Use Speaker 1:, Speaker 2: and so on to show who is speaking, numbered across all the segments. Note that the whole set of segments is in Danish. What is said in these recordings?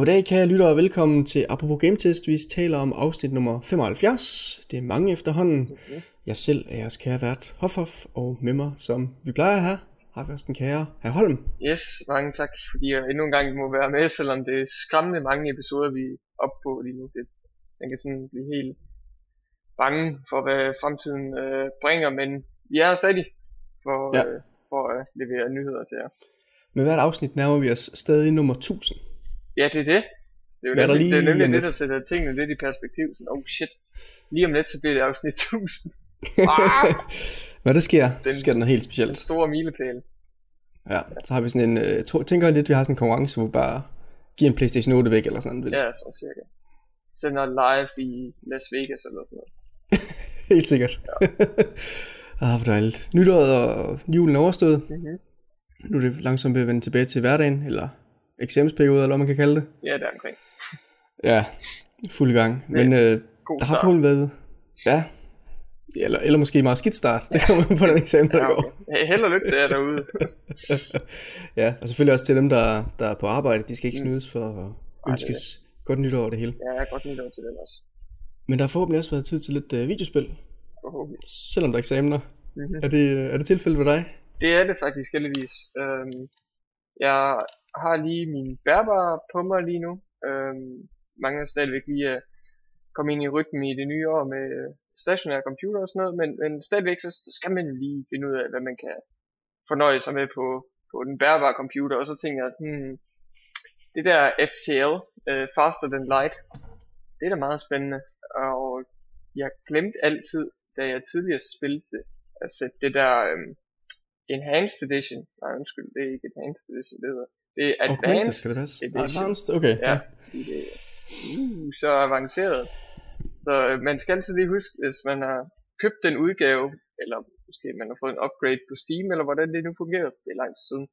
Speaker 1: Goddag kære lyttere og velkommen til Apropos Game Test. Vi taler om afsnit nummer 75. Det er mange efterhånden. Okay. Jeg selv er jeres kære vært Hofhoff, og med mig, som vi plejer at have, har vi også den kære herr Holm.
Speaker 2: Yes, mange tak, fordi jeg endnu en gang må være med, selvom det er skræmmende mange episoder, vi er oppe på lige nu. Det, man kan sådan blive helt bange for, hvad fremtiden øh, bringer, men vi er her stadig for, ja. øh, for at levere nyheder til jer.
Speaker 1: Med hvert afsnit nærmer vi os stadig nummer 1000.
Speaker 2: Ja, det er det. Det er jo nemlig,
Speaker 1: lige
Speaker 2: det, er nemlig det, der sætter tingene lidt i perspektiv. Sådan, oh shit. Lige om lidt, så bliver det afsnit 1000. Ah,
Speaker 1: Hvad der sker,
Speaker 2: Den-
Speaker 1: sker der noget helt
Speaker 2: den
Speaker 1: specielt.
Speaker 2: store milepæl.
Speaker 1: Ja, så har vi sådan en, øh, jeg tror, tænker lidt, vi har sådan en konkurrence, hvor vi bare giver en Playstation 8 væk eller sådan noget.
Speaker 2: Ja, så cirka. Sender live i Las Vegas eller sådan noget.
Speaker 1: Helt sikkert. Ja. ah, hvor dejligt. Nytåret og julen er overstået.
Speaker 2: Mm-hmm.
Speaker 1: Nu er det langsomt ved at vende tilbage til hverdagen, eller eksamensperiode, eller hvad man kan kalde det.
Speaker 2: Ja, der omkring.
Speaker 1: Ja, fuld gang. Men øh,
Speaker 2: God
Speaker 1: der har forhåbentlig været, ja, eller, eller måske meget skidt start. Det kommer an på den eksamen, der
Speaker 2: Ja,
Speaker 1: går.
Speaker 2: okay. Hey, held og lykke til jer derude.
Speaker 1: Ja, og selvfølgelig også til dem, der, der er på arbejde. De skal ikke
Speaker 2: Mm.
Speaker 1: snydes for at
Speaker 2: det
Speaker 1: ønskes godt nytår over det hele.
Speaker 2: Ja, godt nytår til den også.
Speaker 1: Men der har forhåbentlig også været tid til lidt uh, videospil,
Speaker 2: Forhåbentlig.
Speaker 1: selvom der er eksamener.
Speaker 2: Mm-hmm.
Speaker 1: Er det, øh, er det tilfældet ved dig?
Speaker 2: Det er det faktisk heldigvis. Øhm, jeg har lige min bærbare på mig lige nu. Øhm, mangler stadigvæk lige at komme ind i rytmen i det nye år med øh, stationær computer og sådan noget, men, men stadigvæk så skal man lige finde ud af, hvad man kan fornøje sig med på, på den bærbare computer, og så tænker jeg, hmm, det der FTL, øh, Faster Than Light, det er da meget spændende, og jeg glemte altid, da jeg tidligere spillede det, at sætte det der øh, Enhanced Edition, nej undskyld, det er ikke Enhanced Edition, det hedder, det er Advanced
Speaker 1: skal det passe?
Speaker 2: Edition.
Speaker 1: Advanced, okay.
Speaker 2: Ja, det er uh, så avanceret. Så øh, man skal altid lige huske, hvis man har købt den udgave, eller måske man har fået en upgrade på Steam, eller hvordan det nu fungerer. Det er lang tid siden,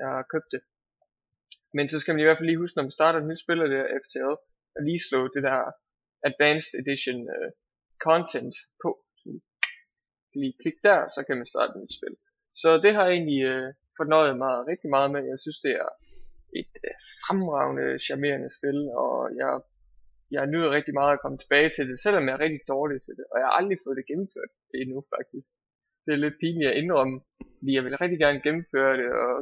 Speaker 2: jeg har købt det. Men så skal man i hvert fald lige huske, når man starter et nyt spil det her FTL, at lige slå det der Advanced Edition uh, content på. Så lige klik der, så kan man starte et nyt spil. Så det har jeg egentlig øh, fornøjet mig rigtig meget med. Jeg synes, det er et øh, fremragende, charmerende spil, og jeg, jeg nyder rigtig meget at komme tilbage til det, selvom jeg er rigtig dårlig til det, og jeg har aldrig fået det gennemført endnu faktisk. Det er lidt pinligt at indrømme, fordi jeg vil rigtig gerne gennemføre det, og,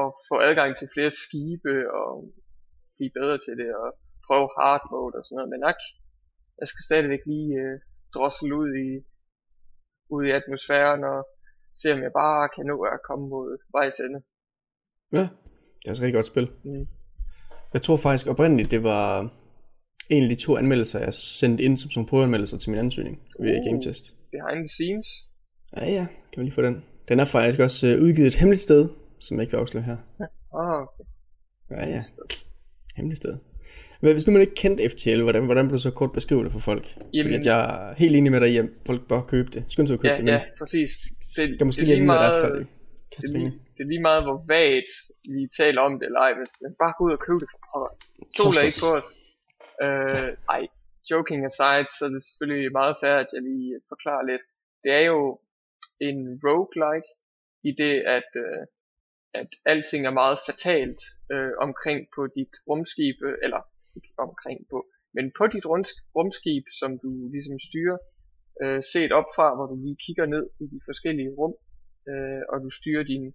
Speaker 2: og få adgang til flere skibe, og blive bedre til det, og prøve hard mode og sådan noget, men nok, jeg skal stadigvæk lige øh, drossel ud i, ud i atmosfæren, og se om jeg bare kan nå at komme mod vejs ende.
Speaker 1: Ja, det er også et rigtig godt spil.
Speaker 2: Mm.
Speaker 1: Jeg tror faktisk oprindeligt, det var en af de to anmeldelser, jeg sendte ind som, som prøveanmeldelser til min ansøgning ved
Speaker 2: Uh.
Speaker 1: Game Test.
Speaker 2: Behind the scenes.
Speaker 1: Ja, ja, kan man lige få den. Den er faktisk også øh, udgivet et hemmeligt sted, som jeg ikke vil afsløre her.
Speaker 2: Ah, okay.
Speaker 1: Ja, ja. Hemmeligt sted. Hvad, hvis nu man ikke kendte FTL, hvordan, hvordan vil du så kort beskrive det for folk? Fordi
Speaker 2: Jamen-
Speaker 1: at jeg er helt enig med dig i, at folk bør købe det. Skynd sig at købe
Speaker 2: Ja,
Speaker 1: det, men
Speaker 2: ja, præcis. Det,
Speaker 1: skal måske
Speaker 2: det,
Speaker 1: lige det
Speaker 2: meget,
Speaker 1: for det.
Speaker 2: det, det er lige meget, hvor vagt vi taler om det live. Men bare gå ud og køb det for pokker. Stoler ikke på os. Øh, ej, joking aside, så er det selvfølgelig meget fair, at jeg lige forklarer lidt. Det er jo en roguelike, i det at, øh, at alting er meget fatalt øh, omkring på dit rumskib, øh, eller ikke omkring på, men på dit rumskib, som du ligesom styrer, øh, set op fra, hvor du lige kigger ned i de forskellige rum, øh, og du styrer dine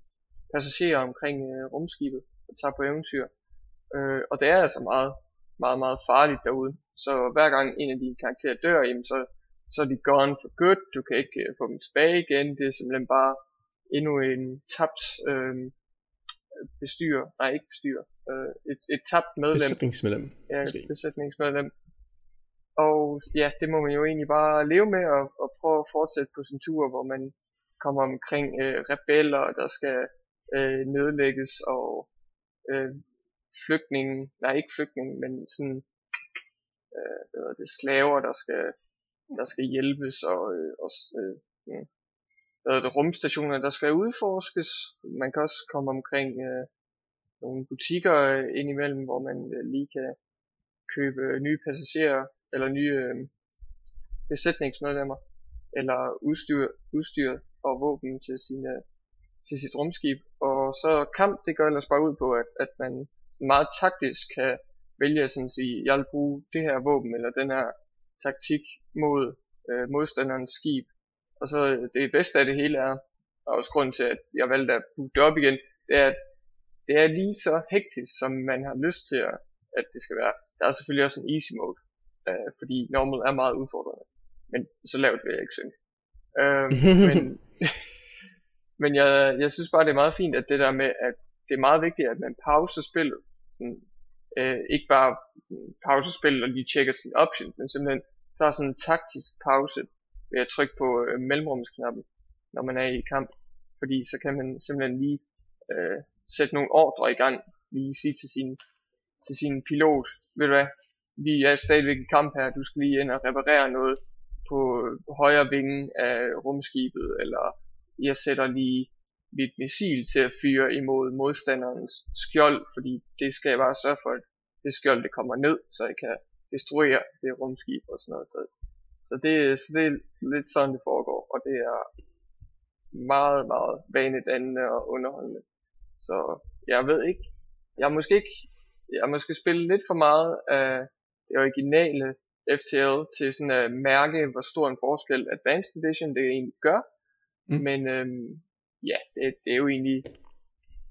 Speaker 2: passagerer omkring øh, rumskibet og tager på eventyr. Øh, og det er altså meget, meget, meget farligt derude. Så hver gang en af dine karakterer dør, jamen så, så er de gone for good. Du kan ikke øh, få dem tilbage igen. Det er simpelthen bare endnu en tabt øh, bestyrer, nej ikke bestyrer, øh, et, et tabt medlem
Speaker 1: Besætningsmedlem.
Speaker 2: ja,
Speaker 1: måske.
Speaker 2: besætningsmedlem. Og ja, det må man jo egentlig bare leve med og, og prøve at fortsætte på sin tur, hvor man kommer omkring øh, rebeller, der skal øh, nedlægges, og øh, flygtninge, nej ikke flygtninge, men sådan øh, hvad det, slaver, der skal, der skal hjælpes, og, øh, og øh, hvad det, rumstationer, der skal udforskes. Man kan også komme omkring øh, nogle butikker øh, indimellem, hvor man øh, lige kan købe nye passagerer, eller nye øh, besætningsmedlemmer, eller udstyr, udstyr og våben til, sine, til sit rumskib. Og så kamp, det går ellers bare ud på, at, at man sådan meget taktisk kan vælge at sådan sige, jeg vil bruge det her våben, eller den her taktik mod øh, modstanderens skib. Og så øh, det bedste af det hele er, og også grund til, at jeg valgte at boote det op igen, det er, at det er lige så hektisk, som man har lyst til, at, at det skal være. Der er selvfølgelig også en easy mode, øh, fordi normal er meget udfordrende. Men så lavt vil jeg ikke synge. Øh, men, men jeg, jeg synes bare, det er meget fint, at det der med, at det er meget vigtigt, at man pauser spillet. Sådan, øh, ikke bare pauser spillet og lige tjekker sin option, men simpelthen tager sådan en taktisk pause ved at trykke på øh, mellemrumsknappen, når man er i kamp. Fordi så kan man simpelthen lige øh, sætte nogle ordre i gang, lige sige til sin, til sin pilot, ved du hvad, vi er stadigvæk i kamp her, du skal lige ind og reparere noget på højre vinge af rumskibet, eller jeg sætter lige mit missil til at fyre imod modstanderens skjold, fordi det skal jeg bare sørge for, at det skjold det kommer ned, så jeg kan destruere det rumskib og sådan noget. Så, så, det, så det er lidt sådan, det foregår, og det er meget, meget vanedannende og underholdende. Så jeg ved ikke, jeg har måske ikke, jeg har måske spillet lidt for meget af det originale FTL til sådan at mærke, hvor stor en forskel Advanced Edition det egentlig gør. Mm. Men øhm, ja, det, det er jo egentlig...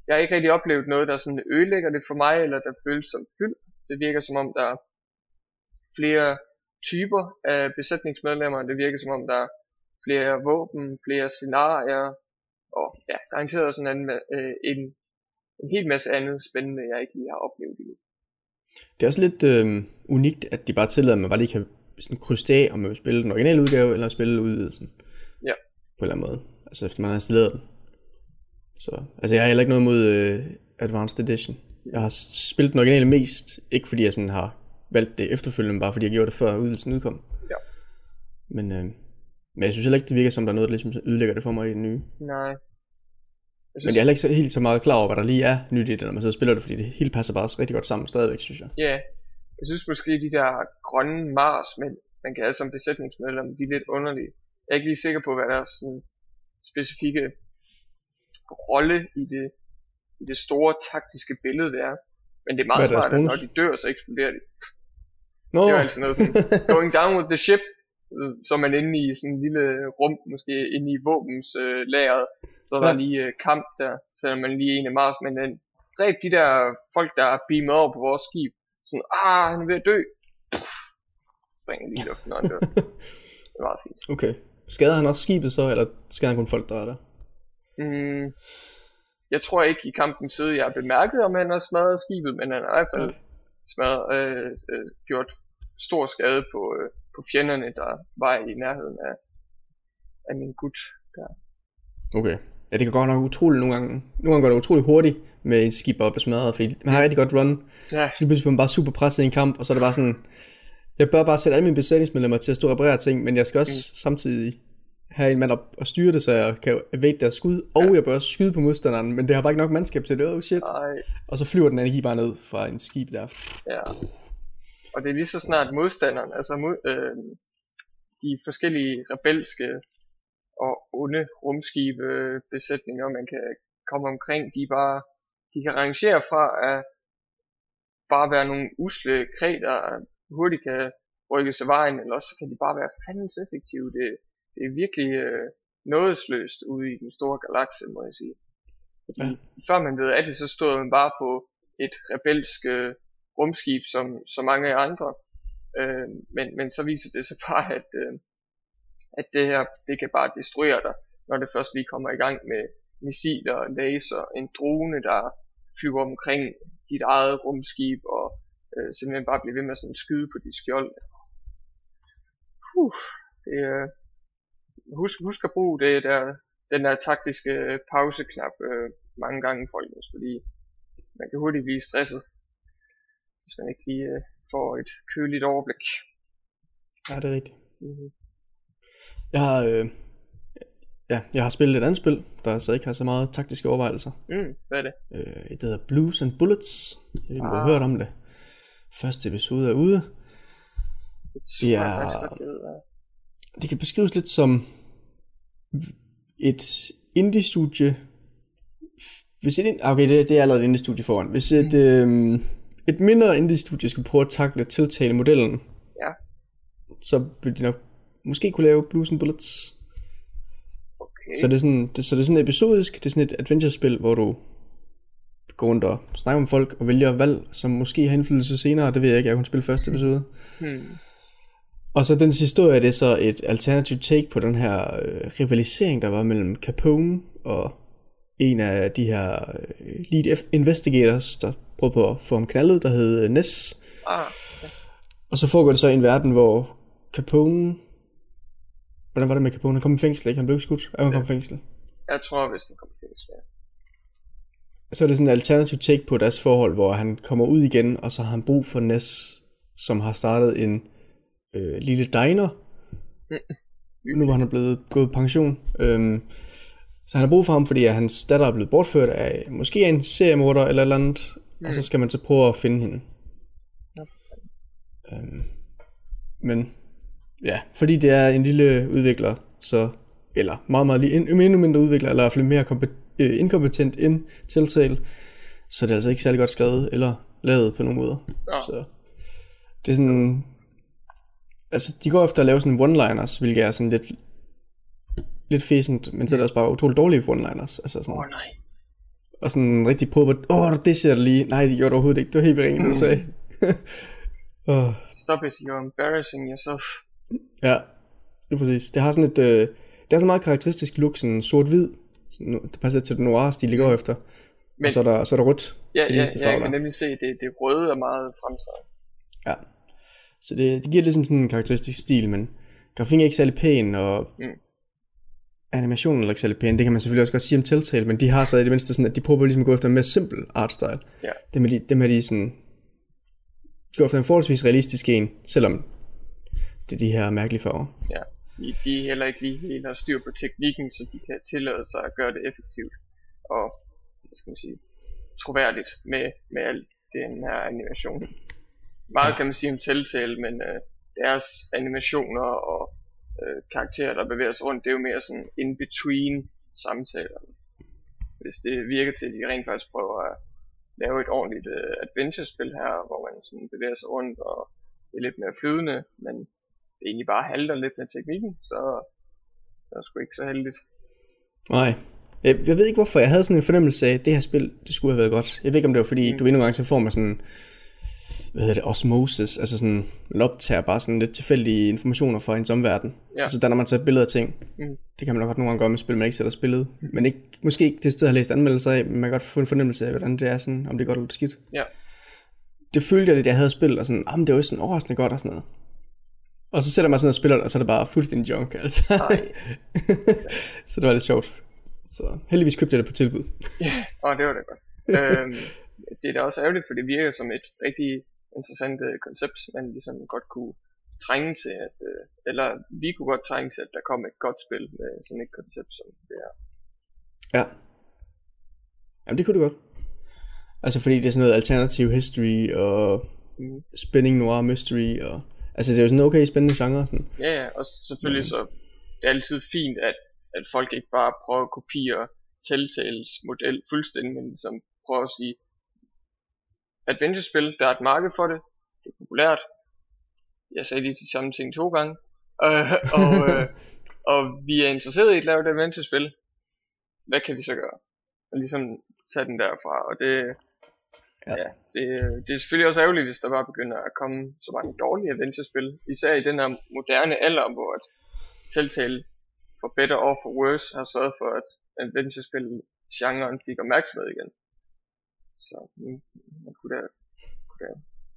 Speaker 2: Jeg har ikke rigtig oplevet noget, der sådan ødelægger det for mig, eller der føles som fyld. Det virker som om, der er flere typer af besætningsmedlemmer. Det virker som om, der er flere våben, flere scenarier, og ja, garanteret også en, anden, øh, en, en hel masse andet spændende, jeg ikke lige har oplevet endnu.
Speaker 1: Det er også lidt øh, unikt, at de bare tillader, at man bare lige kan sådan krydse af, om man vil spille den originale udgave, eller spille udvidelsen. En eller anden måde. Altså efter man har installeret den. Så, altså jeg har heller ikke noget mod uh, Advanced Edition. Jeg har spillet den originale mest, ikke fordi jeg sådan har valgt det efterfølgende, men bare fordi jeg gjorde det før udvidelsen udkom.
Speaker 2: Ja.
Speaker 1: Men, uh, men jeg synes heller ikke, det virker som, der er noget, der ligesom ødelægger det for mig i den nye.
Speaker 2: Nej.
Speaker 1: Jeg synes... Men jeg er heller ikke så, helt så meget klar over, hvad der lige er nyt i det, når man så spiller det, fordi det hele passer bare rigtig godt sammen stadigvæk, synes jeg.
Speaker 2: Ja, yeah. jeg synes måske de der grønne Mars, men man kan have som besætningsmedlem, de er lidt underlige. Jeg er ikke lige sikker på, hvad der er sådan specifikke rolle i det, i det store taktiske billede, det er. Men det er meget smart, at når de dør, så eksploderer de. No. Det er altså noget going down with the ship, så er man inde i sådan en lille rum, måske inde i våbens øh, lageret, så er der ja. lige øh, kamp der, selvom man lige en af Mars, men den dræb de der folk, der er beamet over på vores skib, sådan, ah, han er ved at dø, springer lige i luften, når han dør. det er meget fint.
Speaker 1: Okay. Skader han også skibet så, eller skader han kun folk, der er der?
Speaker 2: Mm, jeg tror ikke i kampen side, jeg har bemærket, om han har smadret skibet, men han har i hvert fald smadret, øh, øh, gjort stor skade på, øh, på fjenderne, der var i nærheden af, af min gut der.
Speaker 1: Okay. Ja, det kan godt nok utroligt nogle gange. Nogle gange går det utroligt hurtigt med en skib op og smadret, fordi man har rigtig godt run. Ja. Så pludselig man bare super presset i en kamp, og så er det bare sådan, jeg bør bare sætte alle mine besætningsmedlemmer til at stå og reparere ting, men jeg skal også mm. samtidig have en mand op og styre det, så jeg kan evade deres skud, og ja. jeg bør også skyde på modstanderen, men det har bare ikke nok mandskab til det, oh shit. Ej. Og så flyver den energi bare ned fra en skib der.
Speaker 2: Ja. Og det er lige så snart modstanderen, altså mod, øh, de forskellige rebelske og onde rumskibe besætninger, man kan komme omkring, de bare, de kan rangere fra at bare være nogle usle kræ, der hurtigt kan rykke sig vejen, eller også kan de bare være fandens effektive. Det, det er virkelig øh, nådesløst ude i den store galakse, må jeg sige. Fordi ja. før man ved af det, så stod man bare på et rebelsk øh, rumskib, som så mange andre. Øh, men, men så viser det sig bare, at, øh, at det her, det kan bare destruere dig, når det først lige kommer i gang med missiler, laser, en drone, der flyver omkring dit eget rumskib, og øh, simpelthen bare blive ved med sådan at skyde på de skjold. Puh, det, øh, husk, husk at bruge det der, den der taktiske pauseknap øh, mange gange, folkens, fordi man kan hurtigt blive stresset, hvis man ikke lige øh, får et køligt overblik.
Speaker 1: Ja, det er rigtigt. Mm-hmm. Jeg har, øh, ja, jeg har spillet et andet spil, der så ikke har så meget taktiske overvejelser.
Speaker 2: Mm, hvad er det?
Speaker 1: Øh, det hedder Blues and Bullets. Jeg ved ikke, ah. har hørt om det. Første episode er ude. Det er... Det kan beskrives lidt som et indie-studie. Hvis et, okay, det, det er allerede et indie-studie foran. Hvis et, mm. øh, et mindre indie-studie skulle prøve at takle tiltale-modellen,
Speaker 2: Ja.
Speaker 1: så ville de nok måske kunne lave Blues and Bullets.
Speaker 2: Okay.
Speaker 1: Så det er sådan, det, så det er sådan episodisk, det er sådan et adventure-spil, hvor du går rundt og snakker med folk og vælger valg, som måske har indflydelse senere, det ved jeg ikke, jeg kun spille første episode.
Speaker 2: Hmm.
Speaker 1: Og så dens historie, det er så et alternative take på den her øh, rivalisering, der var mellem Capone og en af de her øh, lead investigators, der prøvede på at få ham knaldet, der hed øh, Ness.
Speaker 2: Ah,
Speaker 1: Og så foregår det så i en verden, hvor Capone... Hvordan var det med Capone? Han kom i fængsel, ikke? Han blev skudt, og han kom i fængsel.
Speaker 2: jeg tror, hvis den kommer til at ske.
Speaker 1: Så er det sådan en alternativ take på deres forhold, hvor han kommer ud igen, og så har han brug for Ness, som har startet en øh, lille diner. Nu hvor han er blevet gået på pension. Øhm, så han har brug for ham, fordi at hans datter er blevet bortført af måske af en seriemorder eller et eller andet, mm. og så skal man så prøve at finde hende. Øhm, men ja, fordi det er en lille udvikler, så eller meget, meget lige, en, endnu mindre udvikler, eller i hvert fald mere øh, inkompetent end Telltale, så det er altså ikke særlig godt skrevet eller lavet på nogen måder.
Speaker 2: Nå.
Speaker 1: Så det er sådan, altså de går efter at lave sådan one-liners, hvilket er sådan lidt, lidt fæsent, men så er det også bare utroligt dårlige one-liners, altså sådan,
Speaker 2: oh, nej.
Speaker 1: og sådan rigtig på, at åh, det ser lige, nej, det gjorde det overhovedet ikke, det var helt beringende, du sagde.
Speaker 2: Stop it, you're embarrassing yourself.
Speaker 1: Ja, det er præcis. Det har sådan et, øh, det er så meget karakteristisk look, sådan sort-hvid. Det passer til den noir-stil, de går efter. Men, og så er der, så er der rødt.
Speaker 2: Ja, ja, ja, jeg
Speaker 1: farver,
Speaker 2: kan
Speaker 1: der.
Speaker 2: nemlig se, det, det røde er meget fremtrædende.
Speaker 1: Ja. Så det, det giver ligesom sådan en karakteristisk stil, men grafikken er ikke særlig pæn, og
Speaker 2: Mm.
Speaker 1: animationen er ikke særlig pæn. Det kan man selvfølgelig også godt sige om Telltale, men de har så i det mindste sådan, at de prøver ligesom at gå efter en mere simpel artstyle.
Speaker 2: Ja.
Speaker 1: Dem er de, dem er de sådan, de går efter en forholdsvis realistisk en, selvom det er de her mærkelige farver.
Speaker 2: Ja. De, de er heller ikke lige helt har styr på teknikken, så de kan tillade sig at gøre det effektivt og, hvad skal man sige, troværdigt med, med al den her animation. Meget kan man sige om Telltale, men øh, deres animationer og øh, karakterer, der bevæger sig rundt, det er jo mere sådan in-between samtaler. Hvis det virker til, at de rent faktisk prøver at lave et ordentligt øh, adventure-spil her, hvor man sådan bevæger sig rundt og det er lidt mere flydende, men det egentlig bare halter lidt med teknikken, så det er sgu ikke så heldigt.
Speaker 1: Nej. Jeg, ved ikke hvorfor, jeg havde sådan en fornemmelse af, at det her spil, det skulle have været godt. Jeg ved ikke om det var fordi, mm. du nogle gange så får man sådan, hvad hedder det, osmosis, altså sådan, man optager bare sådan lidt tilfældige informationer fra ens omverden.
Speaker 2: Ja.
Speaker 1: Og så danner man så et billede af ting.
Speaker 2: Mm.
Speaker 1: Det kan man nok godt nogle gange gøre med spil, man ikke selv har spillet. Men ikke, måske ikke det sted, jeg har læst anmeldelser af, men man kan godt få en fornemmelse af, hvordan det er sådan, om det er godt eller skidt.
Speaker 2: Ja.
Speaker 1: Det følte jeg lidt, jeg havde spillet, og sådan, ah, det var jo sådan overraskende godt og sådan noget. Og så sætter man sådan og spiller det, og så er det bare fuldstændig junk, altså. Så det var lidt sjovt. Så heldigvis købte jeg det på tilbud.
Speaker 2: Åh, det var da godt. øhm, det er da også ærgerligt, for det virker som et rigtig interessant øh, koncept, man ligesom godt kunne trænge til, at, øh, eller vi kunne godt trænge til, at der kom et godt spil med sådan et koncept som det her.
Speaker 1: Ja. Jamen det kunne det godt. Altså fordi det er sådan noget alternative history og
Speaker 2: Mm.
Speaker 1: spænding noir mystery og... Altså det er jo sådan okay spændende genre sådan.
Speaker 2: Ja, ja, og selvfølgelig så det er altid fint, at, at folk ikke bare prøver at kopiere Telltales model fuldstændig, men ligesom prøver at sige, adventure-spil, der er et marked for det, det er populært, jeg sagde lige de samme ting to gange, øh, og, øh, og vi er interesseret i at lave et adventure-spil, hvad kan vi så gøre? Og ligesom tage den derfra, og det,
Speaker 1: Ja.
Speaker 2: ja. det, det er selvfølgelig også ærgerligt, hvis der bare begynder at komme så mange dårlige adventure-spil, især i den her moderne alder, hvor at tiltale for better or for worse har sørget for, at adventure-spil genren fik opmærksomhed igen. Så mm, man kunne da, kunne da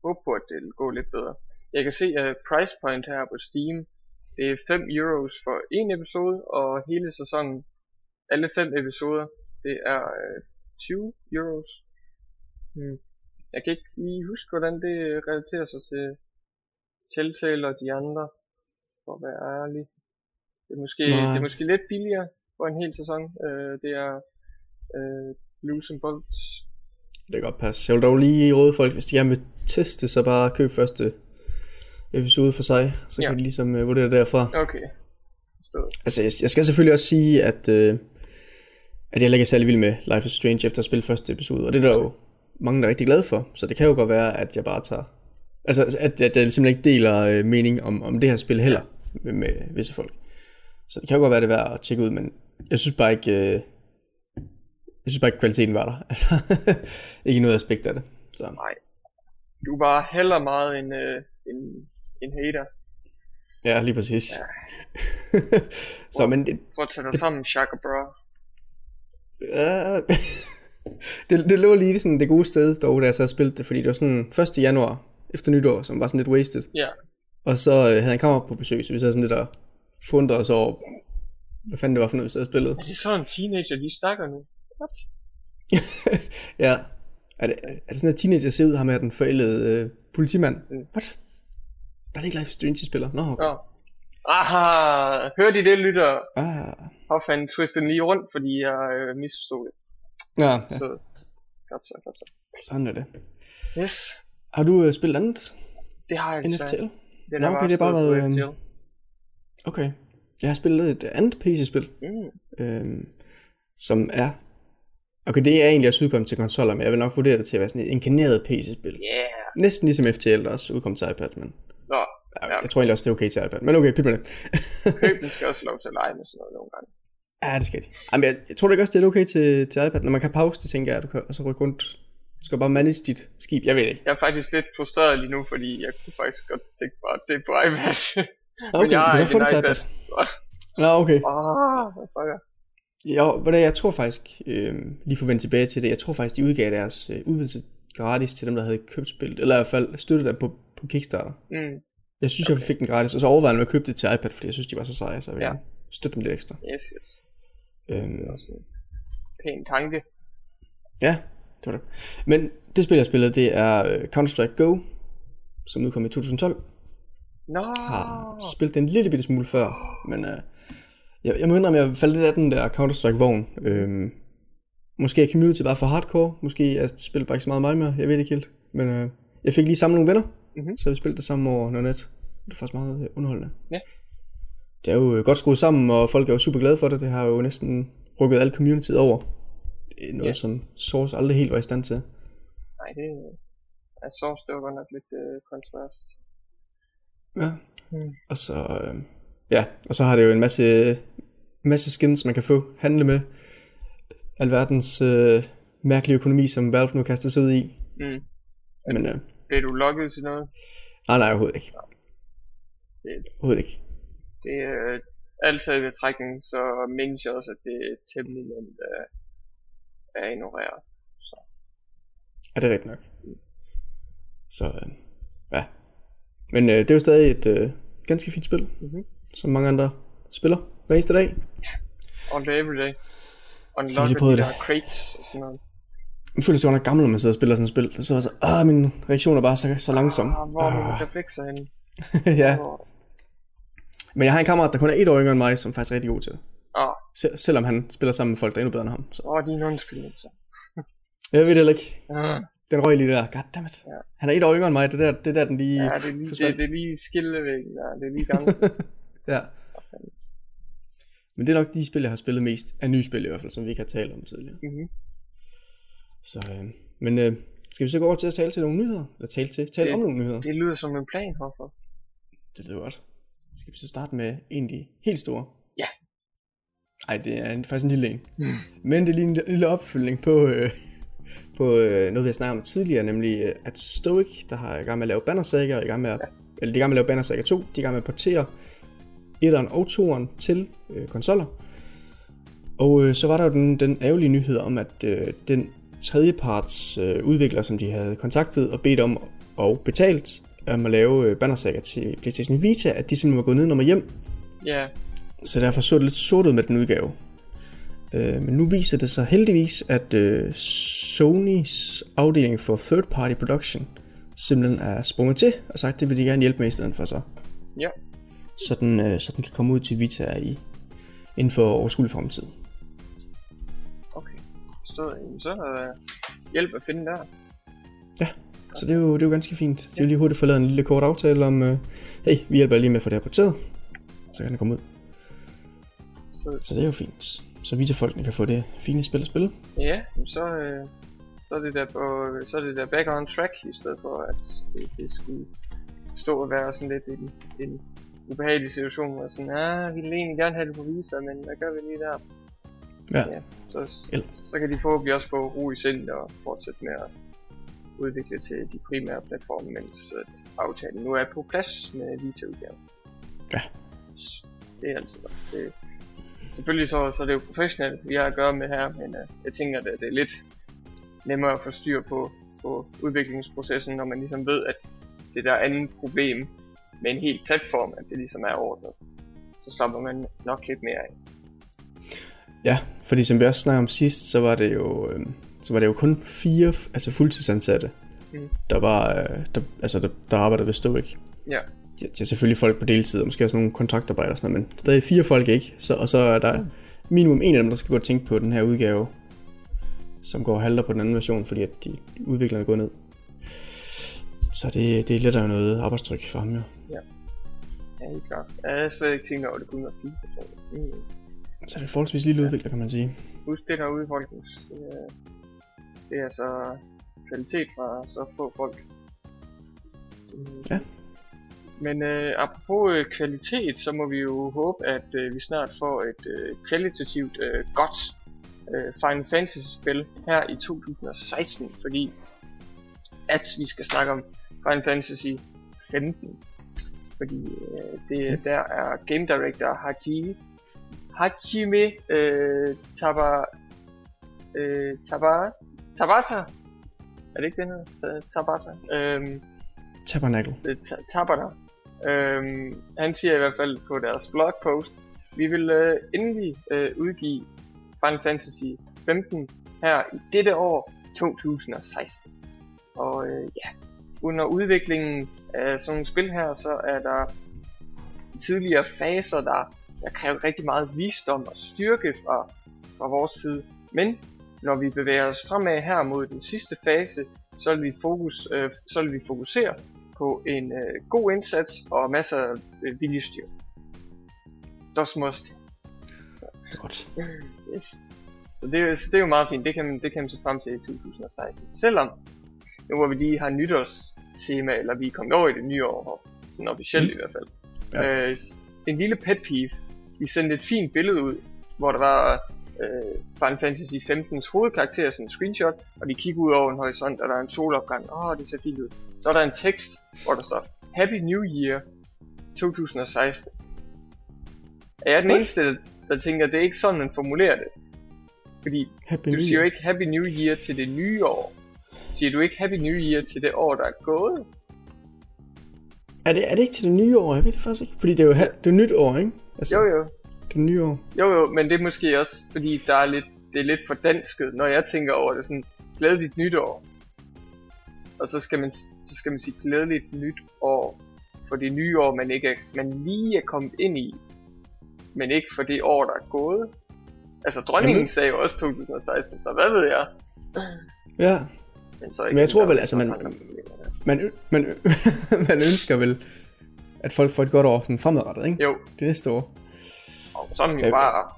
Speaker 2: håbe på, at det ville gå lidt bedre. Jeg kan se, at price point her på Steam, det er 5 euros for en episode, og hele sæsonen, alle fem episoder, det er øh, 20 euros. Hmm. Jeg kan ikke lige huske, hvordan det relaterer sig til Telltale og de andre, for at være ærlig. Det er måske,
Speaker 1: Nej.
Speaker 2: det er måske lidt billigere for en hel sæson. Øh, det er øh, Blues and Bolts.
Speaker 1: Det kan godt passe. Jeg vil dog lige råde folk, hvis de gerne vil teste, så bare køb første episode for sig. Så
Speaker 2: Ja.
Speaker 1: kan de ligesom uh, vurdere derfra.
Speaker 2: Okay. Så,
Speaker 1: Altså, jeg, jeg skal selvfølgelig også sige, at, øh, at jeg ikke er særlig vild med Life is Strange efter at spille første episode, og det er der jo mange, der er rigtig glade for. Så det kan jo godt være, at jeg bare tager... Altså, at, at jeg simpelthen ikke deler øh, mening om, om det her spil heller med, med visse folk. Så det kan jo godt være, det er værd at tjekke ud, men jeg synes bare ikke... Øh, jeg synes bare ikke, kvaliteten var der. Altså, ikke noget aspekt af det. Så.
Speaker 2: Nej. Du var heller meget en, øh, en, en hater.
Speaker 1: Ja, lige præcis. Ja. så, men det,
Speaker 2: Prøv at tage dig sammen, Shaka bro.
Speaker 1: Ja, det, det lå lige sådan det gode sted dog, da jeg så spillede det, fordi det var sådan 1. januar efter nytår, som var sådan lidt wasted.
Speaker 2: Ja.
Speaker 1: Og så øh, havde en kammerat på besøg, så vi sad sådan lidt og fundede os over, hvad fanden det var for noget, vi sad og spillede.
Speaker 2: Er det sådan en teenager, de snakker nu? What?
Speaker 1: ja. Er det, er det sådan, at teenager ser ud, ham er den forældede øh, politimand?
Speaker 2: Mm.
Speaker 1: What? Der er det ikke Life Strange, de spiller? Nå, okay.
Speaker 2: Nå. Aha, hørte I det, lytter?
Speaker 1: Ah.
Speaker 2: Hoffman twistede lige rundt, fordi jeg øh, misforstod det.
Speaker 1: Ja, ja,
Speaker 2: Så, godt så, godt så.
Speaker 1: sådan er det.
Speaker 2: Yes,
Speaker 1: Har du øh, spillet andet
Speaker 2: det har jeg
Speaker 1: end
Speaker 2: desværre.
Speaker 1: FTL?
Speaker 2: Den
Speaker 1: Nå,
Speaker 2: er
Speaker 1: okay, det er bare været,
Speaker 2: FTL.
Speaker 1: øhm, Okay. Jeg har spillet et andet PC-spil,
Speaker 2: Mm.
Speaker 1: øhm, som er... Okay, det er egentlig også udkommet til konsoller, men jeg vil nok vurdere det til at være sådan et inkarneret PC-spil.
Speaker 2: Yeah.
Speaker 1: Næsten ligesom FTL, der også udkom til iPad, men
Speaker 2: Nå,
Speaker 1: ja,
Speaker 2: Ja.
Speaker 1: jeg tror egentlig også, det er okay til iPad. Men okay, pyt med det.
Speaker 2: køben skal også lov til at lege med sådan noget nogle gange.
Speaker 1: Ja, det skal de. Jamen, jeg, jeg tror ikke også, det er okay til, til iPad. Når man kan pause det, tænker jeg, at du kan og så rykke rundt. Du skal bare manage dit skib, jeg ved ikke.
Speaker 2: Jeg er faktisk lidt frustreret lige nu, fordi jeg kunne faktisk godt tænke mig, at det er på iPad.
Speaker 1: Okay,
Speaker 2: jeg har ikke en iPad.
Speaker 1: iPad. Nå, okay.
Speaker 2: Ah, fucker.
Speaker 1: Det, er, jeg tror faktisk, øh, lige for at vende tilbage til det, jeg tror faktisk, de udgav deres øh, udvidelse gratis til dem, der havde købt spillet, eller i hvert fald støttet dem på, på Kickstarter.
Speaker 2: Mm,
Speaker 1: Jeg synes, okay. jeg fik den gratis, og så overvejede jeg at købe det til iPad, fordi jeg synes, de var så seje, så jeg
Speaker 2: ja.
Speaker 1: støtte dem lidt ekstra.
Speaker 2: yes, yes.
Speaker 1: Øhm,
Speaker 2: Det er også en pæn tanke.
Speaker 1: ja, det var det. Men det spil, jeg spillede, det er øh, Counter-Strike Go, som udkom i 2012.
Speaker 2: Nå,
Speaker 1: Har spillet det en lille bitte smule før, men øh, jeg, jeg må indrømme, at jeg faldt lidt af den der Counter-Strike-vogn. Øhm, måske er community bare for hardcore, måske er spillet bare ikke så meget mig mere, jeg ved ikke helt. Men øh, jeg fik lige samlet nogle venner,
Speaker 2: Mhm.
Speaker 1: så vi spillede det sammen over noget net. Det er faktisk meget øh, underholdende.
Speaker 2: Ja.
Speaker 1: Det er jo øh, godt skruet sammen, og folk er jo super glade for det. Det har jo næsten rykket alt communityet over. Det er noget,
Speaker 2: Ja.
Speaker 1: som Source aldrig helt var i stand til.
Speaker 2: nej, det er Source, det var godt nok lidt øh, kontrast.
Speaker 1: Ja.
Speaker 2: Mm.
Speaker 1: Og så, øh, ja, og så har det jo en masse, masse skins, man kan få, handle med. Alverdens øh, mærkelige økonomi, som Valve nu kaster sig ud i.
Speaker 2: Mm.
Speaker 1: Men øh,
Speaker 2: Blev du logget til noget?
Speaker 1: nej, nej, overhovedet ikke.
Speaker 2: Det,
Speaker 1: Overhovedet ikke.
Speaker 2: Det er øh, alt i betragtning, så mindes jeg også, at det er temmelig nemt at, at ignorere. Så
Speaker 1: Ja, det er rigtigt nok. Så, øh, ja. Men øh, det er jo stadig et øh, ganske fint spil,
Speaker 2: Mhm.
Speaker 1: som mange andre spiller hver eneste dag.
Speaker 2: on the everyday.
Speaker 1: lige
Speaker 2: Unlock
Speaker 1: prøvet
Speaker 2: de der crates og sådan noget.
Speaker 1: Jeg føler sig nok gammel, når man sidder og spiller sådan et spil. Så er så, ah, min reaktion er bare så, så langsom.
Speaker 2: Ah, hvor er mine
Speaker 1: Ah,
Speaker 2: reflekser henne?
Speaker 1: ja,
Speaker 2: Hvor-
Speaker 1: men jeg har en kammerat, der kun er et år yngre end mig, som faktisk er rigtig god til det.
Speaker 2: Ah,
Speaker 1: Sel- selvom han spiller sammen med folk, der er endnu bedre end ham. Så.
Speaker 2: åh, din undskyldning så.
Speaker 1: Jeg ved det heller ikke.
Speaker 2: Ah,
Speaker 1: Den røg lige der. Goddammit.
Speaker 2: Ja.
Speaker 1: Han er et år yngre end mig. Det er der, det er der den lige
Speaker 2: ja, det er lige, det,
Speaker 1: forsvandt.
Speaker 2: det er lige skillevæggen der. Det er lige grænsen.
Speaker 1: ja. Men det er nok de spil, jeg har spillet mest. Af nye spil i hvert fald, som vi ikke har talt om tidligere.
Speaker 2: Mhm.
Speaker 1: Så, øh, men øh, skal vi så gå over til at tale til nogle nyheder? Eller tale til? Tale
Speaker 2: Det-
Speaker 1: om nogle nyheder?
Speaker 2: det lyder som en plan, hvorfor?
Speaker 1: Det lyder godt. Skal vi så starte med en af de helt store?
Speaker 2: Ja.
Speaker 1: Nej, det er faktisk en lille en.
Speaker 2: Mm.
Speaker 1: Men det er lige en lille opfølgning på, øh, på øh, noget, vi har snakket om tidligere, nemlig øh, at Stoic, der har i gang med at lave Banner Saga, og i gang med at, eller de er i gang med at lave Banner Saga 2, de er i gang med at portere 1'eren og 2'eren til øh, konsoller. Og øh, så var der jo den, den ærgerlige nyhed om, at øh, den tredjeparts øh, udvikler, som de havde kontaktet og bedt om og betalt om at lave øh, Banner Saga til PlayStation Vita, at de simpelthen var gået ned nummer hjem,
Speaker 2: Ja,
Speaker 1: så derfor så det lidt sort ud med den udgave. Øh, men nu viser det sig heldigvis, at øh, Sonys afdeling for third party production simpelthen er sprunget til og sagt, det vil de gerne hjælpe med i stedet for så.
Speaker 2: ja.
Speaker 1: Så den, øh, så den kan komme ud til Vita i, inden for overskuelig fremtid.
Speaker 2: Okay. Så er der hjælp at finde der.
Speaker 1: Så det er jo, det er jo ganske fint. De vil lige hurtigt få lavet en lille kort aftale om, øh, hey, vi hjælper lige med at få det her porteret. Så kan det komme ud.
Speaker 2: Så,
Speaker 1: Så det er jo fint. Så Vita-folkene kan få det fine spil at spille.
Speaker 2: ja, så, øh, Så er det der, på, så er det der back on track, i stedet for at det, det skulle stå og være sådan lidt en, en ubehagelig situation, hvor sådan, ah, vi vil egentlig gerne have det på viser, men hvad gør vi lige der?
Speaker 1: Ja.
Speaker 2: ja så, så kan de forhåbentlig også få ro i sind og fortsætte med at udvikle til de primære platforme, mens at aftalen nu er på plads med Vita-udgaven.
Speaker 1: Ja.
Speaker 2: Det er altid godt. Det, selvfølgelig så, så er det jo professionelt, vi har at gøre med her, men uh, jeg tænker, at det er lidt nemmere at få styr på, på udviklingsprocessen, når man ligesom ved, at det der andet problem med en hel platform, at det ligesom er ordnet. Så slapper man nok lidt mere af.
Speaker 1: Ja, fordi som vi også snakkede om sidst, så var det jo, øh, så var det jo kun fire altså fuldtidsansatte,
Speaker 2: Mm.
Speaker 1: der var, øh, der, altså der, der arbejder ved Stovik.
Speaker 2: Ja,
Speaker 1: Ja, det er selvfølgelig folk på deltid, og måske også nogle kontraktarbejder og sådan noget, men stadig fire folk ikke. Så, og så er der minimum en af dem, der skal gå og tænke på den her udgave, som går og halter på den anden version, fordi at de udviklerne er gået ned. Så det, det er lidt af noget arbejdstryk for ham jo.
Speaker 2: ja helt klart. Jeg har slet ikke tænkt over, at det kun var fire personer. Mm.
Speaker 1: Så det er forholdsvis lille udvikler, kan man sige.
Speaker 2: Husk det derude, folkens. Det det er altså kvalitet fra så få folk.
Speaker 1: Ja.
Speaker 2: Men øh, apropos øh, kvalitet, så må vi jo håbe, at øh, vi snart får et øh, kvalitativt øh, godt øh, Final Fantasy-spil her i 2016, fordi at vi skal snakke om Final Fantasy 15. Fordi øh, det, der er Game Director Haji Hajime øh, Taba, øh, Taba, Tabata. Er det ikke den her? Øh, Tabata. Øhm,
Speaker 1: Tabernacle.
Speaker 2: Ta- Tabata. Øhm, han siger i hvert fald på deres blogpost, vi vil øh, endelig øh, udgive Final Fantasy 15 her i dette år 2016. Og øh, ja, under udviklingen af sådan nogle spil her, så er der tidligere faser, der, der kræver rigtig meget visdom og styrke fra, fra vores side. Men når vi bevæger os fremad her mod den sidste fase, så vil vi, fokus, øh, så vil vi fokusere på en øh, god indsats og masser af øh, viljestyr. Das must.
Speaker 1: Godt.
Speaker 2: Yes. Så det, så det er jo meget fint. Det kan, man, det kan man se frem til i 2016. Selvom, nu hvor vi lige har nytårstema, eller vi er kommet over i det nye år, sådan officielt
Speaker 1: Mm.
Speaker 2: i hvert fald.
Speaker 1: Ja.
Speaker 2: Øh, en lille pet peeve. Vi sendte et fint billede ud, hvor der var øh, Final Fantasy 15's hovedkarakter, sådan en screenshot, og de kigger ud over en horisont, og der er en solopgang. Åh, oh, det ser fint ud. Så er der en tekst, hvor der står, Happy New Year 2016. Er jeg den
Speaker 1: What?
Speaker 2: eneste, der, tænker, at det er ikke sådan, man formulerer det? Fordi
Speaker 1: Happy
Speaker 2: du siger jo ikke Happy New Year til det nye år. Siger du ikke Happy New Year til det år, der er gået?
Speaker 1: Er det, er det ikke til det nye år? Jeg ved det faktisk ikke. Fordi det er jo, det er jo nyt år, ikke? Altså,
Speaker 2: Jo jo,
Speaker 1: det nye år.
Speaker 2: jo jo, men det er måske også, fordi der er lidt, det er lidt for dansket, når jeg tænker over det sådan, glædeligt nytår. Og så skal man, så skal man sige glædeligt nyt år, for det nye år, man, ikke er, man lige er kommet ind i, men ikke for det år, der er gået. Altså dronningen
Speaker 1: Jamen.
Speaker 2: sagde jo også 2016, så hvad ved jeg?
Speaker 1: Ja,
Speaker 2: Men, så
Speaker 1: Men jeg tror vel, altså, man- man, man, man ønsker vel, at folk får et godt år sådan fremadrettet, ikke?
Speaker 2: Jo,
Speaker 1: Det næste år.
Speaker 2: Og så er jo
Speaker 1: Ja.
Speaker 2: bare,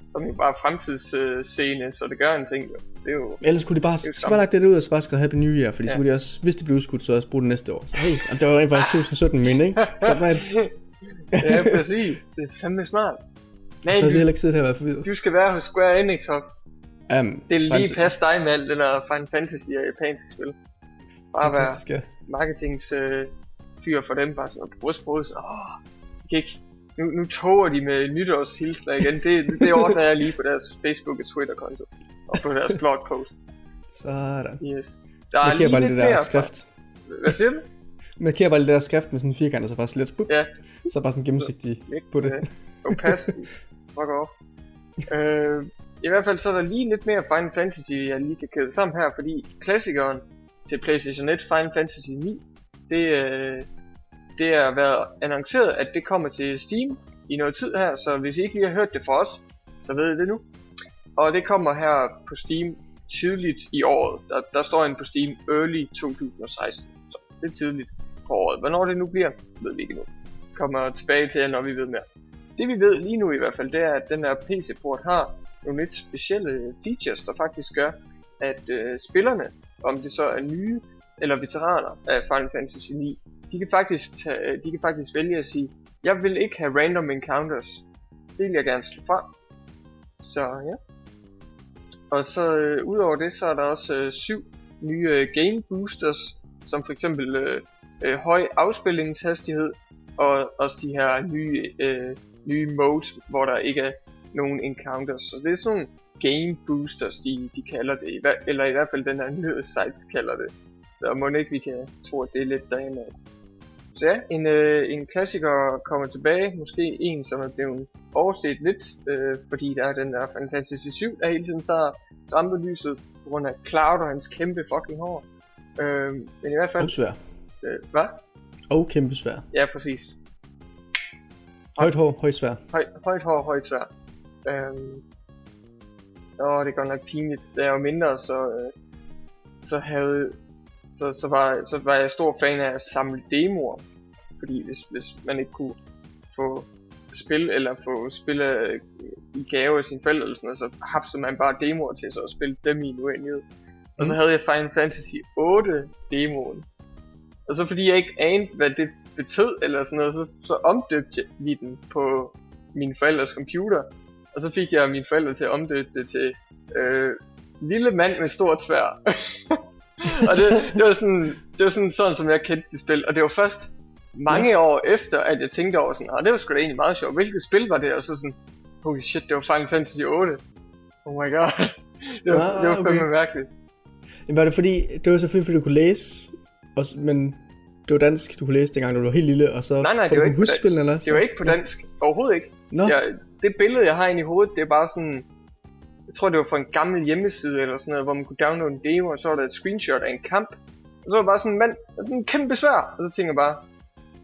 Speaker 2: så er man jo bare fremtidsscene, så det gør en ting jo. Det er jo,
Speaker 1: Ellers kunne de bare,
Speaker 2: jo
Speaker 1: de skulle
Speaker 2: samme.
Speaker 1: bare lagt det ud og så bare skrive Happy New Year, fordi ja. så kunne de også, hvis det bliver udskudt, så også bruge det næste år. Så hey, det var rent faktisk 2017 men ikke? Stop med det.
Speaker 2: ja præcis, det er fandme smart. Nej,
Speaker 1: Så vi
Speaker 2: du,
Speaker 1: heller ikke siddet her og været forvirret.
Speaker 2: du skal være hos Square Enix, og
Speaker 1: Um,
Speaker 2: det er lige passe dig med alt det der Final Fantasy og japanske spil. Bare være
Speaker 1: Fantastisk, ja.
Speaker 2: marketings øh, fyr for dem, bare sådan bryst på så, åh, ikke. Nu, nu toger de med nytårshilsner igen. Det, det ordner jeg lige på deres Facebook og Twitter konto. Og på deres blogpost.
Speaker 1: Sådan.
Speaker 2: Yes. Der er
Speaker 1: Marker
Speaker 2: lige
Speaker 1: bare
Speaker 2: lidt
Speaker 1: det der
Speaker 2: mere fra-
Speaker 1: skrift.
Speaker 2: Hvad siger du?
Speaker 1: Marker bare det der skrift med sådan en firkant, og så bare slet. Bup,
Speaker 2: Ja,
Speaker 1: så bare sådan gennemsigtig
Speaker 2: ikke
Speaker 1: på det.
Speaker 2: Øh, opassity. Fuck off. øh, I hvert fald så er der lige lidt mere Final Fantasy, jeg lige kan kæde sammen her, fordi klassikeren til PlayStation 1, Final Fantasy 9, det, øh, det er været annonceret, at det kommer til Steam i noget tid her, så hvis I ikke lige har hørt det fra os, så ved I det nu. Og det kommer her på Steam tidligt i året. Der, der står en på Steam early 2016, så det er tidligt på året. Hvornår det nu bliver, ved vi ikke nu. Kommer tilbage til, når vi ved mere. Det vi ved lige nu i hvert fald, det er, at den her PC-port har nogle lidt specielle features, der faktisk gør, at øh, spillerne, om det så er nye eller veteraner af Final Fantasy 9, de kan faktisk, tage, øh, de kan faktisk vælge at sige, jeg vil ikke have random encounters. Det vil jeg gerne slå fra. Så ja. Og så øh, udover det, så er der også øh, syv nye øh, game boosters, som for eksempel øh, øh, høj afspillingshastighed, og også de her nye, øh, nye modes, hvor der ikke er nogen encounters. Så det er sådan game boosters, de, de kalder det, eller i hvert fald den her nyhedssite kalder det. Så må ikke vi kan tro, at det er lidt derinde af. Så ja, en, øh, en klassiker kommer tilbage. Måske en, som er blevet overset lidt, øh, fordi der er den der Fantasy 7, der hele tiden tager rampelyset på grund af Cloud og hans kæmpe fucking hår. Øh, men i hvert fald...
Speaker 1: Og svær.
Speaker 2: Øh, hvad?
Speaker 1: Og kæmpe svær.
Speaker 2: Ja, præcis.
Speaker 1: Højt hår, højt svær.
Speaker 2: Høj, højt hår, højt svær. Øh, åh, det er godt nok pinligt. Da jeg var mindre, så, øh, så havde så, så, var, så var jeg stor fan af at samle demoer. Fordi hvis, hvis man ikke kunne få spil eller få spil af, i gave af sine forældre eller sådan noget, så hapsede man bare demoer til så at spille dem i en uenighed. Mm. Og så mm. havde jeg Final Fantasy 8 demoen. Og så fordi jeg ikke anede, hvad det betød eller sådan noget, så, så omdøbte vi den på min forældres computer. Og så fik jeg mine forældre til at omdøbe det til øh, Lille mand med stort svær. og det, det, var sådan, det var sådan, sådan, som jeg kendte det spil. Og det var først mange ja. år efter, at jeg tænkte over sådan, ah, det var sgu da egentlig meget sjovt. Hvilket spil var det? Og så sådan, holy shit, det var Final Fantasy 8. Oh my god. det var, ah, det var okay. mærkeligt.
Speaker 1: Jamen, var det fordi, det var selvfølgelig fordi du kunne læse, og, men det var dansk, du kunne læse dengang, du var helt lille, og så
Speaker 2: nej, nej, det var ikke
Speaker 1: huske spillet, eller?
Speaker 2: Det var ikke på dansk, overhovedet ikke.
Speaker 1: Nå.
Speaker 2: Jeg, det billede, jeg har inde i hovedet, det er bare sådan, jeg tror det var fra en gammel hjemmeside eller sådan noget, hvor man kunne downloade en demo, og så var der et screenshot af en kamp. Og så var det bare sådan en mand, sådan en kæmpe svær. Og så tænker jeg bare,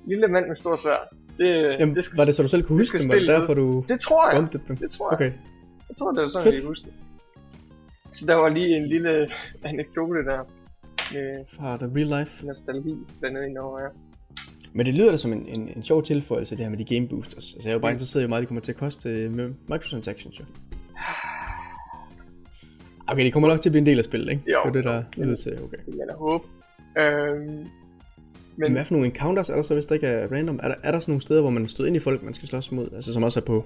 Speaker 2: lille mand med stor svær. Det,
Speaker 1: Jamen,
Speaker 2: det skal,
Speaker 1: var det så du selv kunne huske det, var det derfor du
Speaker 2: Det tror jeg, det tror jeg.
Speaker 1: Okay.
Speaker 2: Jeg tror det var sådan, Fedt. jeg huske det. Så der var lige en lille anekdote der. Med
Speaker 1: Fra the real life.
Speaker 2: Nostalgi blandet ind over, ja.
Speaker 1: Men det lyder da som en, en, en sjov tilføjelse, det her med de game boosters. Altså jeg er jo bare mm. interesseret i, hvor meget det kommer til at koste øh, med microtransactions, jo. Okay, det kommer nok til at blive en del af spillet, ikke?
Speaker 2: Jo.
Speaker 1: Det er det, der lyder til, okay.
Speaker 2: Det er håb. Øhm,
Speaker 1: men... hvad for nogle encounters er der så, hvis der ikke er random? Er der, er der sådan nogle steder, hvor man støder ind i folk, man skal slås mod? Altså som også er på...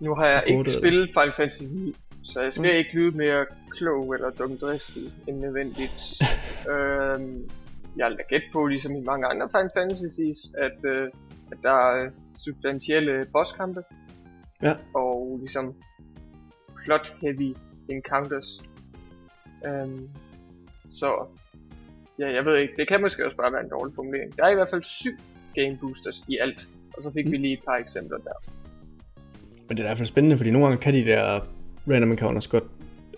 Speaker 2: Nu har jeg ikke spillet Final Fantasy 9, så jeg skal mm. ikke lyde mere klog eller dumdristig end nødvendigt. øhm, jeg da gæt på, ligesom i mange andre Final Fantasies, at, øh, at der er substantielle bosskampe.
Speaker 1: Ja.
Speaker 2: Og ligesom plot heavy encounters. Um, så ja, jeg ved ikke, det kan måske også bare være en dårlig formulering. Der er i hvert fald syv game boosters i alt, og så fik mm. vi lige et par eksempler der.
Speaker 1: Men det er i hvert fald spændende, fordi nogle gange kan de der random encounters godt...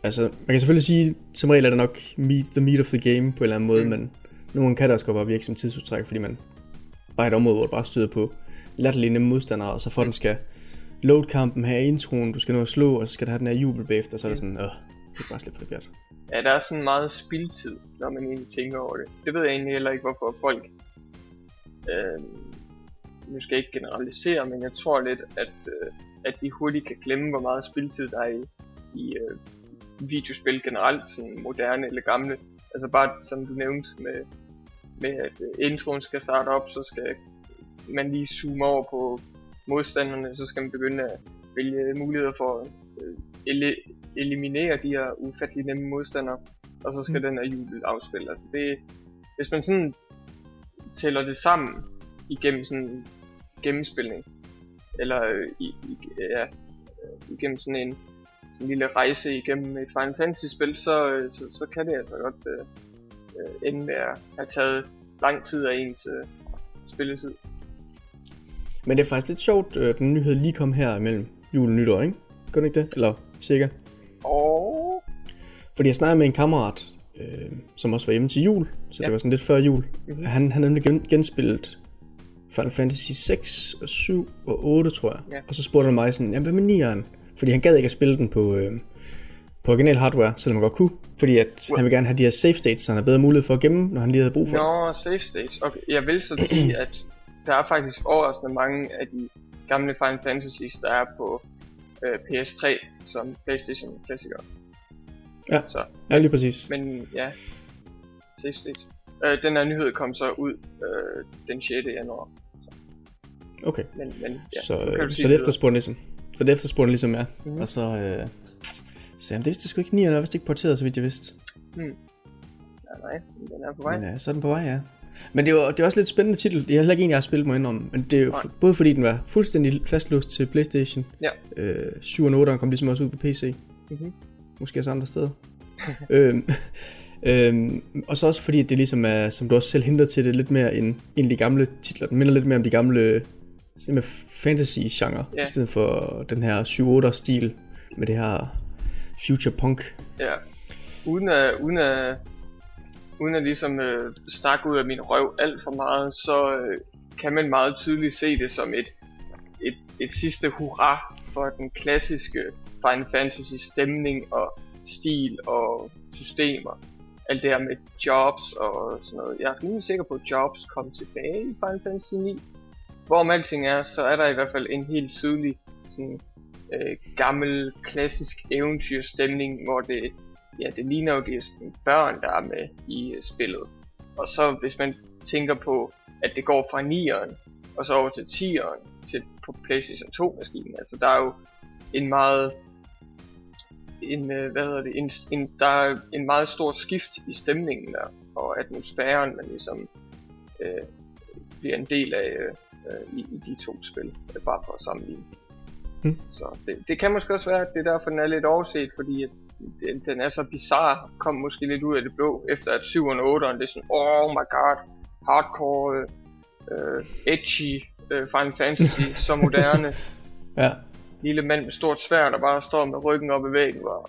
Speaker 1: Altså, man kan selvfølgelig sige, som regel er det nok meet, the meat of the game på en eller anden måde, mm. men nogle gange kan det også godt bare virke som tidsudtræk, fordi man bare er et område, hvor du bare støder på latterlige nemme modstandere, og så for mm. den skal load-kampen her i introen, du skal nå at slå, og så skal der have den her jubel bagefter, så er det sådan, åh, det er bare slet for det
Speaker 2: Ja, der er sådan meget spildtid, når man egentlig tænker over det. Det ved jeg egentlig heller ikke, hvorfor folk... Øh, nu skal jeg ikke generalisere, men jeg tror lidt, at, øh, at de hurtigt kan glemme, hvor meget spildtid der er i, i øh, videospil generelt, sådan moderne eller gamle. Altså bare som du nævnte med, med at øh, introen skal starte op, så skal man lige zoome over på modstanderne, så skal man begynde at vælge muligheder for at øh, ele- eliminere de her ufattelig nemme modstandere, og så skal mm. den her jubel afspille. Altså det, hvis man sådan tæller det sammen igennem sådan gennemspilning, eller øh, i, i, ja, øh, igennem sådan en, en lille rejse igennem et Final Fantasy spil, så, så, så kan det altså godt øh, ende med at have taget lang tid af ens øh, spilletid.
Speaker 1: Men det er faktisk lidt sjovt, at den nyhed lige kom her mellem jul og nytår, ikke? Gør det ikke det? Eller cirka?
Speaker 2: Oh.
Speaker 1: Fordi jeg snakkede med en kammerat, øh, som også var hjemme til jul, så ja. det var sådan lidt før jul. Mm-hmm. Han, han nemlig gen, genspillet Final Fantasy 6 og 7 og 8, tror jeg. Ja. Og så spurgte han mig sådan, jamen hvad med 9'eren? Fordi han gad ikke at spille den på, øh, på original hardware, selvom han godt kunne. Fordi at well. han vil gerne have de her save states, så han har bedre mulighed for at gemme, når han lige havde brug for
Speaker 2: Nå, save states. Okay, jeg vil så sige, at der er faktisk overraskende mange af de gamle Final Fantasies, der er på øh, PS3 som Playstation klassiker.
Speaker 1: Ja,
Speaker 2: Så,
Speaker 1: ja lige præcis.
Speaker 2: men ja, state. Øh, den her nyhed kom så ud øh, den 6. januar.
Speaker 1: Okay,
Speaker 2: Men, men ja,
Speaker 1: så,
Speaker 2: kan
Speaker 1: øh, så det efterspurgte ligesom. Så det efterspurgte ligesom er.
Speaker 2: Mhm.
Speaker 1: Og så, øh, så jamen, det vidste jeg sgu ikke. 9'eren er vist ikke porteret, så vidt jeg vidste.
Speaker 2: videre. Ja, nej, den er på vej.
Speaker 1: Men øh, så er den på vej, ja. Men det var, det er også lidt spændende titel. Det er heller ikke en, jeg har spillet mig ind om. Men det er jo
Speaker 2: Nej.
Speaker 1: både fordi den var fuldstændig fastlåst til Playstation.
Speaker 2: Ja.
Speaker 1: Øh, 7 og 8 kom ligesom også ud på PC.
Speaker 2: Mhm.
Speaker 1: Måske også andre steder. øhm, øhm, og så også fordi, det ligesom er, som du også selv henter til det, lidt mere end, end de gamle titler. Den minder lidt mere om de gamle med fantasy-genre,
Speaker 2: Ja.
Speaker 1: i stedet for den her 7-8-stil med det her future punk.
Speaker 2: Ja. Uden at, uden at, uden at ligesom øh, snakke ud af min røv alt for meget, så øh, kan man meget tydeligt se det som et, et, et sidste hurra for den klassiske Final Fantasy stemning og stil og systemer. Alt det her med jobs og sådan noget. Jeg er rimelig sikker på, at jobs kom tilbage i Final Fantasy 9. Hvorom alting er, så er der i hvert fald en helt tydelig sådan, øh, gammel, klassisk eventyrstemning, hvor det, ja, det ligner jo, det børn, der er med i øh, spillet. Og så hvis man tænker på, at det går fra 9'eren, og så over til 10'eren, til på PlayStation 2-maskinen, altså der er jo en meget, en, øh, hvad hedder det, en, en, der er en meget stor skift i stemningen der, og atmosfæren, man ligesom øh, bliver en del af øh, i, i de to spil, bare for at sammenligne.
Speaker 1: Hmm.
Speaker 2: Så det, det kan måske også være, at det er derfor, den er lidt overset, fordi at den, den er så bizarre, kom måske lidt ud af det blå, efter at 7'eren og 8'eren, det er sådan, oh my god, hardcore, øh, edgy øh, Final Fantasy, så moderne,
Speaker 1: Ja,
Speaker 2: lille mand med stort svær, der bare står med ryggen op i væggen, og,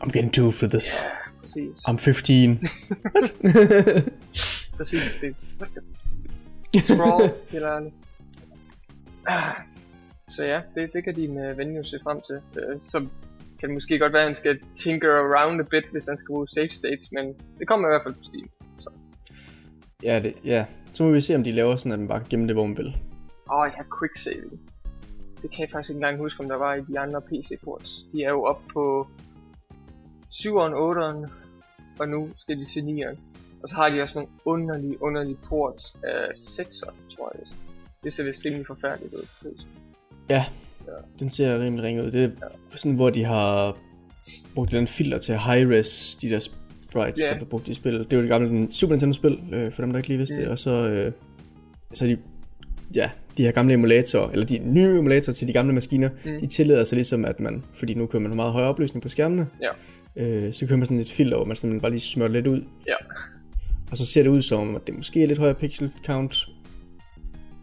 Speaker 1: I'm getting too for this.
Speaker 2: ja, præcis,
Speaker 1: I'm 15.
Speaker 2: præcis, det, scroll, helt ærligt. Så ja, det, det kan din øh, ven jo se frem til. Øh, så kan det måske godt være, at han skal tinker around a bit, hvis han skal bruge save states, men det kommer i hvert fald på Steam.
Speaker 1: ja, det, ja, så må vi se, om de laver sådan, at man bare kan gemme det, hvor man vil.
Speaker 2: Åh, jeg har quick save. Det kan jeg faktisk ikke engang huske, om der var i de andre PC-ports. De er jo op på 7'eren, 8'eren, og nu skal de til 9'eren. Og så har de også nogle underlige, underlige ports af 6'eren, tror jeg. Det ser vist rimelig forfærdeligt ud.
Speaker 1: Ja, den ser rimelig ringet ud. Det er sådan, hvor de har brugt den filter til high-res, de der sprites,
Speaker 2: Ja.
Speaker 1: der blev brugt i spillet. Det var det gamle Super Nintendo-spil, øh, for dem, der ikke lige vidste
Speaker 2: Mm.
Speaker 1: det. Og så, øh, så de, ja, de her gamle emulatorer, eller de nye emulatorer til de gamle maskiner,
Speaker 2: Mm.
Speaker 1: de tillader sig ligesom, at man, fordi nu kører man meget højere opløsning på skærmene,
Speaker 2: Ja.
Speaker 1: øh, så kører man sådan et filter, hvor man simpelthen bare lige smører lidt ud.
Speaker 2: Ja.
Speaker 1: Og så ser det ud som, at det måske er lidt højere pixel count.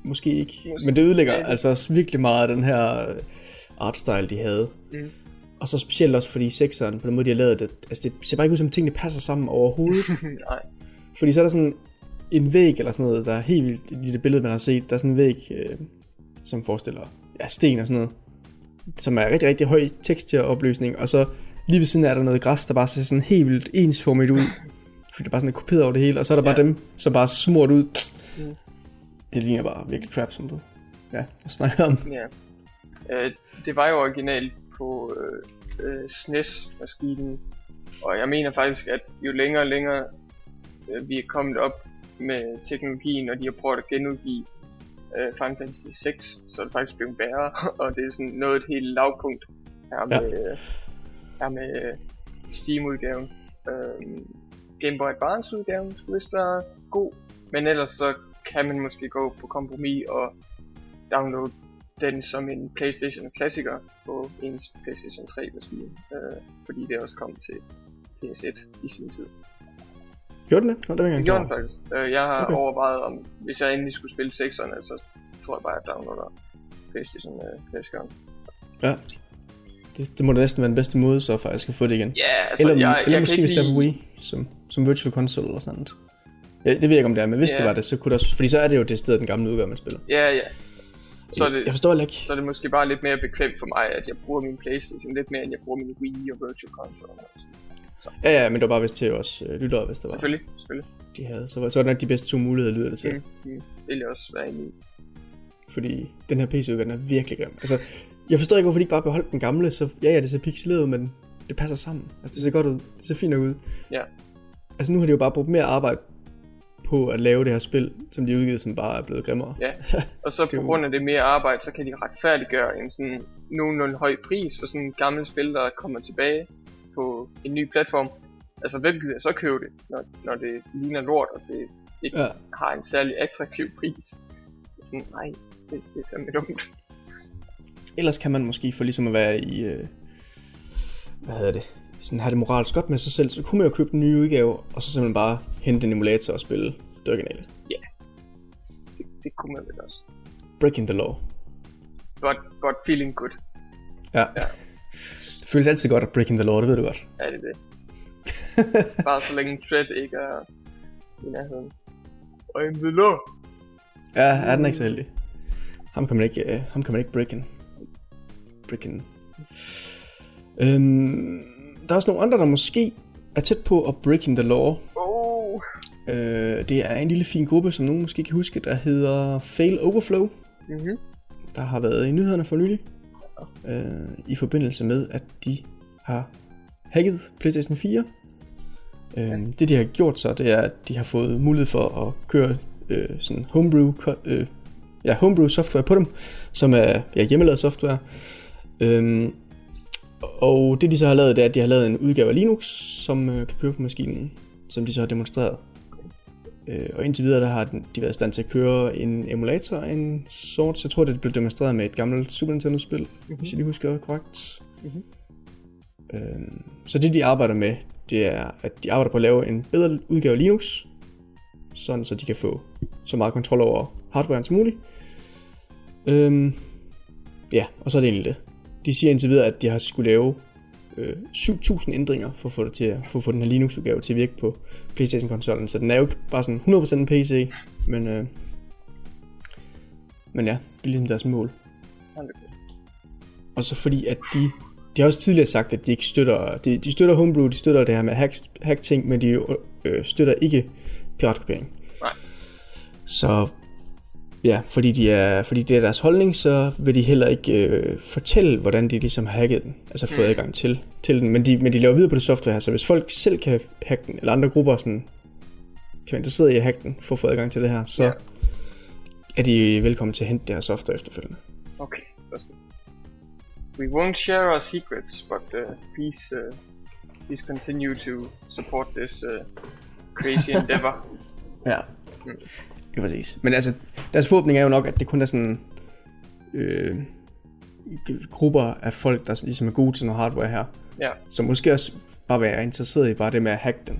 Speaker 1: Måske ikke. Men det ødelægger
Speaker 2: Ja, det-
Speaker 1: altså også virkelig meget af den her øh, artstyle, de havde.
Speaker 2: Mm.
Speaker 1: Og så specielt også fordi sekseren, for den måde de har lavet det, altså det ser bare ikke ud som tingene passer sammen overhovedet.
Speaker 2: Nej.
Speaker 1: fordi så er der sådan en væg eller sådan noget, der er helt vildt i det billede, man har set. Der er sådan en væg, øh, som forestiller ja, sten og sådan noget. Som er rigtig, rigtig høj teksturopløsning. Og så lige ved siden af er der noget græs, der bare ser sådan helt vildt ensformigt ud. Fordi det bare sådan er kopieret over det hele. Og så er der bare
Speaker 2: Ja.
Speaker 1: dem, som bare er smurt ud.
Speaker 2: Mm.
Speaker 1: Det ligner bare virkelig crap, som du ja, snakker om.
Speaker 2: Ja. Øh, det var jo originalt på øh, øh, SNES-maskinen, og jeg mener faktisk, at jo længere og længere øh, vi er kommet op med teknologien, og de har prøvet at genudgive øh, Final Fantasy 6, så er det faktisk blevet værre, og det er sådan noget et helt lavpunkt her
Speaker 1: Ja.
Speaker 2: med, øh, her med øh, Steam-udgaven. Øh, Game Boy Advance-udgaven skulle vist være god, men ellers så kan man måske gå på kompromis og downloade den som en PlayStation klassiker på ens PlayStation 3 maskine, øh, fordi det også kom til PS1 i sin tid.
Speaker 1: Gjorde den det? Nå, det var
Speaker 2: gjorde den faktisk. Øh, jeg har
Speaker 1: Okay.
Speaker 2: overvejet om, hvis jeg endelig skulle spille 6'erne, så tror jeg bare, at jeg downloader PlayStation øh, klassikeren.
Speaker 1: Ja. Det, det må da næsten være den bedste måde så faktisk at få det igen.
Speaker 2: Ja, altså
Speaker 1: eller,
Speaker 2: jeg,
Speaker 1: eller
Speaker 2: jeg
Speaker 1: måske hvis
Speaker 2: ikke
Speaker 1: det er. Wii, som, som virtual console eller sådan noget. Ja, det ved jeg ikke om det er, men hvis
Speaker 2: Ja.
Speaker 1: det var det, så kunne også, fordi så er det jo det sted, den gamle udgave, man spiller.
Speaker 2: Ja, ja. Så er, det,
Speaker 1: Jeg forstår ikke.
Speaker 2: så er det måske bare lidt mere bekvemt for mig, at jeg bruger min Playstation lidt mere, end jeg bruger min Wii og Virtual Console.
Speaker 1: Ja, ja, men det var bare vist til os øh, lyttere, hvis det var,
Speaker 2: Selvfølgelig, selvfølgelig.
Speaker 1: de havde. Så, var- så var det nok de bedste to muligheder, lyder det til.
Speaker 2: Mm, mm. Det vil også være enig i.
Speaker 1: Fordi den her PC-udgave, er virkelig grim. Altså, jeg forstår ikke, hvorfor de ikke bare beholdt den gamle, så ja, ja, det ser pixeleret ud, men det passer sammen. Altså det ser godt ud. Det ser fint ud.
Speaker 2: Ja.
Speaker 1: Altså nu har de jo bare brugt mere arbejde på at lave det her spil, som de udgivet, som bare er blevet grimmere.
Speaker 2: Ja, og så på grund af det mere arbejde, så kan de retfærdiggøre en sådan nogenlunde høj pris for sådan en gammel spil, der kommer tilbage på en ny platform. Altså, hvem gider så købe det, når, når det ligner lort, og det ikke
Speaker 1: ja.
Speaker 2: har en særlig attraktiv pris? Sådan, nej, det, det er fandme dumt.
Speaker 1: Ellers kan man måske for ligesom at være i, øh, hvad hedder det, sådan have det moralsk godt med sig selv, så kunne man jo købe den nye udgave, og så simpelthen bare hente en emulator og spille det originale.
Speaker 2: Det, det kunne man vel også.
Speaker 1: Breaking the law.
Speaker 2: Godt, godt feeling good.
Speaker 1: Ja. ja. Det føles altid godt at breaking the law, det ved du godt.
Speaker 2: Er det det? Bare så længe Tread ikke er i nærheden. I'm the law.
Speaker 1: Ja, er den ikke så heldig. Ham kan man ikke, øh, ham kan man ikke breaken. Breaken. Øhm, der er også nogle andre, der måske er tæt på at breaking the law.
Speaker 2: Oh,
Speaker 1: Øh, det er en lille fin gruppe, som nogen måske kan huske, der hedder Fail Overflow.
Speaker 2: mhm.
Speaker 1: der har været i nyhederne for nylig, øh, i forbindelse med, at de har hacket PlayStation 4. Øh, det de har gjort så, det er, at de har fået mulighed for at køre øh, sådan homebrew, øh, ja, homebrew software på dem, som er ja, hjemmelavet software. Øh, og det de så har lavet, det er, at de har lavet en udgave af Linux, som øh, kan køre på maskinen, som de så har demonstreret. Øh, og indtil videre der har de været i stand til at køre en emulator af en sort. Jeg tror, det blev demonstreret med et gammelt Super Nintendo-spil, mm-hmm. hvis jeg lige husker korrekt.
Speaker 2: Mhm.
Speaker 1: Øh, så det, de arbejder med, det er, at de arbejder på at lave en bedre udgave af Linux, sådan så de kan få så meget kontrol over hardwaren som muligt. Øhm, ja, og så er det egentlig det. De siger indtil videre, at de har skulle lave øh, 7.000 ændringer for at få, det til at, for at få den her Linux-udgave til at virke på Playstation-konsollen. Så den er jo ikke bare sådan 100% en PC, men, øh, men ja, det er ligesom deres mål. Og så fordi, at de, de har også tidligere sagt, at de ikke støtter, de, de støtter homebrew, de støtter det her med hack, hack ting, men de øh, støtter ikke piratkopiering.
Speaker 2: Nej.
Speaker 1: Så ja, fordi, de er, fordi det er deres holdning, så vil de heller ikke øh, fortælle, hvordan de ligesom har hacket den, altså fået
Speaker 2: Mm.
Speaker 1: adgang til, til den, men de, men de laver videre på det software her, så hvis folk selv kan hacke den, eller andre grupper sådan, kan være interesseret i at hacke den, for at få adgang til det her, så
Speaker 2: Ja.
Speaker 1: er de velkommen til at hente det her software efterfølgende.
Speaker 2: Okay, We won't share our secrets, but uh, please, uh, please continue to support this uh, crazy endeavor.
Speaker 1: Ja. Det er præcis. Men altså, deres forhåbning er jo nok, at det kun er sådan øh, grupper af folk, der ligesom er gode til noget hardware her.
Speaker 2: Ja.
Speaker 1: Som måske også bare være interesseret i bare det med at hacke den.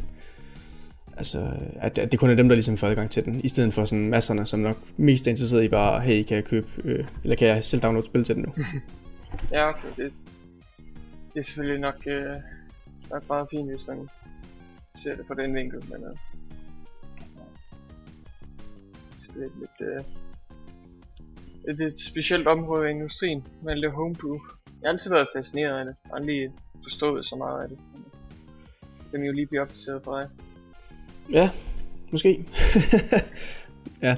Speaker 1: Altså, at, at det kun er dem, der ligesom får adgang til den, i stedet for sådan masserne, som nok mest er interesseret i bare, hey, kan jeg købe, øh, eller kan jeg selv downloade spil til den nu?
Speaker 2: ja, okay, det, det er selvfølgelig nok, uh, nok meget fint, hvis man ser det på den vinkel, men uh, er lidt, lidt, uh, et, et specielt område af industrien, med alt det homebrew. Jeg har altid været fascineret af det, har aldrig forstået så meget af det. Det kan jo lige blive opdateret for dig.
Speaker 1: Ja, måske. ja.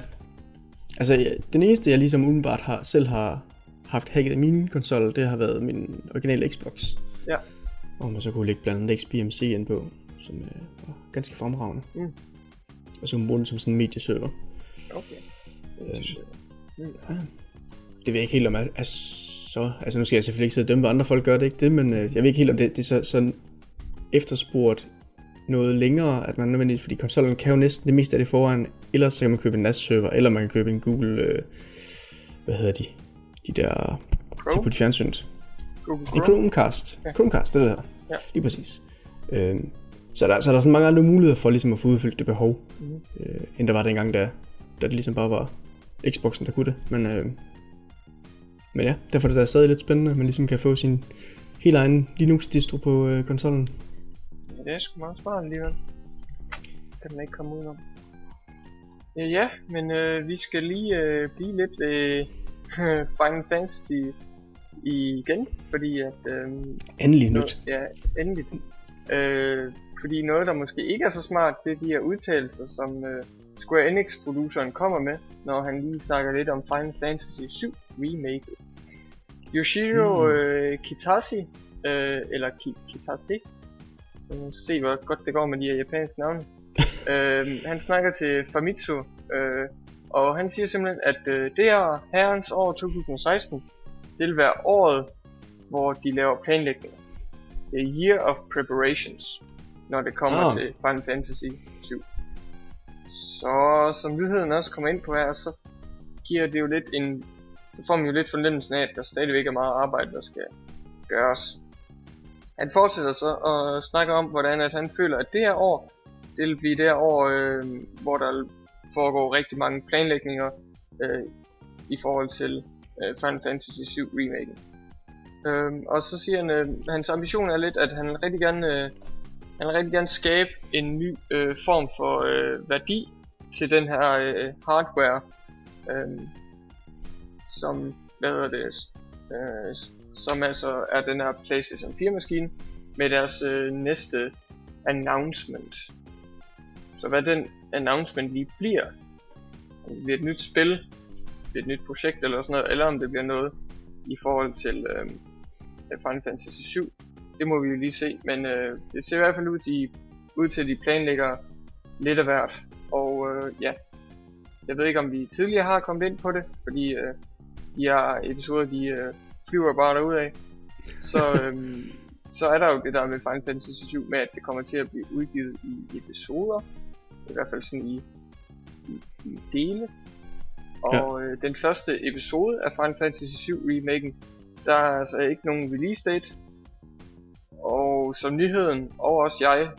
Speaker 1: Altså, ja, den eneste, jeg ligesom umiddelbart har, selv har haft hacket i min konsol, det har været min originale Xbox.
Speaker 2: Ja.
Speaker 1: Hvor man så kunne lægge blandt andet XBMC ind på, som øh, var ganske fremragende.
Speaker 2: Mm.
Speaker 1: Og så kunne man bruge den som sådan en medieserver.
Speaker 2: Okay.
Speaker 1: Øhm,
Speaker 2: Mm.
Speaker 1: Det ved jeg ikke helt om er, er så... Altså nu skal jeg selvfølgelig ikke sidde og dømme, hvad andre folk gør det ikke det, men øh, jeg ved ikke helt om det, det er så, sådan efterspurgt noget længere, at man nødvendigt, fordi konsollen kan jo næsten det meste af det foran, ellers så kan man købe en NAS-server, eller man kan købe en Google, øh, hvad hedder de, de der, til
Speaker 2: Chrome?
Speaker 1: på de fjernsynet.
Speaker 2: Google
Speaker 1: En
Speaker 2: Chrome?
Speaker 1: Chromecast.
Speaker 2: Ja.
Speaker 1: Chromecast, det er det her.
Speaker 2: Ja.
Speaker 1: Lige præcis. Øhm, så, der, så der er sådan mange andre muligheder for ligesom at få udfyldt det behov,
Speaker 2: Mhm.
Speaker 1: øh, end der var dengang, da, da det ligesom bare var Xboxen, der kunne det. Men, øh, men ja, derfor er det da stadig lidt spændende, at man ligesom kan få sin helt egen Linux-distro på øh, konsollen.
Speaker 2: Ja, det er sgu meget smart alligevel. Kan man ikke komme udenom. Ja, ja men øh, vi skal lige øh, blive lidt ved Final Fantasy igen, fordi at... Øh,
Speaker 1: Endelig nyt.
Speaker 2: Ja, endelig. Øh, fordi noget, der måske ikke er så smart, det er de her udtalelser, som øh, Square Enix-produceren kommer med, når han lige snakker lidt om Final Fantasy 7 Remake. Yoshiro
Speaker 1: Mm.
Speaker 2: øh, Kitase, øh, eller Kitase. Nu må se, hvor godt det går med de her japanske navne. øh, han snakker til Famitsu, øh, og han siger simpelthen, at øh, det er herrens år 2016, det vil være året, hvor de laver planlægning. The Year of Preparations, når det kommer
Speaker 1: Ah.
Speaker 2: til Final Fantasy 7. Så som nyheden også kommer ind på her, så giver det jo lidt en... Så får man jo lidt fornemmelsen af, at der stadigvæk er meget arbejde, der skal gøres. Han fortsætter så og snakker om, hvordan at han føler, at det her år, det vil blive det år, øh, hvor der foregår rigtig mange planlægninger øh, i forhold til øh, Final Fantasy 7 remaken. Øh, og så siger han, øh, hans ambition er lidt, at han rigtig gerne, øh, han vil rigtig gerne skabe en ny øh, form for øh, værdi til den her øh, hardware, øh, som, hvad hedder det, øh, som altså er den her PlayStation 4 maskine med deres øh, næste announcement. Så hvad den announcement lige bliver, om det bliver et nyt spil, det bliver et nyt projekt eller sådan noget, eller om det bliver noget i forhold til øh, Final Fantasy 7, det må vi jo lige se, men øh, det ser i hvert fald ud, de, ud til, at de planlægger lidt af hvert, og øh, ja, jeg ved ikke om vi tidligere har kommet ind på det, fordi øh, de her episoder, de øh, flyver bare derudad, så, øh, så er der jo det der med Final Fantasy 7 med, at det kommer til at blive udgivet i episoder, i hvert fald sådan i, i, i dele, og øh, den første episode af Final Fantasy 7 remaken, der er altså ikke nogen release date. Og som nyheden, og også jeg,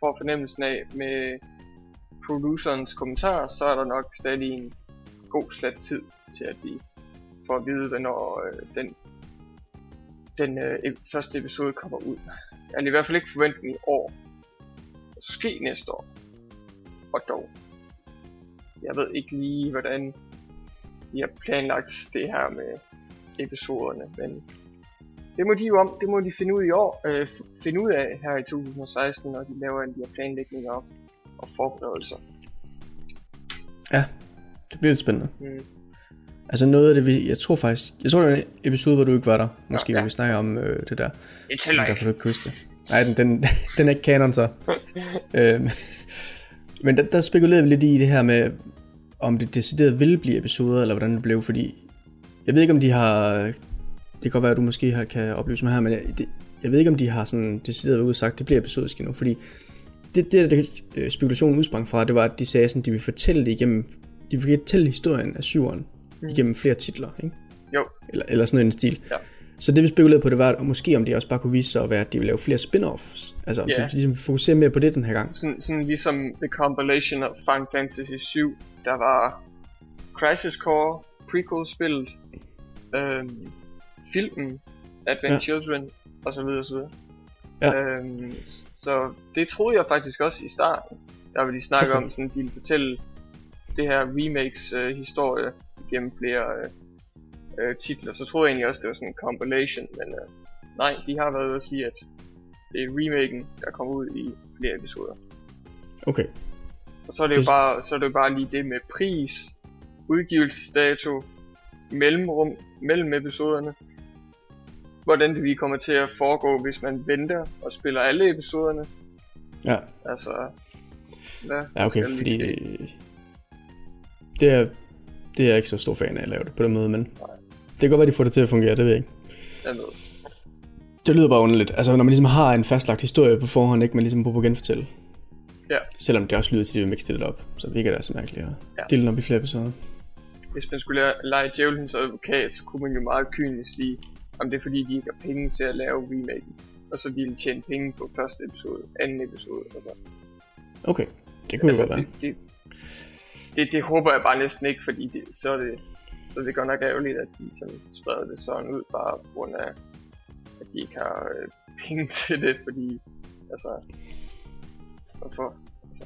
Speaker 2: får fornemmelsen af med producerens kommentar, så er der nok stadig en god slat tid til at vi får at vide, hvornår øh, den, den øh, e-, første episode kommer ud. Jeg er i hvert fald ikke forventet i år. Måske næste år. Og dog. Jeg ved ikke lige, hvordan de har planlagt det her med episoderne, men det må de jo om, det må de finde ud i år, øh, finde ud af her i 2016, når de laver alle de her planlægninger op og forberedelser.
Speaker 1: Ja, det bliver lidt spændende.
Speaker 2: Mm.
Speaker 1: Altså noget af det, vi, jeg tror faktisk, jeg tror det var en episode, hvor du ikke var der, måske,
Speaker 2: ja.
Speaker 1: hvor vi snakker om øh, det der.
Speaker 2: Det tæller ikke.
Speaker 1: får du ikke kysse det. Nej, den, den, den er ikke kanon så. øhm, men der, der spekulerede vi lidt i det her med, om det decideret ville blive episoder, eller hvordan det blev, fordi jeg ved ikke, om de har, det kan godt være, at du måske har, kan oplyse mig her, men jeg, det, jeg ved ikke, om de har sådan decideret og sagt, det bliver episodisk endnu, fordi det, det, der øh, spekulationen udsprang fra, det var, at de sagde sådan, de ville fortælle det igennem, de ville fortælle historien af syveren mm. igennem flere titler, ikke?
Speaker 2: Jo,
Speaker 1: Eller, eller sådan en stil.
Speaker 2: Ja.
Speaker 1: Så det vi spekulerede på, det var, at måske om det også bare kunne vise sig at være, at de vil lave flere spin-offs. Altså om
Speaker 2: Ja.
Speaker 1: de ligesom fokuserer mere på det den her gang.
Speaker 2: sådan, sådan ligesom The Compilation of Final Fantasy 7, der var Crisis Core, prequel-spillet, øhm, filmen, Advent
Speaker 1: Ja.
Speaker 2: Children, og så videre, så videre.
Speaker 1: Ja.
Speaker 2: Øhm, så det troede jeg faktisk også i starten. Der ville de snakke
Speaker 1: Okay.
Speaker 2: om, sådan, de ville fortælle det her remakes øh, historie gennem flere øh, øh, titler. Så troede jeg egentlig også, det var sådan en compilation, men øh, nej, de har været at sige, at det er remaken, der kommer ud i flere episoder.
Speaker 1: Okay.
Speaker 2: Og så er det, jo
Speaker 1: Det-
Speaker 2: bare, så er det jo bare lige det med pris, udgivelsesdato, mellemrum mellem episoderne. Hvordan det lige kommer til at foregå, hvis man venter og spiller alle episoderne.
Speaker 1: Ja,
Speaker 2: Altså, hvad
Speaker 1: ja okay, fordi det er, det er jeg ikke så stor fan af at lave det på den måde, men det kan godt være, de får det til at fungere, det ved jeg ikke.
Speaker 2: Jeg ved.
Speaker 1: Det lyder bare underligt. Altså, når man ligesom har en fastlagt historie på forhånd, ikke man ligesom på at genfortælle.
Speaker 2: Ja.
Speaker 1: Selvom det også lyder til, at de vil mixe det op, så virker det altså mærkeligt at
Speaker 2: Ja.
Speaker 1: dele den op i flere episoder.
Speaker 2: Hvis man skulle lege djævelens advokat, så kunne man jo meget kynisk sige, om det er fordi, de ikke har penge til at lave remaken. Og så de vil tjene penge på første episode, anden episode og så.
Speaker 1: Okay, det kunne altså, godt være.
Speaker 2: det, det, det, det, håber jeg bare næsten ikke, fordi det, så er det, så er det godt nok ærgerligt, at de sådan spreder det sådan ud, bare på grund af, at de ikke har øh, penge til det, fordi, altså, hvorfor, altså,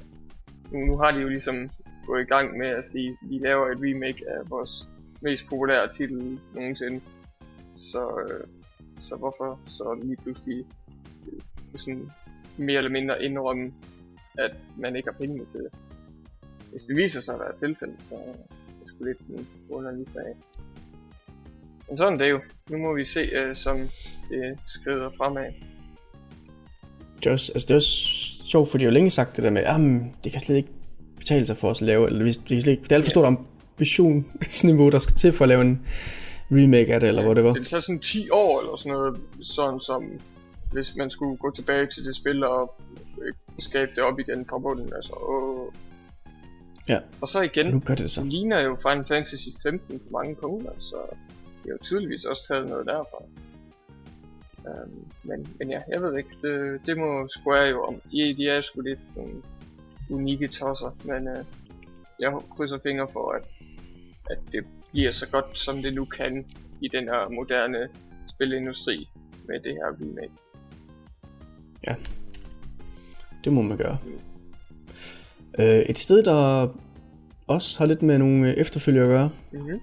Speaker 2: nu, nu har de jo ligesom gået i gang med at sige, vi laver et remake af vores mest populære titel nogensinde, så, øh, så hvorfor så lige pludselig øh, sådan mere eller mindre indrømme, at man ikke har penge til det. Hvis det viser sig at være tilfældet, så er det sgu lidt en underlig sag. Men sådan er det jo. Nu må vi se, øh, som det skrider fremad.
Speaker 1: Det er også, altså det er også sjovt, for de har længe sagt det der med, at det kan slet ikke betale sig for os at lave, eller vi, vi kan slet ikke, det er alt for stort ambitionsniveau, der skal til for at lave en remake af det, eller ja, hvor det var.
Speaker 2: Det tager sådan 10 år eller sådan noget, sådan som hvis man skulle gå tilbage til det spil og øh, skabe det op igen fra bunden, altså, åh.
Speaker 1: Ja,
Speaker 2: Og så igen,
Speaker 1: nu gør det så.
Speaker 2: det ligner jo Final Fantasy 15 på mange punkter, så det har jo tydeligvis også taget noget derfra. Um, men, men ja, jeg ved ikke, det, det må Square jo om. De, de er sgu lidt nogle unikke tosser, men uh, jeg krydser fingre for, at, at det bliver så godt, som det nu kan i den her moderne spilindustri med det her remake.
Speaker 1: Ja, det må man gøre. Øh, et sted, der også har lidt med nogle øh, efterfølger at gøre,
Speaker 2: Mm-hmm.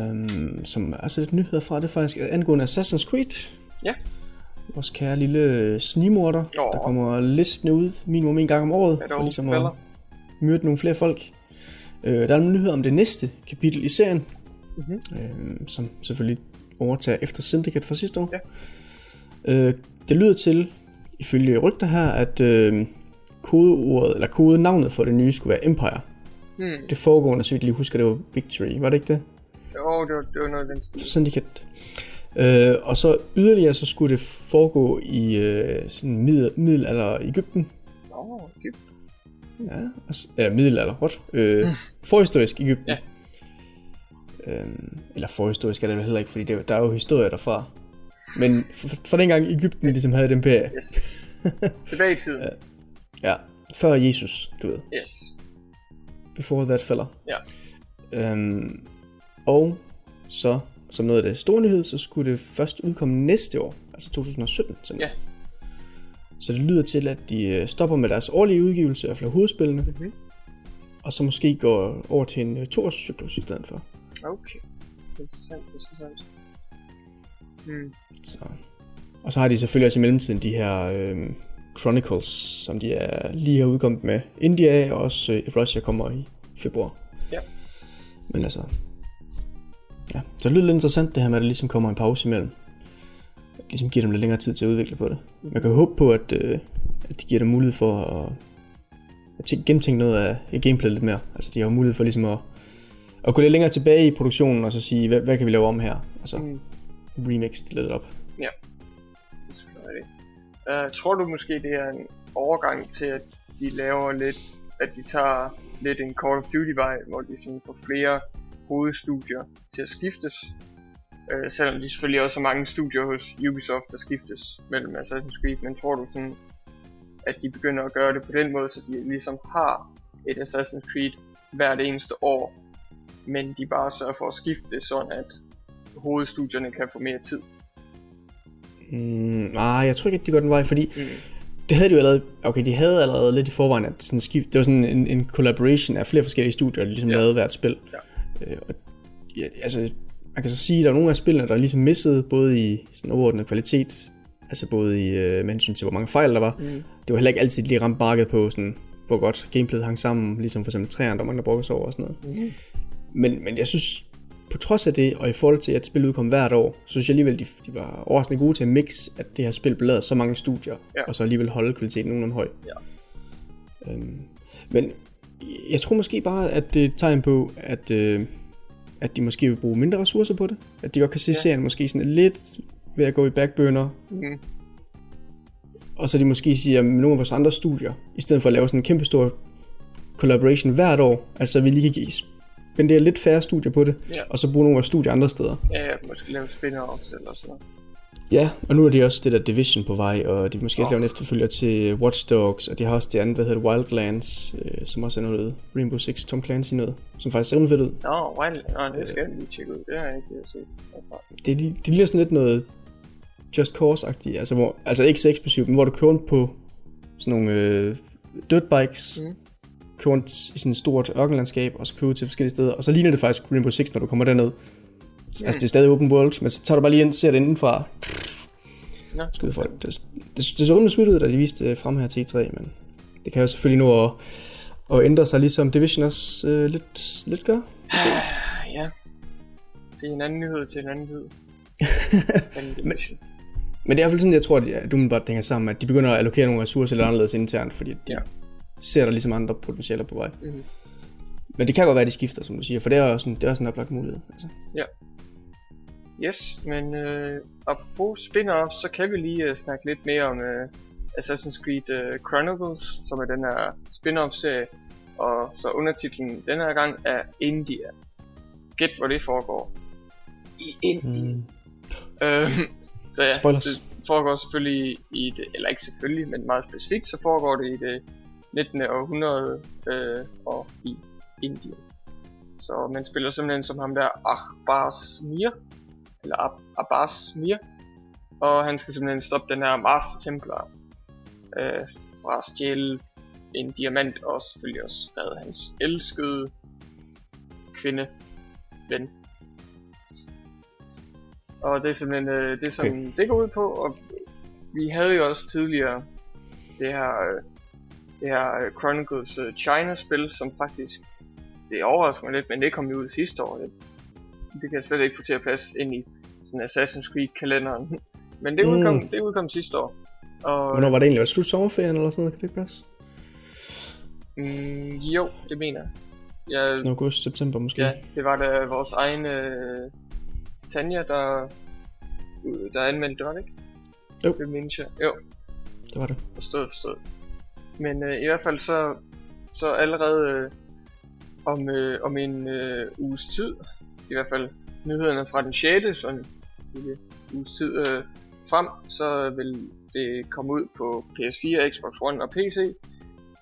Speaker 1: øhm, som er altså lidt nyheder fra, det er faktisk angående Assassin's Creed.
Speaker 2: Ja.
Speaker 1: Vores kære lille snimorder,
Speaker 2: Åh.
Speaker 1: der kommer listende ud minimum en gang om året, for ligesom at myrde nogle flere folk. Øh, der er nogle nyheder om det næste kapitel i serien,
Speaker 2: Mhm.
Speaker 1: øh, som selvfølgelig overtager efter Syndicate fra sidste år.
Speaker 2: Ja.
Speaker 1: Øh, det lyder til, ifølge rygter her, at øh, kodeordet, eller kodenavnet for det nye skulle være Empire.
Speaker 2: Hmm.
Speaker 1: Det foregående, så vidt jeg lige husker, det var Victory, var det ikke det?
Speaker 2: Jo, det var, det var noget den stil.
Speaker 1: Syndicate. Øh, og så yderligere, så skulle det foregå i øh, sådan middel, middelalder Ægypten.
Speaker 2: Nå, Egypt.
Speaker 1: Ja, altså, eller middelalder, what? Øh, Forhistorisk Ægypten.
Speaker 2: Ja.
Speaker 1: Øhm, eller forhistorisk er det vel heller ikke, fordi det, der er jo historier derfra. Men for, for dengang Ægypten ligesom havde et imperie.
Speaker 2: Yes. Tilbage i tiden.
Speaker 1: Ja, før Jesus, du ved.
Speaker 2: Yes.
Speaker 1: Before that fella.
Speaker 2: Ja.
Speaker 1: Øhm, og så, som noget af det store nyhed, så skulle det først udkomme næste år, altså 2017. Sådan.
Speaker 2: Ja.
Speaker 1: Så det lyder til, at de øh, stopper med deres årlige udgivelse af flere hovedspillene,
Speaker 2: Mhm.
Speaker 1: og så måske går over til en øh, toårscyklus i stedet for.
Speaker 2: Okay. Interessant, interessant. Hmm.
Speaker 1: Så. Og så har de selvfølgelig også i mellemtiden de her øh, Chronicles, som de er lige har udkommet med India, og også øh, Russia kommer i februar.
Speaker 2: Ja.
Speaker 1: Men altså, ja, så det lyder lidt interessant det her med, at der ligesom kommer en pause imellem. Ligesom giver dem lidt længere tid til at udvikle på det. Man kan håbe på, at, øh, at de giver dem mulighed for at, at tænke- gentænke noget af gameplayet lidt mere. Altså de har jo mulighed for ligesom at, at gå lidt længere tilbage i produktionen, og så sige, hvad, hvad kan vi lave om her? Og så
Speaker 2: Hmm.
Speaker 1: remix det lidt op.
Speaker 2: Det er rigtigt. Uh, tror du måske, det er en overgang til, at de laver lidt, at de tager lidt en Call of Duty-vej, hvor de sådan får flere hovedstudier til at skiftes? Uh, selvom de selvfølgelig også har mange studier hos Ubisoft, der skiftes mellem Assassin's Creed, men tror du sådan, at de begynder at gøre det på den måde, så de ligesom har et Assassin's Creed hvert eneste år, men de bare sørger for at skifte det, sådan at hovedstudierne kan få mere tid?
Speaker 1: Mm, nej, jeg tror ikke, at de går den vej, fordi
Speaker 2: Mm.
Speaker 1: det havde de jo allerede, okay, de havde allerede lidt i forvejen, at sådan skift, det var sådan en, en collaboration af flere forskellige studier, der ligesom
Speaker 2: ja.
Speaker 1: lavede hvert spil.
Speaker 2: Ja.
Speaker 1: Øh, og, ja, altså, man kan så sige, at der er nogle af spillene, der er ligesom missede, både i sådan overordnet kvalitet, altså både i øh, med hensyn til, hvor mange fejl der var.
Speaker 2: Mm.
Speaker 1: Det var heller ikke altid lige ramt bakket på, sådan, hvor godt gameplayet hang sammen, ligesom for eksempel træerne, der mange, der brokkede sig over og sådan noget.
Speaker 2: Mm.
Speaker 1: Men, men jeg synes, på trods af det, og i forhold til, at spillet udkom hvert år, så synes jeg alligevel, de, de var overraskende gode til at mix, at det her spil blev lavet så mange studier,
Speaker 2: Ja.
Speaker 1: og så alligevel holde kvaliteten nogenlunde høj.
Speaker 2: Ja.
Speaker 1: Øhm, men jeg tror måske bare, at det er et tegn på, at, øh, at de måske vil bruge mindre ressourcer på det. At de godt kan se
Speaker 2: Ja.
Speaker 1: serien måske sådan lidt ved at gå i backburner,
Speaker 2: Mm.
Speaker 1: og så de måske siger, at nogle af vores andre studier, i stedet for at lave sådan en kæmpe stor collaboration hvert år, altså vi lige kan spendere lidt færre studier på det,
Speaker 2: Ja.
Speaker 1: og så bruge nogle af vores studier andre steder.
Speaker 2: Ja, ja, måske lave spin-offs eller sådan noget.
Speaker 1: Ja, og nu er de også det der Division på vej, og de vil måske også
Speaker 2: Åh.
Speaker 1: lave en efterfølger til Watch Dogs, og de har også det andet, hvad hedder det, Wildlands, øh, som også er noget Rainbow Six Tom Clancy noget, som faktisk ser rimelig fedt ud.
Speaker 2: Nå, wild. Nå, det skal jeg lige tjekke ud. Det har jeg ikke set.
Speaker 1: Det, det, det ligner sådan lidt noget Just Cause-agtigt, altså, hvor, altså ikke så eksplosivt, men hvor du kører på sådan nogle øh, dirtbikes,
Speaker 2: Mm.
Speaker 1: kører rundt i sådan et stort ørkenlandskab, og så kører til forskellige steder, og så ligner det faktisk Rainbow Six, når du kommer derned. Mm. Altså det er stadig open world, men så tager du bare lige ind, ser det indenfra,
Speaker 2: Nå,
Speaker 1: skyde folk. Det, det, det så rimelig smidt ud, da de viste det frem her til E3, men det kan jo selvfølgelig nu at, at ændre sig, ligesom Division også øh, lidt, lidt gør.
Speaker 2: ja. det er en anden nyhed til en anden tid. dimension.
Speaker 1: Men det er i hvert fald sådan, jeg tror, at ja, du bare hænger sammen, at de begynder at allokere nogle ressourcer lidt anderledes internt, fordi de
Speaker 2: Ja.
Speaker 1: ser der ligesom andre potentialer på vej.
Speaker 2: Mhm.
Speaker 1: Men det kan godt være, at de skifter, som du siger, for det er også en, det er også en oplagt mulighed. Altså.
Speaker 2: Yes, men øh, apropos spin-off, så kan vi lige øh, snakke lidt mere om øh, Assassin's Creed øh, Chronicles, som er den her spin-off-serie. Og så undertitlen den her gang er India. Gæt, hvor det foregår. I Indien.
Speaker 1: Mm.
Speaker 2: Øh, så ja,
Speaker 1: Spoilers.
Speaker 2: det foregår selvfølgelig i det, eller ikke selvfølgelig, men meget specifikt, så foregår det i det 19. århundrede øh, og i Indien. Så man spiller simpelthen som ham der Abbas Mir, eller Ab- Abbas Mir, og han skal simpelthen stoppe den her Master Templar øh, fra at stjæle en diamant, og selvfølgelig også redde hans elskede kvinde ven. Og det er simpelthen øh, det, som
Speaker 1: Okay.
Speaker 2: det går ud på, og vi havde jo også tidligere det her, øh, det her øh, Chronicles øh, China-spil, som faktisk, det overrasker mig lidt, men det kom jo ud sidste år. Det, det kan jeg slet ikke få til at passe ind i sådan Assassin's Creed-kalenderen. Men det
Speaker 1: Mm.
Speaker 2: udkom, det udkom sidste år. Og,
Speaker 1: Hvornår var det egentlig? Var det slut sommerferien eller sådan noget? Kan det ikke passe?
Speaker 2: Mm, jo, det mener jeg. jeg
Speaker 1: August, september måske?
Speaker 2: ja, det var da vores egen øh, Tanja, der, der anmeldte det, var det ikke?
Speaker 1: Jo.
Speaker 2: Det mindes jeg. Jo,
Speaker 1: Det var det.
Speaker 2: forstået, forstået. Men øh, i hvert fald så, så allerede øh, om, øh, om en øh, uges tid, i hvert fald nyhederne fra den 6. sådan lille uges tid øh, frem, så vil det komme ud på PS4, Xbox One og PC,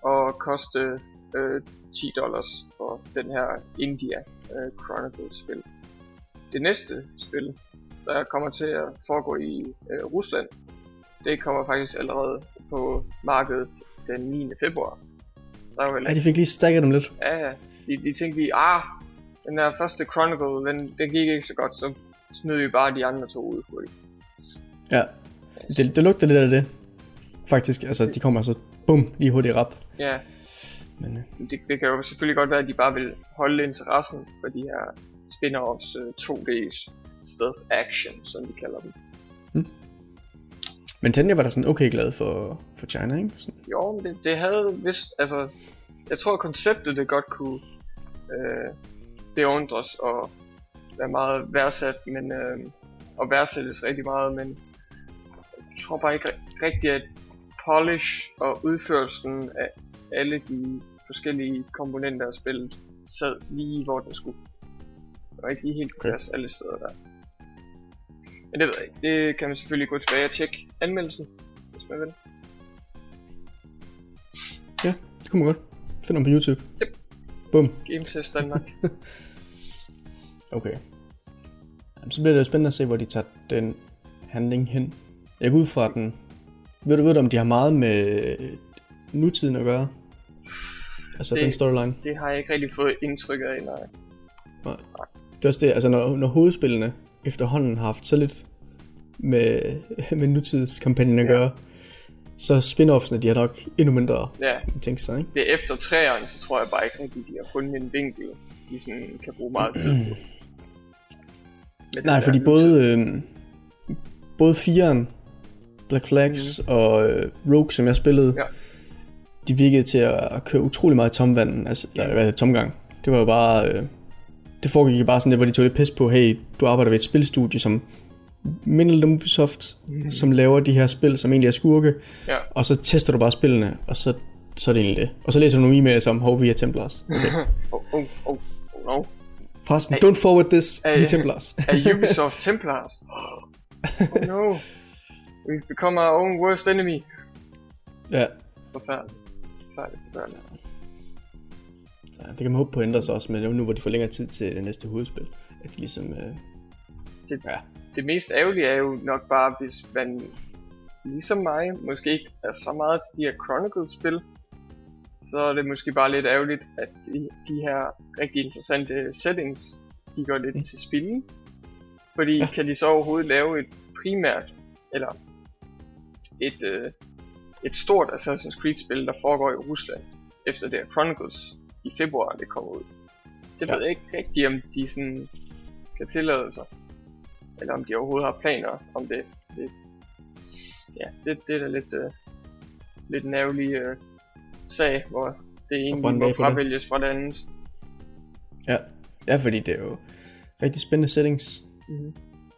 Speaker 2: og koste øh, 10 dollars for den her India øh, Chronicles spil. Det næste spil, der kommer til at foregå i øh, Rusland, det kommer faktisk allerede på markedet den 9. februar. Der er vel
Speaker 1: Ja, de fik lige stakket dem lidt.
Speaker 2: Ja, ja. De, de tænkte lige, ah, den der første Chronicle, den, den gik ikke så godt, så smed vi bare de andre to ud hurtigt.
Speaker 1: Ja, det, det lugter lidt af det. Faktisk, altså de kommer så bum, lige hurtigt rap.
Speaker 2: Ja,
Speaker 1: Men øh,
Speaker 2: det, det kan jo selvfølgelig godt være, at de bare vil holde interessen for de her spin-offs uh, 2D's stealth action, som de kalder dem.
Speaker 1: men Tanja var da sådan okay glad for, for China, ikke? Sådan.
Speaker 2: Jo, men det, det havde vist, altså, jeg tror at konceptet det godt kunne øh, beundres og være meget værdsat, men øh, og værdsættes rigtig meget, men jeg tror bare ikke ri- rigtigt, at polish og udførelsen af alle de forskellige komponenter af spillet sad lige hvor den skulle. Det var ikke lige helt på
Speaker 1: Okay.
Speaker 2: plads alle steder der. Men det ved jeg ikke. Det kan man selvfølgelig gå tilbage og tjekke anmeldelsen, hvis man vil.
Speaker 1: Ja, det kunne man godt. Find dem på YouTube.
Speaker 2: Yep.
Speaker 1: Bum.
Speaker 2: Game Test Danmark.
Speaker 1: Okay. Jamen, så bliver det jo spændende at se, hvor de tager den handling hen. Jeg går ud fra den. Ved du, ved du om de har meget med nutiden at gøre? Altså
Speaker 2: Det-
Speaker 1: den storyline.
Speaker 2: Det har jeg ikke rigtig fået indtryk af, nej.
Speaker 1: Det er også det, altså når, når hovedspillene efterhånden har haft så lidt med, med nutidskampagnen at
Speaker 2: Ja.
Speaker 1: gøre, så spin-offsene, de har nok endnu mindre
Speaker 2: Ja,
Speaker 1: tænkt sig, ikke?
Speaker 2: det er efter træerne, så tror jeg bare ikke rigtigt, de har fundet en vinkel, de sådan kan bruge meget tid på.
Speaker 1: Nej,
Speaker 2: der
Speaker 1: fordi
Speaker 2: nutid.
Speaker 1: både, øh, både 4'eren, Black Flags mm. og øh, Rogue, som jeg spillede.
Speaker 2: Ja.
Speaker 1: de virkede til at, at køre utrolig meget i tomvand, altså, eller hvad det, tomgang. Det var jo bare, øh, det foregik jo bare sådan lidt, hvor de tog lidt pis på, hey, du arbejder ved et spilstudie, som minder lidt om Ubisoft, mm. som laver de her spil, som egentlig er skurke,
Speaker 2: Ja.
Speaker 1: og så tester du bare spillene, og så, så er det egentlig det. Og så læser du nogle e-mails om, hov, vi er Templars. Okay.
Speaker 2: Oh, oh, oh, oh no.
Speaker 1: Forresten, don't forward this, vi
Speaker 2: Ej.
Speaker 1: er Templars.
Speaker 2: Er Ubisoft Templars? Oh no. We've become our own worst enemy.
Speaker 1: ja,
Speaker 2: Forfærdeligt. Forfærdeligt, forfærdeligt.
Speaker 1: Så det kan man håbe på at ændre sig også, men nu hvor de får længere tid til det næste hovedspil, at de ligesom, øh,
Speaker 2: Det,
Speaker 1: ja,
Speaker 2: det mest ærgerlige er jo nok bare, hvis man ligesom mig måske ikke er så meget til de her Chronicles-spil, så er det måske bare lidt ærgerligt, at de, de her rigtig interessante settings, de går lidt
Speaker 1: Mm.
Speaker 2: til spil. Fordi
Speaker 1: Ja.
Speaker 2: ja. kan de så overhovedet lave et primært, eller et, øh, et stort Assassin's Creed-spil, der foregår i Rusland, efter det her Chronicles i februar, det kommer ud. Det
Speaker 1: Ja.
Speaker 2: ved jeg ikke rigtigt, om de sådan kan tillade sig. Eller om de overhovedet har planer om det. det ja, det, det er da lidt, uh, lidt en ærgerlig uh, sag, hvor det ene må fravælges fra det andet.
Speaker 1: Ja. ja, fordi det er jo rigtig spændende settings.
Speaker 2: Mhm.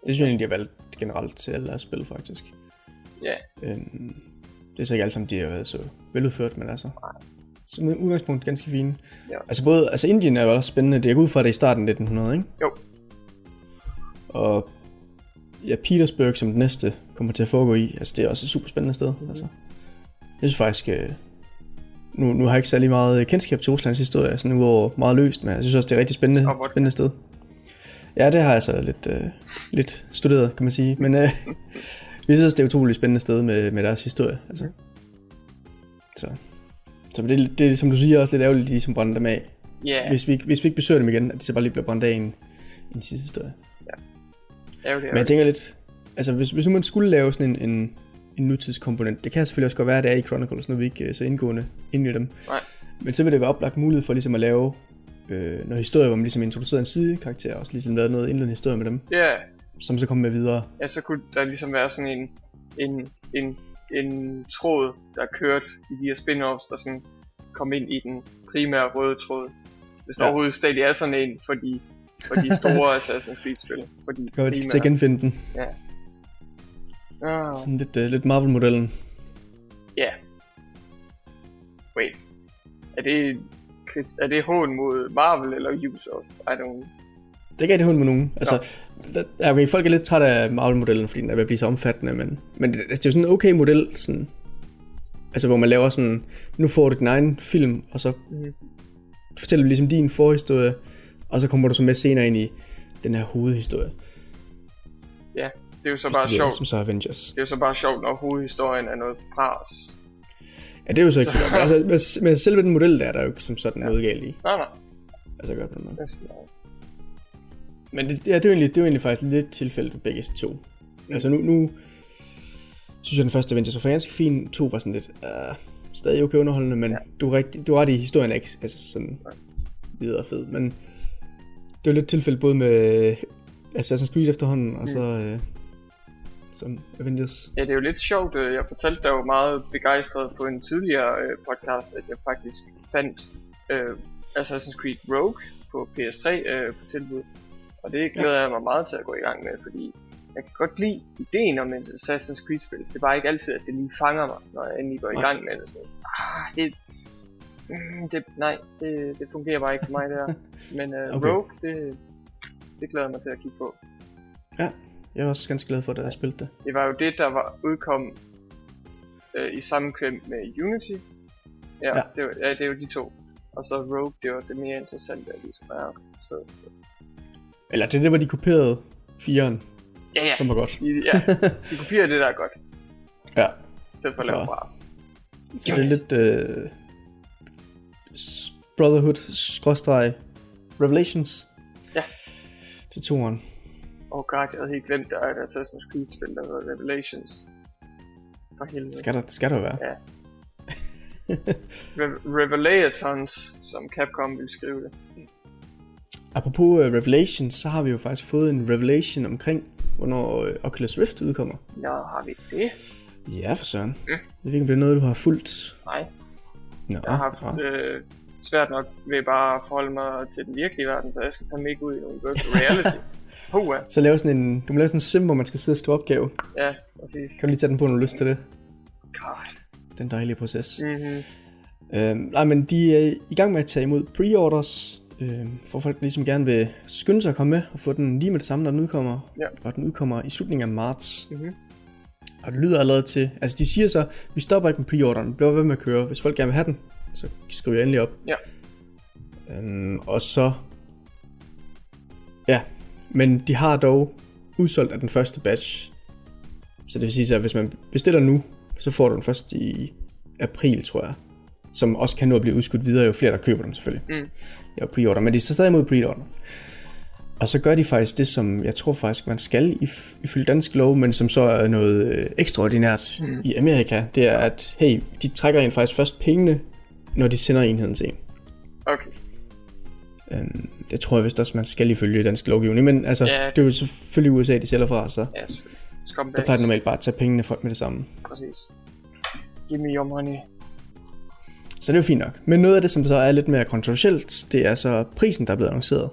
Speaker 1: Det synes jeg egentlig, de har valgt generelt til alle deres spil, faktisk.
Speaker 2: Ja,
Speaker 1: Øhm, det er så ikke alle sammen, de har været så veludført, men altså... Som et udgangspunkt ganske fine.
Speaker 2: Ja.
Speaker 1: Altså både, altså Indien er jo også spændende. Det er ud fra, det i starten af 1900, ikke?
Speaker 2: Jo.
Speaker 1: Og ja, Petersburg som det næste kommer til at foregå i. Altså det er også et super spændende sted. Mm. Altså. Jeg synes faktisk, øh, nu, nu har jeg ikke særlig meget kendskab til Ruslands historie, sådan nu over meget løst, men jeg synes også, det er et rigtig spændende,
Speaker 2: vodka.
Speaker 1: spændende sted. Ja, det har jeg så lidt, øh, lidt studeret, kan man sige. Men øh, vi synes, det er et utroligt spændende sted med, med deres historie. Altså. Så, så det, det er, som du siger, også lidt ærgerligt, at de som brænder dem af.
Speaker 2: ja,
Speaker 1: Hvis, vi, ikke- hvis vi ikke besøger dem igen, at de så bare lige bliver brændt af en, en sidste historie.
Speaker 2: Ærgerligt.
Speaker 1: Men jeg tænker lidt, altså hvis, hvis nu man skulle lave sådan en, en, en nutidskomponent, det kan selvfølgelig også godt være, at det er i Chronicles, når vi ikke er så indgående ind i dem.
Speaker 2: Nej.
Speaker 1: Men så vil det være oplagt mulighed for ligesom at lave øh, noget historie, hvor man ligesom introducerer en sidekarakter, og også ligesom lavet noget indledende historie med dem,
Speaker 2: Ja,
Speaker 1: som så kommer med videre.
Speaker 2: ja, så kunne der ligesom være sådan en, en, en, en tråd, der kørte i de her spin-offs, der sådan kom ind i den primære røde tråd. Hvis der
Speaker 1: Ja.
Speaker 2: overhovedet stadig er sådan en for de, for de store Assassin's Creed-spil. For de
Speaker 1: Jeg skal til at genfinde den.
Speaker 2: Ah,
Speaker 1: Sådan lidt, øh, lidt Marvel-modellen.
Speaker 2: Ja. Wait. Er det, er det hån mod Marvel eller Ubisoft? I don't...
Speaker 1: Det gav det hund med nogen. Altså, ja, okay, folk er lidt trætte af Marvel-modellen, fordi den er ved at blive så omfattende, men, men det, det er jo sådan en okay model, sådan, altså hvor man laver sådan, nu får du din egen film, og så
Speaker 2: Mhm.
Speaker 1: fortæller du ligesom din forhistorie, og så kommer du så med senere ind i den her hovedhistorie.
Speaker 2: Ja, det er jo så
Speaker 1: Hvis
Speaker 2: bare
Speaker 1: det
Speaker 2: sjovt.
Speaker 1: Som så er Avengers.
Speaker 2: Det er jo så bare sjovt, når hovedhistorien er noget pras.
Speaker 1: Ja, det er jo så ikke så
Speaker 2: Så-
Speaker 1: godt. Men, altså, men, selve den model der, er der er jo ikke som sådan noget galt i.
Speaker 2: Nej, nej.
Speaker 1: Altså godt på den måde. Men det, ja, det, er jo egentlig, det er jo egentlig faktisk lidt tilfældet for begge to. Mm. Altså nu, nu synes jeg, den første Avengers var ganske fin. To var sådan lidt uh, stadig okay underholdende, men ja. du, er rigtig, du er ret i, historien er ikke altså sådan videre fed. Men det var lidt tilfælde både med Assassin's Creed efterhånden, og så øh, som Avengers.
Speaker 2: Ja, det er jo lidt sjovt. øh, Jeg fortalte dig jo meget begejstret på en tidligere øh, podcast, at jeg faktisk fandt øh, Assassin's Creed Rogue på PS3 øh, på tilbud. Og det glæder jeg mig meget til at gå i gang med, fordi jeg kan godt lide ideen om et Assassin's Creed-spil. Det er bare ikke altid, at det lige fanger mig, når jeg endelig går i
Speaker 1: Nej.
Speaker 2: gang med det. Sådan, ah, det, mm, det, nej, det, det fungerer bare ikke for mig der. Men øh,
Speaker 1: Okay.
Speaker 2: Rogue, det, det glæder jeg mig til at kigge på.
Speaker 1: Jeg er også ganske glad for, at jeg spillet det.
Speaker 2: Det var jo det, der var udkom øh, i sammenkvem med Unity. Ja,
Speaker 1: Ja.
Speaker 2: ja. Det, var, ja, det er jo de to. Og så Rogue, det var det mere interessante, at ligesom er okay, sted.
Speaker 1: Eller det er det, hvor de kopierede 4'eren,
Speaker 2: Ja, ja.
Speaker 1: som var godt.
Speaker 2: De, ja, de kopierer det, der er godt,
Speaker 1: Ja,
Speaker 2: i stedet for at lave
Speaker 1: Så-
Speaker 2: bras.
Speaker 1: Så det er lidt øh, s- Brotherhood skråstreg Revelations.
Speaker 2: Ja.
Speaker 1: Til toeren.
Speaker 2: Oh god, jeg havde helt glemt, der er et Assassin's Creed-spil, der hedder Revelations. For helvede.
Speaker 1: Skal der, skal der være.
Speaker 2: Ja. Re- Revelatons, som Capcom vil skrive det.
Speaker 1: Apropos uh, Revelations, så har vi jo faktisk fået en revelation omkring, hvornår uh, Oculus Rift udkommer.
Speaker 2: Nå, har vi det?
Speaker 1: Ja, for søren.
Speaker 2: Ja.
Speaker 1: Jeg ved ikke, om det er noget, du har fulgt.
Speaker 2: Nej,
Speaker 1: Nå,
Speaker 2: jeg har haft øh, svært nok ved bare at forholde mig til den virkelige verden, så jeg skal fandme ikke ud i nogen virtual reality. Hoa,
Speaker 1: Så lave sådan en, du må lave sådan en sim, hvor man skal sidde og skrive opgave.
Speaker 2: ja, præcis.
Speaker 1: Kan du lige tage den på, når du har lyst til det?
Speaker 2: God.
Speaker 1: Den dejlige proces.
Speaker 2: Mm-hmm.
Speaker 1: Øhm, nej, men de er i gang med at tage imod pre-orders, øhm, for folk der ligesom gerne vil skynde sig at komme med og få den lige med det samme, når den udkommer.
Speaker 2: Ja.
Speaker 1: Og den udkommer i slutningen af marts.
Speaker 2: Mm-hmm.
Speaker 1: Og det lyder allerede til, altså de siger så, vi stopper ikke med pre-orderen, bliver ved med at køre. Hvis folk gerne vil have den, så skriver jeg endelig op.
Speaker 2: Ja.
Speaker 1: Øhm, og så, ja, men de har dog udsolgt af den første batch. Så det vil sige, at hvis man bestiller nu, så får du den først i april, tror jeg. Som også kan nå at blive udskudt videre, jo flere der køber dem selvfølgelig.
Speaker 2: Mm.
Speaker 1: Ja, pre-order, men de er så stadig imod pre-order. Og så gør de faktisk det, som jeg tror faktisk, man skal if- ifølge dansk lov, men som så er noget øh, ekstraordinært mm. i Amerika. Det er, at hey, de trækker en faktisk først pengene, når de sender enheden til en.
Speaker 2: Okay.
Speaker 1: Øhm, det tror jeg vist også, man skal ifølge dansk lovgivning. Men altså,
Speaker 2: Ja.
Speaker 1: det er jo selvfølgelig USA, de sælger fra, så
Speaker 2: Ja, selvfølgelig.
Speaker 1: der
Speaker 2: Scumbags.
Speaker 1: plejer normalt bare at tage pengene for, med det samme.
Speaker 2: Præcis. Give me your money.
Speaker 1: Så det er jo fint nok. Men noget af det, som så er lidt mere kontroversielt, det er så prisen, der er blevet annonceret.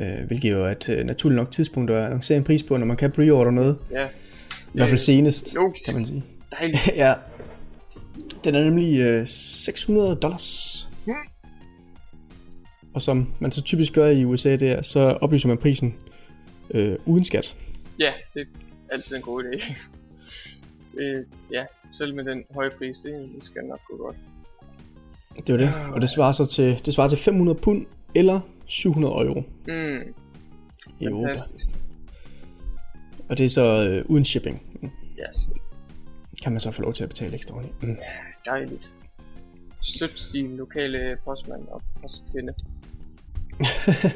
Speaker 1: Øh, hvilket jo er et øh, naturligt nok tidspunkt at annoncere en pris på, når man kan pre-order noget.
Speaker 2: Ja.
Speaker 1: I hvert fald senest,
Speaker 2: Logisk.
Speaker 1: kan man sige.
Speaker 2: Dejligt.
Speaker 1: ja. Den er nemlig øh, 600 dollars. Og som man så typisk gør i USA, det er, så oplyser man prisen øh, uden skat.
Speaker 2: Ja, det er altid en god idé. øh, ja, selv med den høje pris, det, det skal nok gå godt.
Speaker 1: Det var det. Og det svarer så til, det svarer til 500 pund eller 700 euro
Speaker 2: Mm,
Speaker 1: i Europa.
Speaker 2: fantastisk.
Speaker 1: Og det er så øh, uden shipping.
Speaker 2: Ja,
Speaker 1: Kan man så få lov til at betale ekstra oveni. Mm.
Speaker 2: Dejligt. Støt din lokale postmand og postkvinde.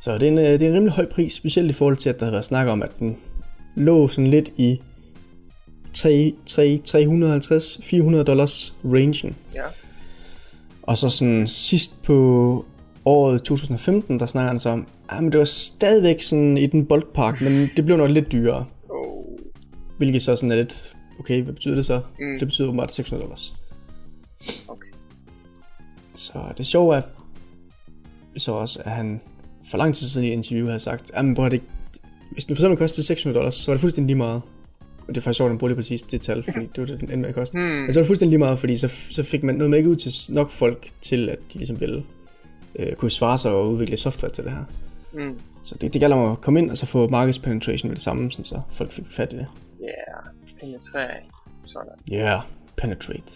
Speaker 1: Så det er, en, øh, det er en rimelig høj pris, specielt i forhold til, at der har været snak om, at den lå sådan lidt i 3, 3, 350-400 dollars rangen.
Speaker 2: Ja,
Speaker 1: Og så sådan sidst på året 2015, der snakker han så om, at det var stadigvæk sådan i den boldpark, men det blev nok lidt dyrere.
Speaker 2: og
Speaker 1: Hvilket så sådan er lidt, okay, hvad betyder det så?
Speaker 2: Mm.
Speaker 1: Det betyder åbenbart 600 dollars.
Speaker 2: okay.
Speaker 1: Så det sjove er, så også, at han for lang tid siden i interview havde sagt, at bror, det, hvis den for eksempel kostede 600 dollars, så var det fuldstændig lige meget. Og det er faktisk sjovt, at han bruger lige præcis det tal, fordi det var det, den endte med at koste.
Speaker 2: Hmm,
Speaker 1: Men så var det fuldstændig lige meget, fordi så, så fik man noget med ikke ud til nok folk til, at de ligesom ville øh, kunne svare sig og udvikle software til det her.
Speaker 2: mm,
Speaker 1: Så det, det gælder om at komme ind og så få markedspenetration med det samme, sådan så folk fik fat i det.
Speaker 2: yeah, penetrering. Sådan.
Speaker 1: Yeah, penetrate.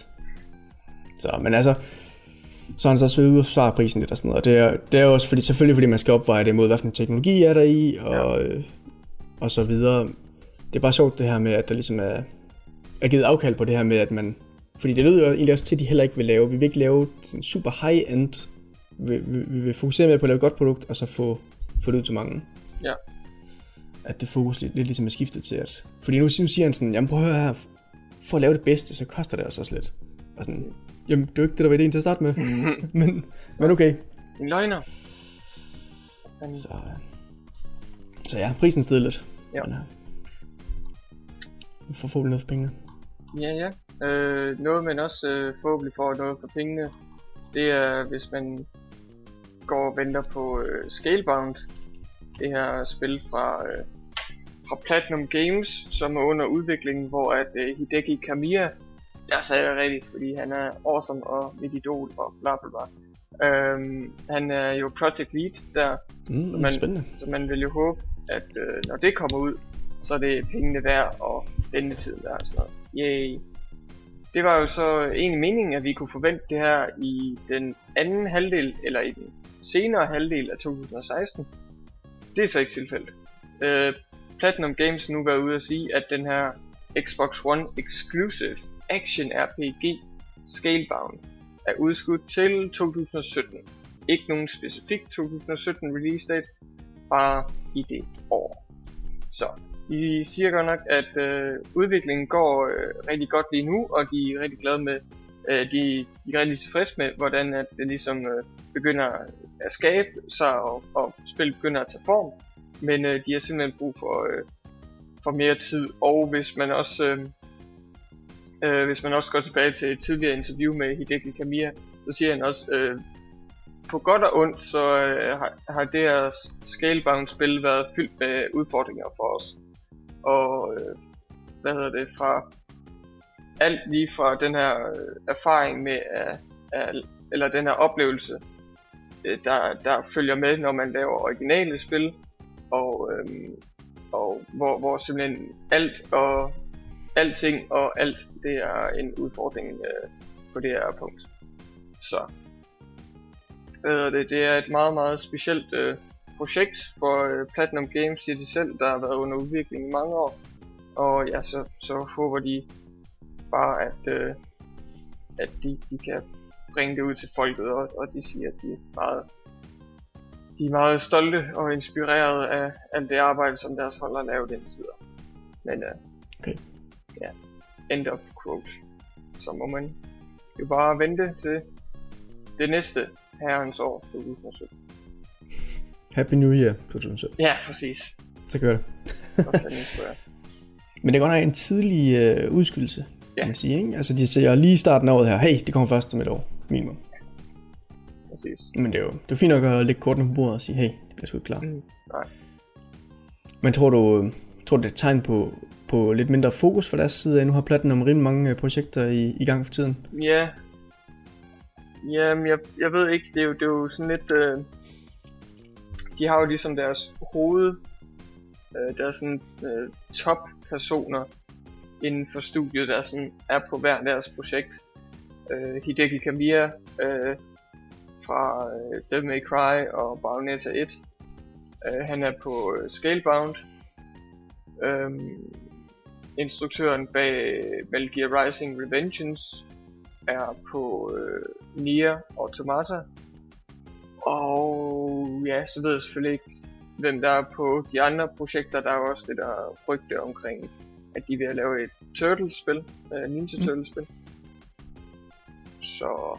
Speaker 1: Så, men altså, så han så også været ude og prisen lidt og sådan noget. Og det er, det er også fordi, selvfølgelig fordi man skal opveje det imod, hvad for en teknologi er der i, og, øh, og så videre. Det er bare sjovt det her med, at der ligesom er, er givet afkald på det her med, at man... Fordi det lyder jo egentlig også til, at de heller ikke vil lave. Vi vil ikke lave sådan super high-end. Vi, vi, vi vil fokusere mere på at lave et godt produkt, og så få, få det ud til mange.
Speaker 2: Ja.
Speaker 1: At det fokus lidt, lidt ligesom er skiftet til, at... Fordi nu, nu siger han sådan, jamen prøv at høre her, for at lave det bedste, så koster det altså også lidt. Og sådan, jamen det er jo ikke det, der var ideen til at starte med. men, men okay.
Speaker 2: En løgner.
Speaker 1: Så, så ja, prisen steg lidt.
Speaker 2: Ja.
Speaker 1: Men. Vi får forhåbentlig noget for pengene.
Speaker 2: ja, ja. Øh, noget man også øh, forhåbentlig får noget for pengene, det er hvis man går og venter på øh, Scalebound. Det her spil fra, øh, fra Platinum Games, som er under udvikling, hvor at øh, Hideki Kamiya, jeg sagde det rigtigt, fordi han er awesome og mit idol og bla bla bla. Øhm, han er jo project lead der,
Speaker 1: Mm,
Speaker 2: Så man-
Speaker 1: Spændende.
Speaker 2: så man vil jo håbe, at øh, når det kommer ud, så er det pengene værd og ventetiden værd og sådan noget. Yay. Det var jo så egentlig meningen, at vi kunne forvente det her i den anden halvdel, eller i den senere halvdel af 2016. Det er så ikke tilfældet. Øh, Platinum Games nu været ude at sige, at den her Xbox One Exclusive Action RPG Scalebound er udskudt til 2017. Ikke nogen specifik 2017 release date, bare i det år. Så de siger godt nok, at øh, udviklingen går øh, rigtig godt lige nu, og de er rigtig glade med, øh, de, de er rigtig tilfredse med, hvordan at det ligesom øh, begynder at skabe sig, og, og spillet begynder at tage form. Men øh, de har simpelthen brug for, øh, for mere tid, og hvis man også øh, øh, hvis man også går tilbage til et tidligere interview med Hideki Kamiya, så siger han også, øh, på godt og ondt, så øh, har, har det her Scalebound-spil været fyldt med udfordringer for os. Og øh, hvad hedder det, fra alt lige fra den her øh, erfaring med, at, at, eller den her oplevelse, øh, der, der følger med, når man laver originale spil, og, øhm, og hvor, hvor simpelthen alt og alting og alt, det er en udfordring øh, på det her punkt. Så det, det er et meget, meget specielt øh, projekt for øh, Platinum Games, siger de selv, der har været under udvikling i mange år. Og ja, så, så håber de bare, at, øh, at de, de kan bringe det ud til folket, og, og de siger, at de er meget, de er meget stolte og inspireret af alt det arbejde, som deres hold har lavet indtil videre. Men øh,
Speaker 1: Okay.
Speaker 2: ja, end of quote. Så må man jo bare vente til det næste herrens år 2017.
Speaker 1: Happy New Year 2017.
Speaker 2: Ja, præcis.
Speaker 1: Så gør det. Men det er godt nok en tidlig øh, udskydelse,
Speaker 2: Ja.
Speaker 1: kan man sige. Ikke? Altså de siger lige i starten af året her, hey, det kommer først om et år, minimum.
Speaker 2: Præcis.
Speaker 1: Men det er jo det er fint nok at lægge kortene på bordet og sige, hey, det bliver sgu ikke klar.
Speaker 2: Mm, nej.
Speaker 1: Men tror du, tror du det er et tegn på, på lidt mindre fokus fra deres side af? Nu har Platinum rimelig mange øh, projekter i, i gang for tiden.
Speaker 2: Ja. Jamen, jeg, jeg ved ikke, det er jo, det er jo sådan lidt... Øh, de har jo ligesom deres hoved... Øh, deres sådan øh, top personer inden for studiet, der sådan er på hver deres projekt. Øh, Hideki Kamiya øh, fra øh, Devil May Cry og Bayonetta 1. Øh, han er på øh, Scalebound. Øh, instruktøren bag Metal Gear Rising Revengeance er på øh, Nier Automata. Og ja, så ved jeg selvfølgelig ikke, hvem der er på de andre projekter. Der er også det der rygte omkring, at de at lave et Turtles-spil, øh, Ninja
Speaker 1: Mm.
Speaker 2: Turtles-spil. Så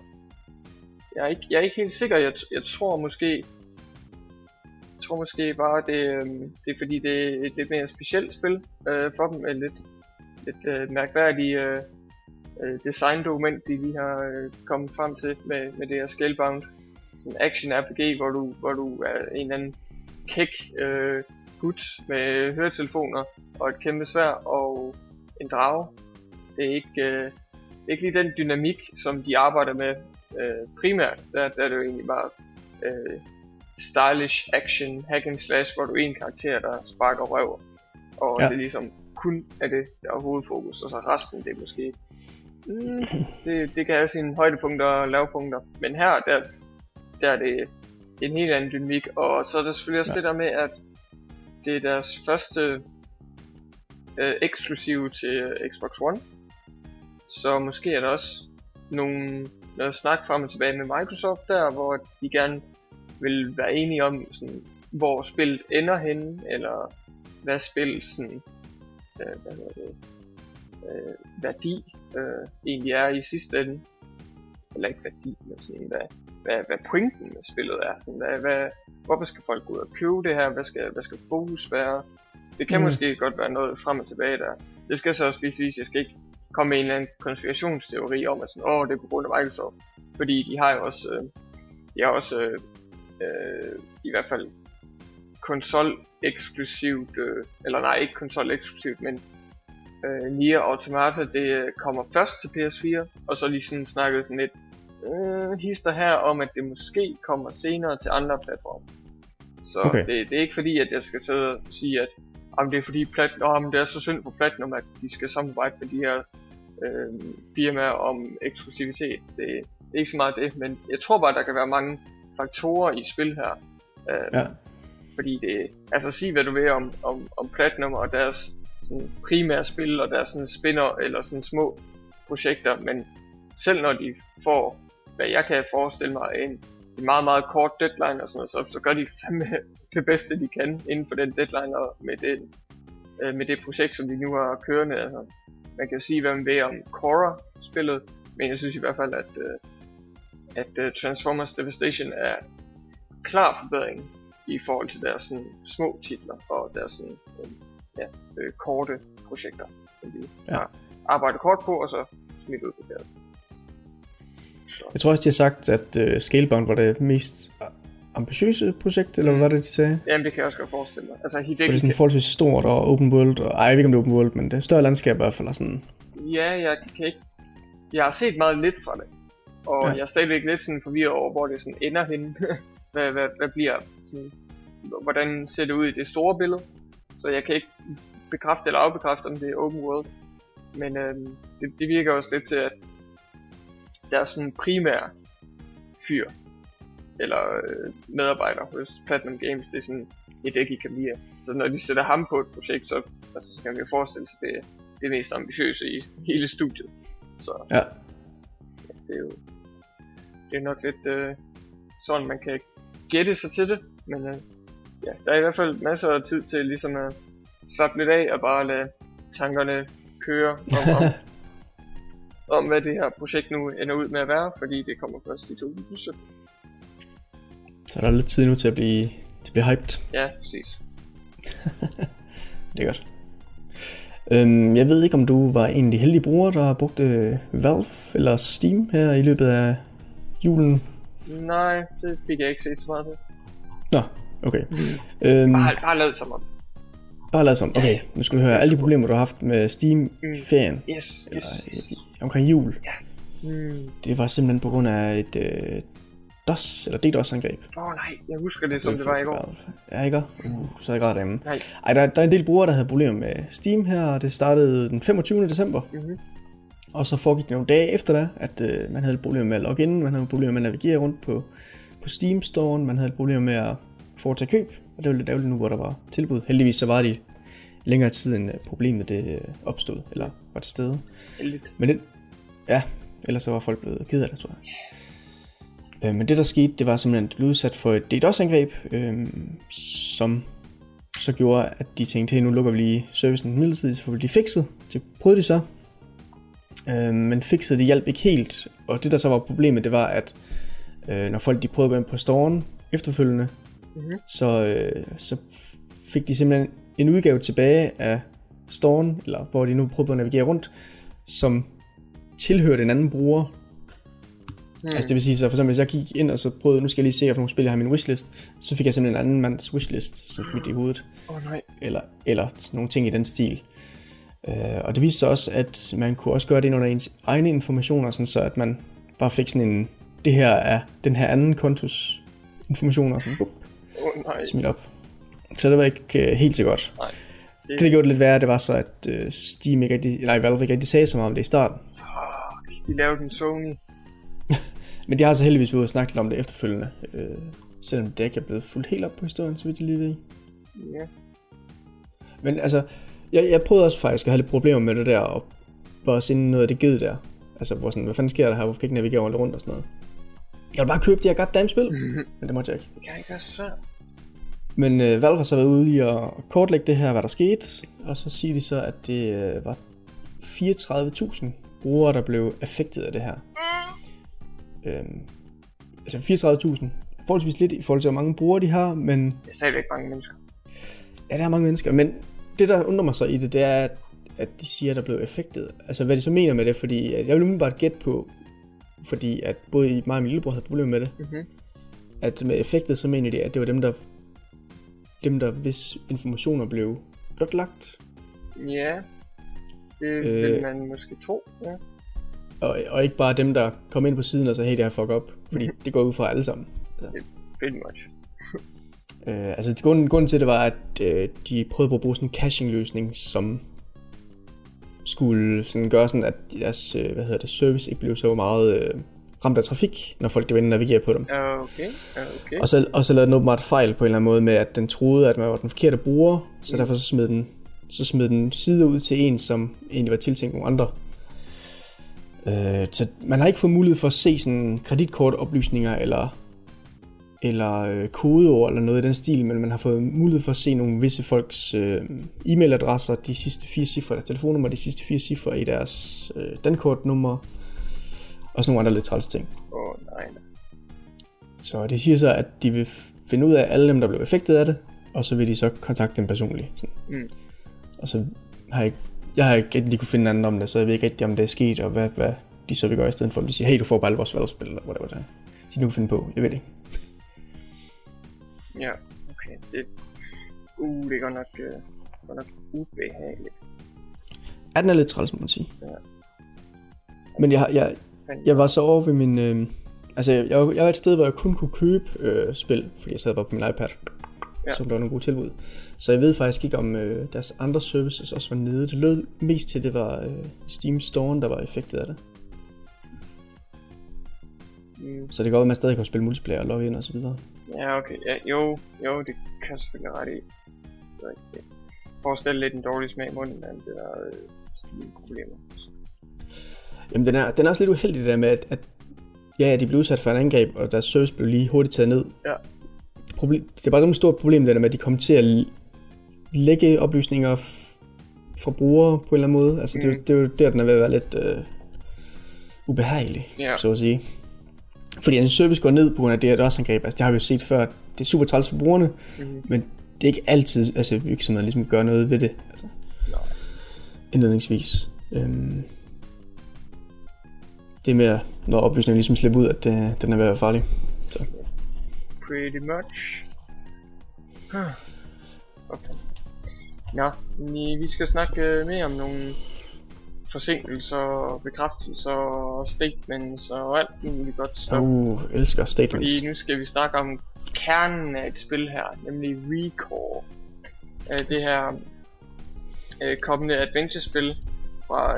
Speaker 2: jeg er ikke, jeg er ikke helt sikker. Jeg, jeg tror måske, jeg tror måske bare, det, øh, det er fordi, det er et lidt mere specielt spil øh, for dem. Et lidt, lidt øh, mærkværdigt øh, øh design-dokument, de lige har øh, kommet frem til med, med det her Scalebound. En action RPG, hvor du, hvor du er en eller anden kæk øh, gut med høretelefoner og et kæmpe svær og en drage. Det er ikke, øh, ikke lige den dynamik, som de arbejder med øh, primært. Der, der er det jo egentlig bare øh, stylish action hack and slash, hvor du er en karakter, der sparker røv. Og
Speaker 1: Ja.
Speaker 2: det er ligesom kun er det, der er hovedfokus, og så resten, det er måske... Mm, det, det kan have sine højdepunkter og lavpunkter. Men her, der, der er det en helt anden dynamik. Og så er der selvfølgelig også
Speaker 1: Ja.
Speaker 2: det der med, at det er deres første øh, eksklusiv til Xbox One. Så måske er der også nogle noget snak frem og tilbage med Microsoft der, hvor de gerne vil være enige om, sådan, hvor spillet ender henne, eller hvad spillet sådan, øh, hvad hedder det, øh, værdi øh, egentlig er i sidste ende. Eller ikke værdi, men sådan, hvad, hvad, hvad pointen med spillet er. Sådan, hvad, hvad, hvorfor skal folk gå ud og købe det her? Hvad skal, hvad skal fokus være? Det kan
Speaker 1: Mm.
Speaker 2: måske godt være noget frem og tilbage der. Det skal så også lige siges, jeg skal ikke komme med en eller anden konspirationsteori om, at sådan, åh, det er på grund af Microsoft. Fordi de har jo også, øh, de har også øh, øh, i hvert fald konsol eksklusivt, øh, eller nej, ikke konsol eksklusivt, men øh, Nier Automata, det øh, kommer først til PS4, og så lige sådan snakket sådan lidt øh, hister her om, at det måske kommer senere til andre platforme. Så
Speaker 1: Okay.
Speaker 2: okay. det, det er ikke fordi, at jeg skal sidde og sige, at om det er fordi plat, om det er så synd for Platinum, at de skal samarbejde med de her øh, firmaer om eksklusivitet. Det, det er ikke så meget det, men jeg tror bare, der kan være mange faktorer i spil her. Øh,
Speaker 1: Ja.
Speaker 2: Fordi det, altså sig hvad du vil om, om, om Platinum og deres sådan, primære spil og deres sådan, spinner eller sådan små projekter, men selv når de får, hvad jeg kan forestille mig, en, en meget, meget kort deadline og sådan noget, så, så gør de fandme det bedste, de kan inden for den deadline og med det, øh, med det projekt, som de nu har kørende. Altså, man kan sige, hvad man vil om Korra-spillet, men jeg synes i hvert fald, at, øh, at uh, Transformers Devastation er klar forbedring i forhold til deres sådan, små titler og deres sådan, øh, ja, øh, korte projekter, som de
Speaker 1: Ja.
Speaker 2: har arbejdet kort på, og så smidt ud på det.
Speaker 1: Jeg tror også, de har sagt, at uh, Scalebound var det mest ambitiøse projekt, eller hvad var det, de sagde?
Speaker 2: Jamen, det kan jeg også godt forestille mig. Altså,
Speaker 1: For det
Speaker 2: Hideki,
Speaker 1: er sådan forholdsvis stort og open world, og ej, jeg ved ikke, om det er open world, men det er større landskab i hvert fald, og sådan,
Speaker 2: Ja, jeg kan ikke... Jeg har set meget lidt fra det. Og
Speaker 1: Ja.
Speaker 2: jeg er stadigvæk lidt sådan forvirret over, hvor det sådan ender henne. hvad, hvad, hvad bliver sådan... Hvordan ser det ud i det store billede? Så jeg kan ikke bekræfte eller afbekræfte, om det er open world. Men øhm, det, det virker også lidt til, at der er sådan en primær fyr, eller øh, medarbejder hos Platinum Games, det er sådan Hideki Kamiya. Så når de sætter ham på et projekt, så, altså, så kan man jo forestille sig, det det mest ambitiøse i hele studiet. Så
Speaker 1: ja.
Speaker 2: det er jo det er nok lidt øh, sådan, man kan gætte sig til det. Men øh, ja, der er i hvert fald masser af tid til ligesom at slappe lidt af og bare lade tankerne køre om, om, om hvad det her projekt nu ender ud med at være, fordi det kommer først i 2017.
Speaker 1: Så er der lidt tid nu til at blive, til at blive hyped.
Speaker 2: Ja, præcis.
Speaker 1: Det er godt. Øhm, jeg ved ikke, om du var en af de heldige brugere, der brugte Valve eller Steam her i løbet af julen.
Speaker 2: Nej, det fik jeg ikke set så meget til.
Speaker 1: Nå, okay. Øhm,
Speaker 2: Bare, bare lavet som om.
Speaker 1: bare lad som. Okay, nu skal du høre alle de problemer, du har haft med Steam i ferien
Speaker 2: Yes, yes.
Speaker 1: eller
Speaker 2: yes.
Speaker 1: omkring jul.
Speaker 2: Mm.
Speaker 1: Det var simpelthen på grund af et øh, DOS eller DDoS-angreb.
Speaker 2: Åh oh, nej, jeg husker det, som det var i går.
Speaker 1: Ja, ikke? Uh, du sad ikke ret derhjemme.
Speaker 2: Nej.
Speaker 1: Ej, der, der er en del brugere, der havde problemer med Steam her, og det startede den 25. december.
Speaker 2: Mhm.
Speaker 1: Og så foregik det nogle dage efter det, at øh, man havde et problem med at logge ind, man havde problemer med at navigere rundt på, på Steam-storen, man havde et problem med at foretage køb, og det var lidt ærgerligt nu, hvor der var tilbud. Heldigvis så var de længere tid, end øh, problemet det øh, opstod, eller var til stede.
Speaker 2: Heldigt.
Speaker 1: Men det, ja, ellers så var folk blevet ked af det, tror jeg. Øh, men det der skete, det var simpelthen, at de blev udsat for et DDoS-angreb, øh, som så gjorde, at de tænkte, hey, nu lukker vi lige servicen midlertidigt, så får vi det fikset. Det prøvede de så. Øh, men fikset det hjalp ikke helt, og det der så var problemet, det var, at øh, når folk de prøvede at gå ind på storen efterfølgende,
Speaker 2: Mhm.
Speaker 1: så, øh, så fik de simpelthen en udgave tilbage af storen, eller hvor de nu prøvede at navigere rundt, som tilhørte en anden bruger.
Speaker 2: Mm.
Speaker 1: Altså det vil sige, så for eksempel hvis jeg gik ind og så prøvede, nu skal jeg lige se, hvad for nogle spil jeg har i min wishlist, så fik jeg simpelthen en anden mands wishlist, som midt i hovedet,
Speaker 2: oh, nej.
Speaker 1: eller, eller nogle ting i den stil. Øh, og det viste sig også, at man kunne også gøre det under ens egne informationer, sådan så at man bare fik sådan en, det her er den her anden kontos informationer, sådan, bup,
Speaker 2: oh, nej.
Speaker 1: smidt op. Så det var ikke øh, helt så godt.
Speaker 2: Nej.
Speaker 1: Det, der gjorde det lidt værre, det var så, at øh, Steam ikke rigtig, nej, Valve ikke rigtig sagde så meget om det i starten.
Speaker 2: Fuck, de lavede en Sony.
Speaker 1: Men de har så heldigvis været ude og snakke lidt om det efterfølgende. Øh, selvom det ikke er blevet fuldt helt op på historien, så vidt jeg lige ved.
Speaker 2: Ja.
Speaker 1: Men altså, jeg, jeg prøvede også faktisk at have lidt problemer med det der, og var også inde noget af det ged der. Altså, hvor sådan, hvad fanden sker der her? Hvorfor kan jeg ikke navigere rundt og sådan noget? Jeg vil bare købe de her goddamn spil,
Speaker 2: Mhm.
Speaker 1: men det måtte jeg ikke.
Speaker 2: Det kan ikke så.
Speaker 1: Men øh, Valve har så været ude i at kortlægge det her, hvad der skete, og så siger de så, at det øh, var 34.000 brugere, der blev affektet af det her. Øhm, altså 34.000, forholdsvis lidt i forhold til, hvor mange brugere de har, men
Speaker 2: Det er stadigvæk mange mennesker.
Speaker 1: ja, der er mange mennesker. Men det, der undrer mig så i det, det er, at, de siger, at der blev affektet. Altså, hvad de så mener med det, fordi at jeg vil umiddelbart gætte på, fordi at både mig og min lillebror havde problemer med det,
Speaker 2: Mhm.
Speaker 1: at med effektet, så mener de, at det var dem, der, dem der hvis informationer blev blotlagt,
Speaker 2: Ja. Det
Speaker 1: Øh.
Speaker 2: vil man måske tro. Ja.
Speaker 1: Og, og ikke bare dem, der kom ind på siden og sagde, hey, det her fuck op, fordi det går ud fra alle sammen.
Speaker 2: Pretty much.
Speaker 1: Øh, altså, grunden, grunden til det var, at øh, de prøvede på at bruge sådan en caching-løsning, som skulle sådan gøre sådan, at deres øh, hvad hedder det, service ikke blev så meget øh, ramt af trafik, når folk de var inde og navigere på dem.
Speaker 2: Okay, okay.
Speaker 1: Og så, og så lavede den åbenbart fejl på en eller anden måde med, at den troede, at man var den forkerte bruger, så derfor så smed den, så smed den side ud til en, som egentlig var tiltænkt nogle andre. Øh, så man har ikke fået mulighed for at se sådan kreditkortoplysninger eller, eller øh, kodeord eller noget i den stil, men man har fået mulighed for at se nogle visse folks øh, e-mailadresser, de sidste fire cifre, deres telefonnummer, de sidste fire cifre i deres øh, dankortnummer, og sådan nogle andre lidt træls ting.
Speaker 2: Åh oh, nej.
Speaker 1: Så det siger så, at de vil finde ud af alle dem, der blev effektet af det, og så vil de så kontakte dem personligt. Sådan.
Speaker 2: Mm.
Speaker 1: Og så har jeg ikke, jeg har ikke rigtig kunne finde anden om det, så jeg ved ikke rigtig, om det er sket, og hvad, hvad de så vil gøre i stedet for. De siger, hey, du får bare alle vores valgspil, eller whatever det er. De nu kan finde på, jeg ved det ikke.
Speaker 2: Ja, okay. Det, uh, det er godt nok, uh, godt nok ubehageligt.
Speaker 1: Ja, den er lidt træls, må man sige.
Speaker 2: Ja.
Speaker 1: Men jeg, jeg, jeg var så over ved min... Øh, altså, jeg, jeg, var et sted, hvor jeg kun kunne købe øh, spil, fordi jeg sad bare på min iPad.
Speaker 2: Ja.
Speaker 1: Så der var nogle gode tilbud. Så jeg ved faktisk ikke, om øh, deres andre services også var nede. Det lød mest til, det var øh, Steam Store, der var effektet af det.
Speaker 2: Mm,
Speaker 1: Så det kan godt at man stadig kan spille multiplayer og logge ind og så videre.
Speaker 2: ja, okay. Ja, jo, jo, det kan jeg selvfølgelig ret i. Stadig lidt en dårlig smag i munden af det der øh, Steam-problemer.
Speaker 1: Jamen, den er, den er også lidt uheldig det der med, at, at ja, de blev udsat for et angreb, og deres service blev lige hurtigt taget ned.
Speaker 2: Ja.
Speaker 1: Problem, det er bare et stort problem, det der med, at de kommer til at lægge oplysninger fra brugere på en eller anden måde. Altså, mm. det,
Speaker 2: Mm.
Speaker 1: det, er jo der, den er ved at være lidt øh, ubehagelig,
Speaker 2: Ja.
Speaker 1: så at sige. Fordi en service går ned på grund af det her DOS-angreb. Altså det har vi jo set før. Det er super træls for brugerne,
Speaker 2: Mhm.
Speaker 1: men det er ikke altid, altså virksomheder ligesom gør noget ved det. Altså,
Speaker 2: Nej.
Speaker 1: indledningsvis. Øhm, det er mere, når oplysningen ligesom slipper ud, at øh, den er ved at være farlig. Så.
Speaker 2: Pretty much. Huh. Okay. Nå, vi skal snakke øh, mere om nogle forsinkelser, bekræftelser, og statements og alt muligt godt stof.
Speaker 1: Uh, elsker statements.
Speaker 2: Fordi nu skal vi snakke om kernen af et spil her, nemlig Recore. Øh, Det her øh, kommende adventure-spil fra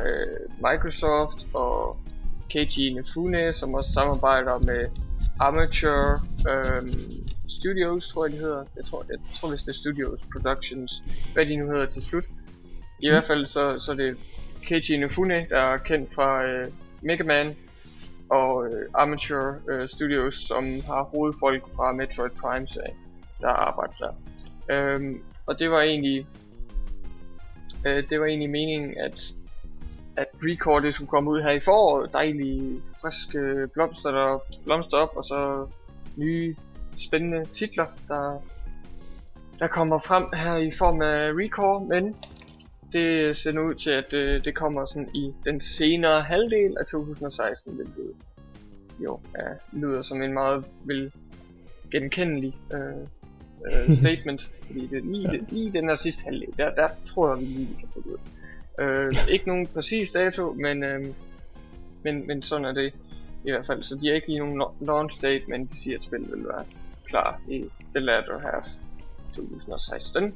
Speaker 2: Microsoft og Keiji Inafune, som også samarbejder med Amateur øhm, Studios, tror jeg de hedder. Jeg tror, jeg tror hvis det er Studios Productions, hvad de nu hedder til slut. I hvert fald så, så er det Keiji Inafune, der er kendt fra øh, Mega Man, og øh, Amateur øh, Studios, som har hovedfolk fra Metroid Prime serien, der arbejder der. Øhm, og det var egentlig øh, det var egentlig meningen, at at Record det skulle komme ud her i foråret. Dejlige, friske blomster, der blomster op, og så nye, spændende titler, der, der kommer frem her i form af Record, men det ser nu ud til, at øh, det kommer sådan i den senere halvdel af 2016, hvilket jo ja, lyder som en meget vel genkendelig øh, øh, statement, fordi det er lige, ja. lige den her sidste halvdel, der, der tror jeg, vi lige kan få det ud. Øh, ikke nogen præcis dato, men, øh, men, men sådan er det i hvert fald. Så de har ikke lige nogen launch date, men de siger, at spillet vil være klar i the latter half 2016.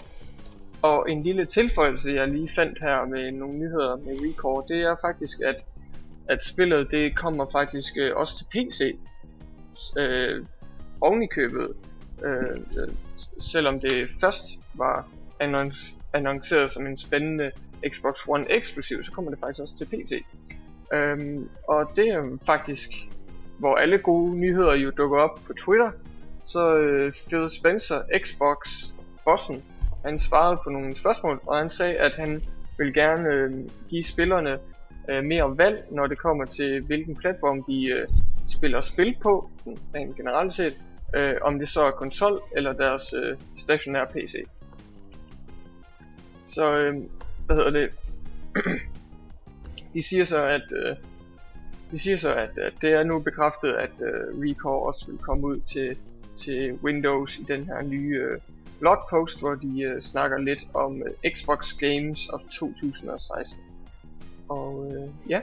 Speaker 2: Og en lille tilføjelse, jeg lige fandt her med nogle nyheder med Record, det er faktisk, at, at spillet det kommer faktisk øh, også til PC. Øh, oven i købet. Øh, øh, selvom det først var annons- annonceret som en spændende Xbox One eksklusiv, så kommer det faktisk også til PC. Øhm, og det er faktisk, hvor alle gode nyheder jo dukker op på Twitter. Så øh, Phil Spencer, Xbox-bossen, han svarede på nogle spørgsmål, og han sagde, at han vil gerne øh, give spillerne øh, mere valg, når det kommer til hvilken platform de øh, spiller spil på, rent generelt set, øh, om det så er konsol eller deres øh, stationære PC. Så, øh, hvad hedder det? de siger så, at øh, de siger så, at, at det er nu bekræftet, at øh, Recore også vil komme ud til, til Windows i den her nye øh, blogpost, hvor de øh, snakker lidt om øh, Xbox Games of 2016. Og øh, ja,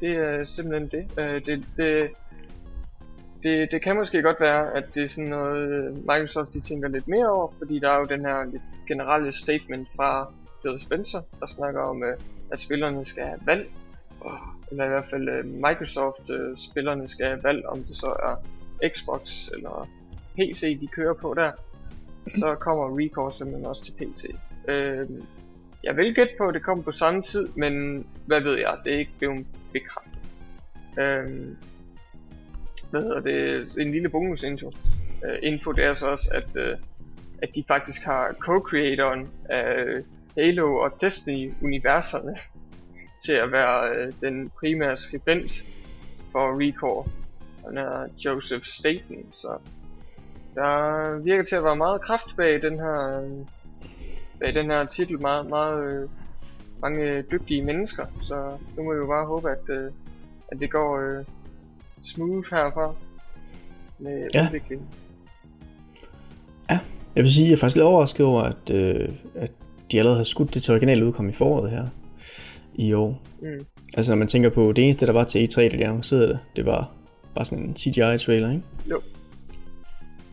Speaker 2: det er simpelthen det. Øh, det, det, det. Det kan måske godt være, at det er sådan noget, øh, Microsoft de tænker lidt mere over, fordi der er jo den her lidt generelle statement fra Phil Spencer, der snakker om, øh, at spillerne skal have valg, og, eller i hvert fald øh, Microsoft-spillerne øh, skal have valg, om det så er Xbox eller PC, de kører på der. Så kommer Recore simpelthen også til PC. Øh, jeg vil gætte på, at det kommer på samme tid, men hvad ved jeg, det er ikke blevet bekræftet. Øh, hvad hedder det, en lille bonusinfo. Øh, info det er så også, at, øh, at de faktisk har co-creatoren af Halo og Destiny-universerne til at være øh, den primære skribent for Recore. Han er Joseph Staten, så der virker til at være meget kraft bag den her, øh, bag den her titel. Meget, meget uh, mange dygtige mennesker, så nu må vi jo bare håbe, at, uh, at det går smooth herfra med
Speaker 1: Ja.
Speaker 2: udviklingen.
Speaker 1: Jeg vil sige, at jeg er faktisk lidt overrasket over, at, øh, at de allerede har skudt det til original udkom i foråret her i år.
Speaker 2: Mm.
Speaker 1: Altså når man tænker på, det eneste der var til E3, da de annoncerede det, det var bare sådan en CGI-trailer, ikke?
Speaker 2: Jo.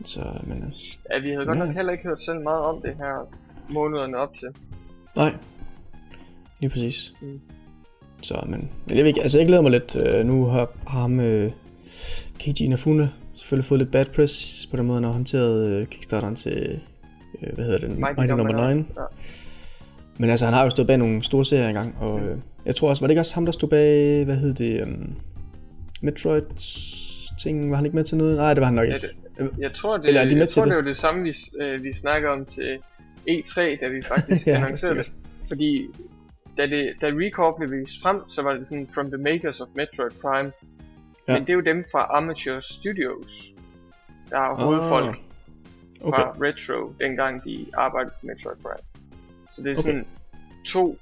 Speaker 1: Så, men
Speaker 2: Ja, vi havde godt
Speaker 1: Ja.
Speaker 2: nok heller ikke hørt selv meget om det her månederne op til.
Speaker 1: nej. Lige præcis.
Speaker 2: Mm.
Speaker 1: Så, men, men jeg, ved ikke, altså jeg glæder mig lidt. Øh, nu har, har ham, øh, Keiji Inafune selvfølgelig fået lidt bad press på den måde, han har håndteret øh, Kickstarteren til, øh, hvad hedder den?
Speaker 2: Mighty
Speaker 1: Mighty
Speaker 2: Number
Speaker 1: Number 9.
Speaker 2: Nine. Ja.
Speaker 1: Men altså, han har jo stået bag nogle store serier engang, og
Speaker 2: Mm.
Speaker 1: øh, jeg tror også, var det ikke også ham, der stod bag, hvad hed det, um, Metroid ting, var han ikke med til noget? Nej, det var han nok
Speaker 2: Ja,
Speaker 1: ikke.
Speaker 2: Jeg tror, det,
Speaker 1: Eller er de
Speaker 2: jeg tror,
Speaker 1: det?
Speaker 2: det var det samme, vi, øh, vi snakker om til E3, da vi faktisk
Speaker 1: Ja,
Speaker 2: annoncerede det. Fordi da, det, da Recore blev vist frem, så var det sådan From the Makers of Metroid Prime. Ja. Men det er jo dem fra Amateur Studios, der er hovedfolk ah, okay. fra Retro, dengang de arbejdede på Metroid Prime. Så det er sådan okay. to,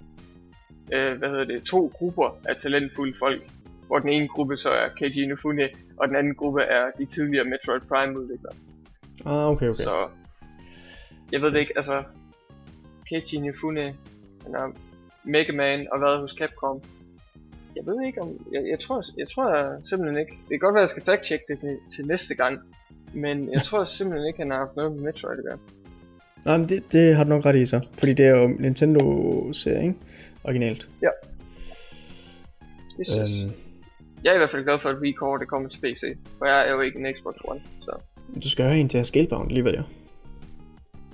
Speaker 2: øh, hvad hedder det, to grupper af talentfulde folk, hvor den ene gruppe så er Keiji Inafune, og den anden gruppe er de tidligere Metroid Prime udviklere.
Speaker 1: Ah, okay, okay.
Speaker 2: Så, jeg ved det ikke, altså, Keiji Inafune, han er Mega Man og været hos Capcom. Jeg ved ikke om, jeg, jeg tror, jeg tror jeg simpelthen ikke, det kan godt være, at jeg skal fact-check det til, til næste gang, men jeg tror simpelthen ikke, han har haft noget med Metroid at gøre.
Speaker 1: Nej, men det, det har du nok ret i så. Fordi det er jo Nintendo-serie, ikke? Originalt.
Speaker 2: Ja. Synes. Øhm. Jeg er i hvert fald glad for, at Recore det kommer til PC. For jeg er jo ikke en Xbox One, så...
Speaker 1: Du skal have en til at Scalebound alligevel, ja.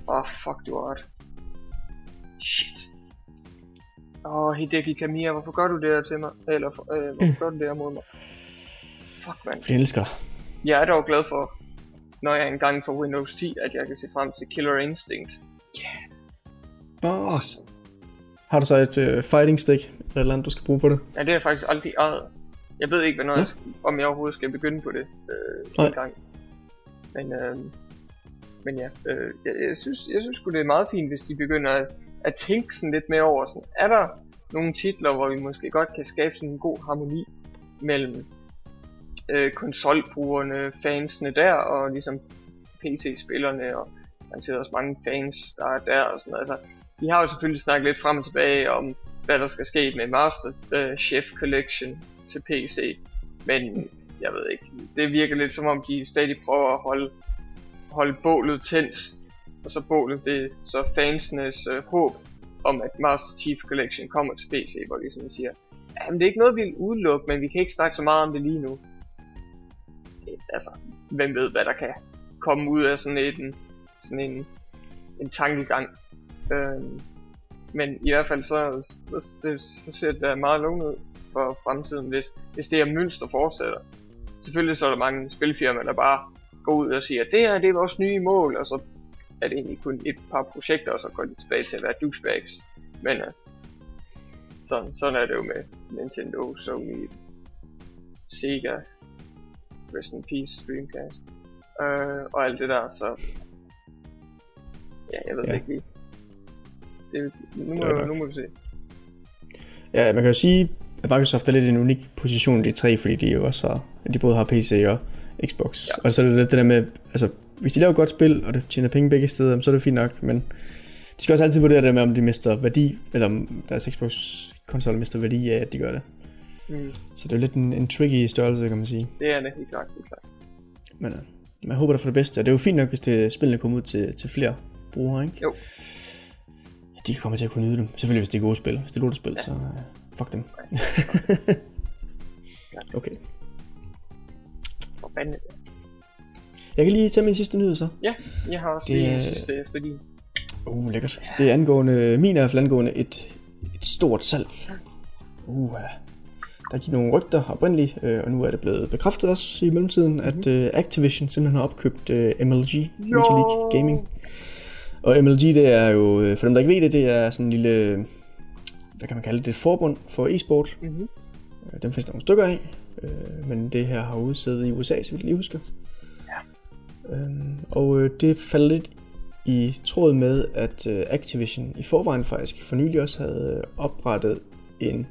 Speaker 2: Åh, oh, fuck, du har ret. Shit. Åh, oh, Hideki Kamiya, hvorfor gør du det her til mig? Eller, øh, hvorfor mm. gør du det her mod mig? Fuck, man.
Speaker 1: Fordi jeg elsker
Speaker 2: Jeg er dog glad for, når jeg engang får Windows 10, at jeg kan se frem til Killer Instinct.
Speaker 1: Yeah. Awesome. Har du så et uh, fighting stick, eller eller andet, du skal bruge på det?
Speaker 2: Ja, det har jeg faktisk aldrig ejet. Jeg ved ikke, hvornår ja. jeg om jeg overhovedet skal begynde på det øh, en gang. Men, øh, men ja, øh, jeg, jeg, synes, jeg synes det er meget fint, hvis de begynder at, at tænke sådan lidt mere over, sådan, er der nogle titler, hvor vi måske godt kan skabe sådan en god harmoni mellem øh, konsolbrugerne, fansene der, og ligesom PC-spillerne, og man ser også mange fans, der er der, og sådan Altså, vi har jo selvfølgelig snakket lidt frem og tilbage om, hvad der skal ske med Master uh, Chef Collection til PC, men jeg ved ikke, det virker lidt som om de stadig prøver at holde, holde bålet tændt, og så bålet det så fansenes øh, håb om, at Master Chief Collection kommer til PC, hvor de sådan siger, jamen det er ikke noget, vi vil udelukke, men vi kan ikke snakke så meget om det lige nu. Altså, hvem ved, hvad der kan komme ud af sådan en, sådan en, en tankegang. Øhm, men i hvert fald så, så, så, så ser det meget lovende ud for fremtiden, hvis, hvis det her mønster fortsætter. Selvfølgelig så er der mange spilfirmaer, der bare går ud og siger, det her det er vores nye mål, og så er det egentlig kun et par projekter, og så går de tilbage til at være douchebags. Men uh, sådan, sådan er det jo med Nintendo, Sony, Sega, Rest in Peace Dreamcast. Øh, og alt det der, så... Ja, jeg ved ja. ikke lige. Det, nu, må, det nu må vi se.
Speaker 1: Ja, man kan jo sige, Microsoft er lidt en unik position, de tre, fordi de jo også har, de både har PC og Xbox. Ja. Og så er det lidt det der med, altså, hvis de laver et godt spil, og det tjener penge begge steder, så er det fint nok, men de skal også altid vurdere det med, om de mister værdi, eller om deres Xbox-konsol mister værdi af, at de gør det. Mm. Så det er lidt en, en tricky størrelse, kan man sige.
Speaker 2: Det er det, helt klart. Helt klart.
Speaker 1: Men uh, man håber da for det bedste, og det er jo fint nok, hvis det spillene kommer ud til, til flere brugere, ikke?
Speaker 2: Jo.
Speaker 1: De kommer til at kunne nyde dem. Selvfølgelig, hvis det er gode spil. Hvis det er lortet spil, ja. så uh, fuck dem. okay.
Speaker 2: Forbandet.
Speaker 1: Jeg kan lige tage min sidste nyhed så.
Speaker 2: Ja, jeg har også det, lige en sidste efter din.
Speaker 1: Uh, lækkert. Det er angående, min er angående et, et stort salg. Uh, der gik nogle rygter oprindeligt, øh, og nu er det blevet bekræftet også i mellemtiden, mm-hmm. at øh, Activision simpelthen har opkøbt øh, MLG, Major League Gaming. Og MLG, det er jo, øh, for dem der ikke ved det, det er sådan en lille, hvad kan man kalde det, et forbund for e-sport. Mm-hmm. Dem findes der nogle stykker af, øh, men det her har udsædet i USA, så vidt jeg lige husker. Ja. Øhm, og øh, det falder lidt i tråd med, at øh, Activision i forvejen faktisk for nylig også havde oprettet en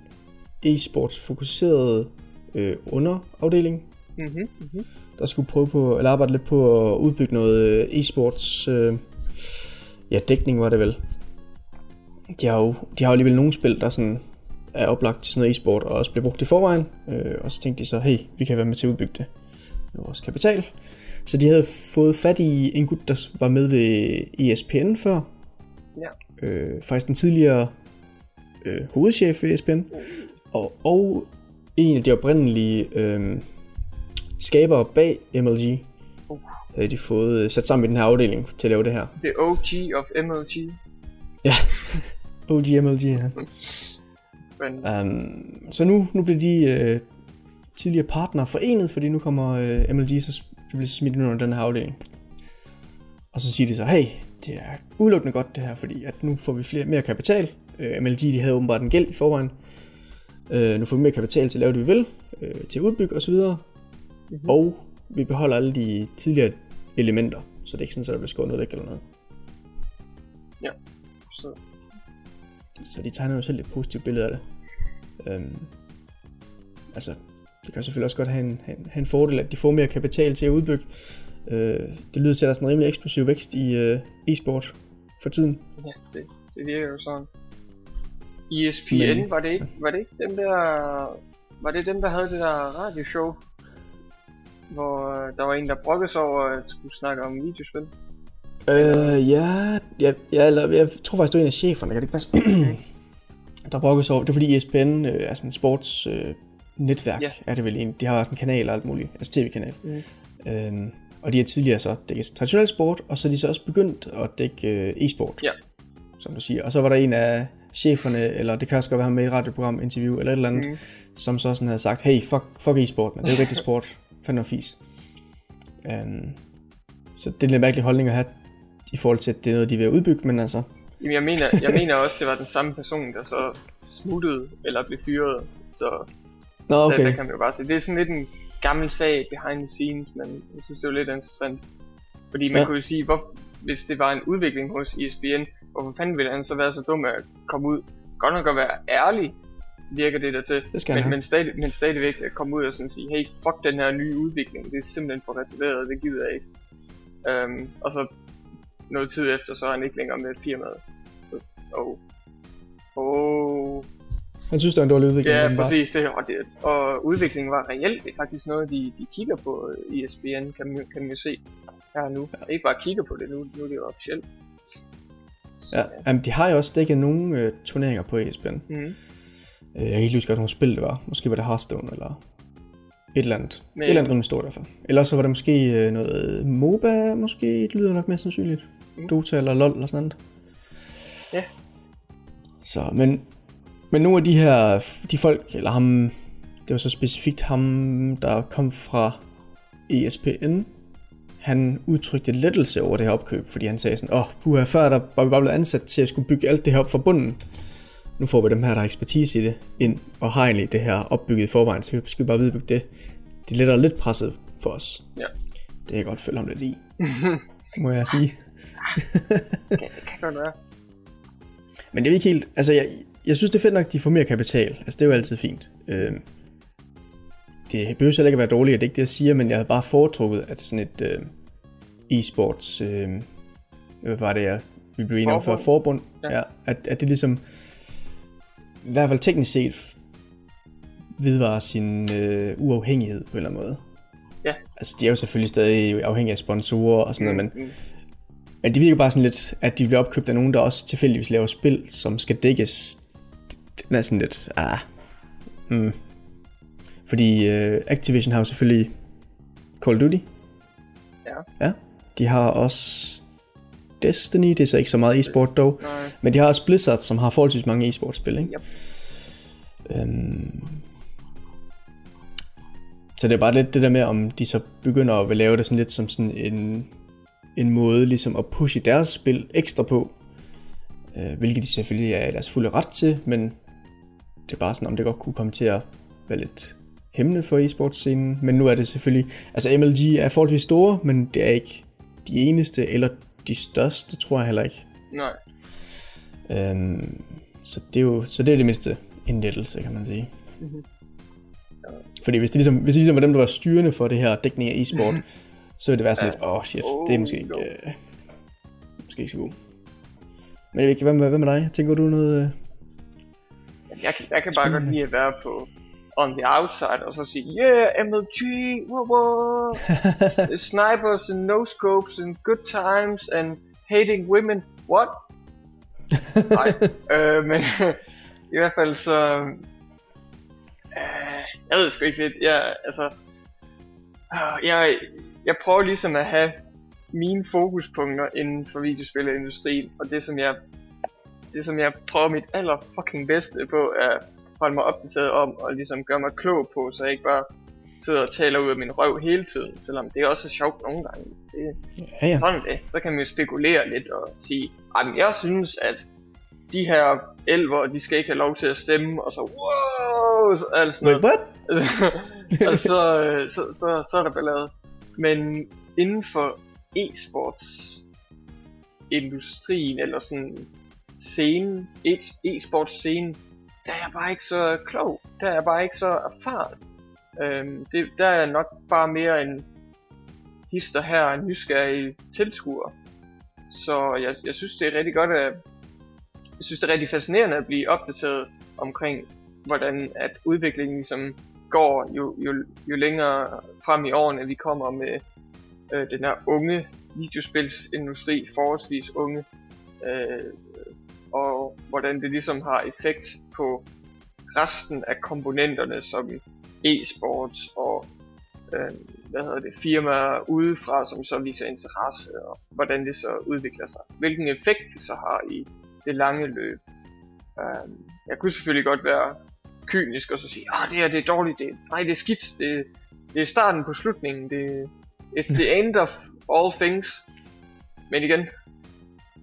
Speaker 1: e-sports fokuseret øh, underafdeling, mm-hmm. Mm-hmm. der skulle prøve på, eller arbejde lidt på at udbygge noget e-sports øh, ja, dækning var det vel. De har jo, de har jo alligevel nogle spil, der sådan er oplagt til sådan noget e-sport og også bliver brugt i forvejen. Øh, og så tænkte de så, hey, vi kan være med til at udbygge det med vores kapital. Så de havde fået fat i en gut, der var med ved ESPN før. Ja. Øh, faktisk den tidligere øh, hovedchef ved ESPN. Og, og en af de oprindelige øh, skabere bag MLG uh. havde de fået øh, sat sammen i den her afdeling til at lave det her.
Speaker 2: The OG of MLG.
Speaker 1: Ja, OG MLG, ja. Men... Um, så nu, nu bliver de øh, tidligere partnere forenet, fordi nu kommer øh, MLG så bliver smidt under den her afdeling. Og så siger de så, hey, det er udelukkende godt det her, fordi at nu får vi flere, mere kapital. Øh, MLG de havde åbenbart en gæld i forvejen, Øh, nu får vi mere kapital til at lave det, vi vil, øh, til at udbygge osv. mm-hmm. og vi beholder alle de tidligere elementer, så det er ikke sådan, at der bliver skåret noget væk eller noget.
Speaker 2: Ja, så
Speaker 1: Så de tegner jo selv et positivt billede af det. Øhm, altså, det kan selvfølgelig også godt have en, have, have en fordel, at de får mere kapital til at udbygge. Øh, det lyder til, at der er sådan en rimelig eksplosiv vækst i øh, e-sport for tiden.
Speaker 2: ja, det, det virker jo sådan. ESPN,
Speaker 1: Men-
Speaker 2: Men... var det ikke, var det ikke dem der, var det dem, der havde det der radioshow? Hvor øh, der var en, der brokkede sig over at skulle snakke om videospil.
Speaker 1: Øh, ja, ja, ja eller, jeg tror faktisk, det var en af cheferne, kan det ikke passe? der brokkede sig over, det er fordi ESPN øh, er sådan en sports øh, netværk,
Speaker 2: Ja.
Speaker 1: er det vel en. De har også en kanal og alt muligt, altså tv-kanal.
Speaker 2: Mm.
Speaker 1: Øhm, og de har tidligere så dækket traditionel sport, og så er de så også begyndt at dække øh, e-sport,
Speaker 2: Ja.
Speaker 1: som du siger. Og så var der en af cheferne, eller det kan også godt være ham med i et radioprogram, interview eller et eller andet,
Speaker 2: Mm.
Speaker 1: som så sådan havde sagt, hey, fuck, fuck e-sport, man. det er jo rigtig sport, fandme fis. Um, så det er en lidt mærkelig holdning at have, i forhold til, at det er noget, de er ved at udbygge, men altså,
Speaker 2: Jamen, jeg mener, jeg mener også, det var den samme person, der så smuttede eller blev fyret. Så
Speaker 1: Nå,
Speaker 2: okay. der, der kan man jo bare se. Det er sådan lidt en gammel sag behind the scenes, men jeg synes, det var lidt interessant. Fordi man
Speaker 1: Ja.
Speaker 2: kunne jo sige, hvor, hvis det var en udvikling hos ESPN, hvorfor fanden ville han så være så dum at komme ud? Godt nok at være ærlig, virker det der til.
Speaker 1: Det
Speaker 2: men,
Speaker 1: have.
Speaker 2: men, stadig, men stadigvæk at komme ud og sådan sige, hey, fuck den her nye udvikling, det er simpelthen for retarderet, det gider jeg ikke. Um, og så noget tid efter, så er han ikke længere med firmaet. Og, og
Speaker 1: Han synes, det er en dårlig udvikling.
Speaker 2: Ja, præcis. Det, og, det, og udviklingen var reelt. Det er faktisk noget, de, de kigger på i ESPN, kan man, kan man jo se her nu. Ja. Ikke bare kigger på det nu, nu er det jo officielt. Så,
Speaker 1: Ja, jamen, de har jo også dækket nogle øh, turneringer på ESPN.
Speaker 2: Mm.
Speaker 1: Øh, jeg kan ikke huske, hvilke spil det var. Måske var det Hearthstone, eller et eller andet.
Speaker 2: Men-
Speaker 1: Et eller andet rimelig stort i hvert fald. Eller så var det måske øh, noget MOBA, måske. Det lyder nok mere sandsynligt. Dota eller LoL eller sådan noget.
Speaker 2: Ja.
Speaker 1: Så, men, men nogle af de her, de folk, eller ham, det var så specifikt ham, der kom fra ESPN, han udtrykte lettelse over det her opkøb, fordi han sagde sådan, åh, oh, puha, før der var vi bare blevet ansat til at skulle bygge alt det her op fra bunden. Nu får vi dem her, der har ekspertise i det, ind og har egentlig det her opbygget i forvejen, så vi skal bare videbygge det. De letter lidt presset for os.
Speaker 2: Ja.
Speaker 1: Det kan jeg godt følge ham lidt i, må jeg sige.
Speaker 2: Kan, kan godt være.
Speaker 1: Men det er ikke helt, altså jeg, jeg synes det er fedt nok, at de får mere kapital. Altså det er jo altid fint. Øh, det behøver heller ikke at være dårligt, det er ikke det, jeg siger, men jeg havde bare foretrukket, at sådan et øh, e-sports, øh, hvad var det, jeg, vi blev enige om før,
Speaker 2: Forbund.
Speaker 1: ja.
Speaker 2: Ja.
Speaker 1: At, at det ligesom, i hvert fald teknisk set, vedvarer sin øh, uafhængighed på en eller anden måde.
Speaker 2: Ja.
Speaker 1: Altså de er jo selvfølgelig stadig afhængige af sponsorer og sådan noget, men
Speaker 2: Mm.
Speaker 1: Men det virker bare sådan lidt, at de bliver opkøbt af nogen, der også tilfældigvis laver spil, som skal dækkes. Den er sådan lidt, ah, mm. Fordi uh, Activision har jo selvfølgelig Call of Duty.
Speaker 2: Ja.
Speaker 1: Ja. De har også Destiny, det er så ikke så meget e-sport dog.
Speaker 2: Nej.
Speaker 1: Men de har også Blizzard, som har forholdsvis mange e-sportspil, ikke?
Speaker 2: Yep.
Speaker 1: Øhm, så det er bare lidt det der med, om de så begynder at lave det sådan lidt som sådan en, en måde ligesom at pushe deres spil ekstra på. Øh, hvilket de selvfølgelig er i deres fulde ret til, men det er bare sådan, om det godt kunne komme til at være lidt hæmmende for e-sportscenen. Men nu er det selvfølgelig, altså MLG er forholdsvis store, men det er ikke de eneste eller de største, tror jeg heller ikke.
Speaker 2: Nej.
Speaker 1: Øhm, så, det er jo, så det er det mindste en lettelse, kan man sige.
Speaker 2: Mhm.
Speaker 1: Fordi hvis det, ligesom, hvis det ligesom var dem, der var styrende for det her dækning af e-sport, så vil det være sådan
Speaker 2: Ja.
Speaker 1: lidt, åh oh, shit, det er måske
Speaker 2: Oh,
Speaker 1: ikke,
Speaker 2: no.
Speaker 1: øh, måske ikke så god. Men jeg ved ikke, hvad med, hvad med dig? Tænker du noget? Øh?
Speaker 2: Jeg, kan- jeg kan bare godt lide at være på on the outside, og så sige, yeah, MLG, wow. S- snipers and no scopes and good times and hating women, what? Nej, øh, men i hvert fald så, øh, jeg ved sgu ikke lidt, jeg, altså, øh, jeg, jeg prøver ligesom at have mine fokuspunkter inden for videospilindustrien, og det som jeg, det som jeg prøver mit aller fucking bedste på, er at holde mig opdateret om, og ligesom gøre mig klog på, så jeg ikke bare sidder og taler ud af min røv hele tiden, selvom det er også sjovt nogle gange. Det,
Speaker 1: Ja, ja.
Speaker 2: sådan det. Så kan man jo spekulere lidt og sige, at jeg synes, at de her elver, de skal ikke have lov til at stemme, og så wow, så alt sådan
Speaker 1: Wait,
Speaker 2: noget.
Speaker 1: what?
Speaker 2: og så, øh, så, så, så er der ballade. Men inden for e-sports industrien, eller sådan scenen, e- e-sports scenen, der er jeg bare ikke så klog. Der er jeg bare ikke så erfaren. Øhm, det, der er jeg nok bare mere en hister her, en nysgerrig tilskuer. Så jeg, jeg synes, det er rigtig godt at... Jeg synes, det er rigtig fascinerende at blive opdateret omkring, hvordan at udviklingen ligesom går, jo, jo, jo længere frem i årene vi kommer med øh, den her unge videospilsindustri, forholdsvis unge, øh, og hvordan det ligesom har effekt på resten af komponenterne som e-sports og øh, hvad hedder det, firmaer udefra, som så viser interesse, og hvordan det så udvikler sig. Hvilken effekt det så har i det lange løb. Øh, jeg kunne selvfølgelig godt være kynisk og så sige, ah, det her det er dårligt, det, nej, det er skidt, det, det er starten på slutningen, det, it's the end of all things. Men igen,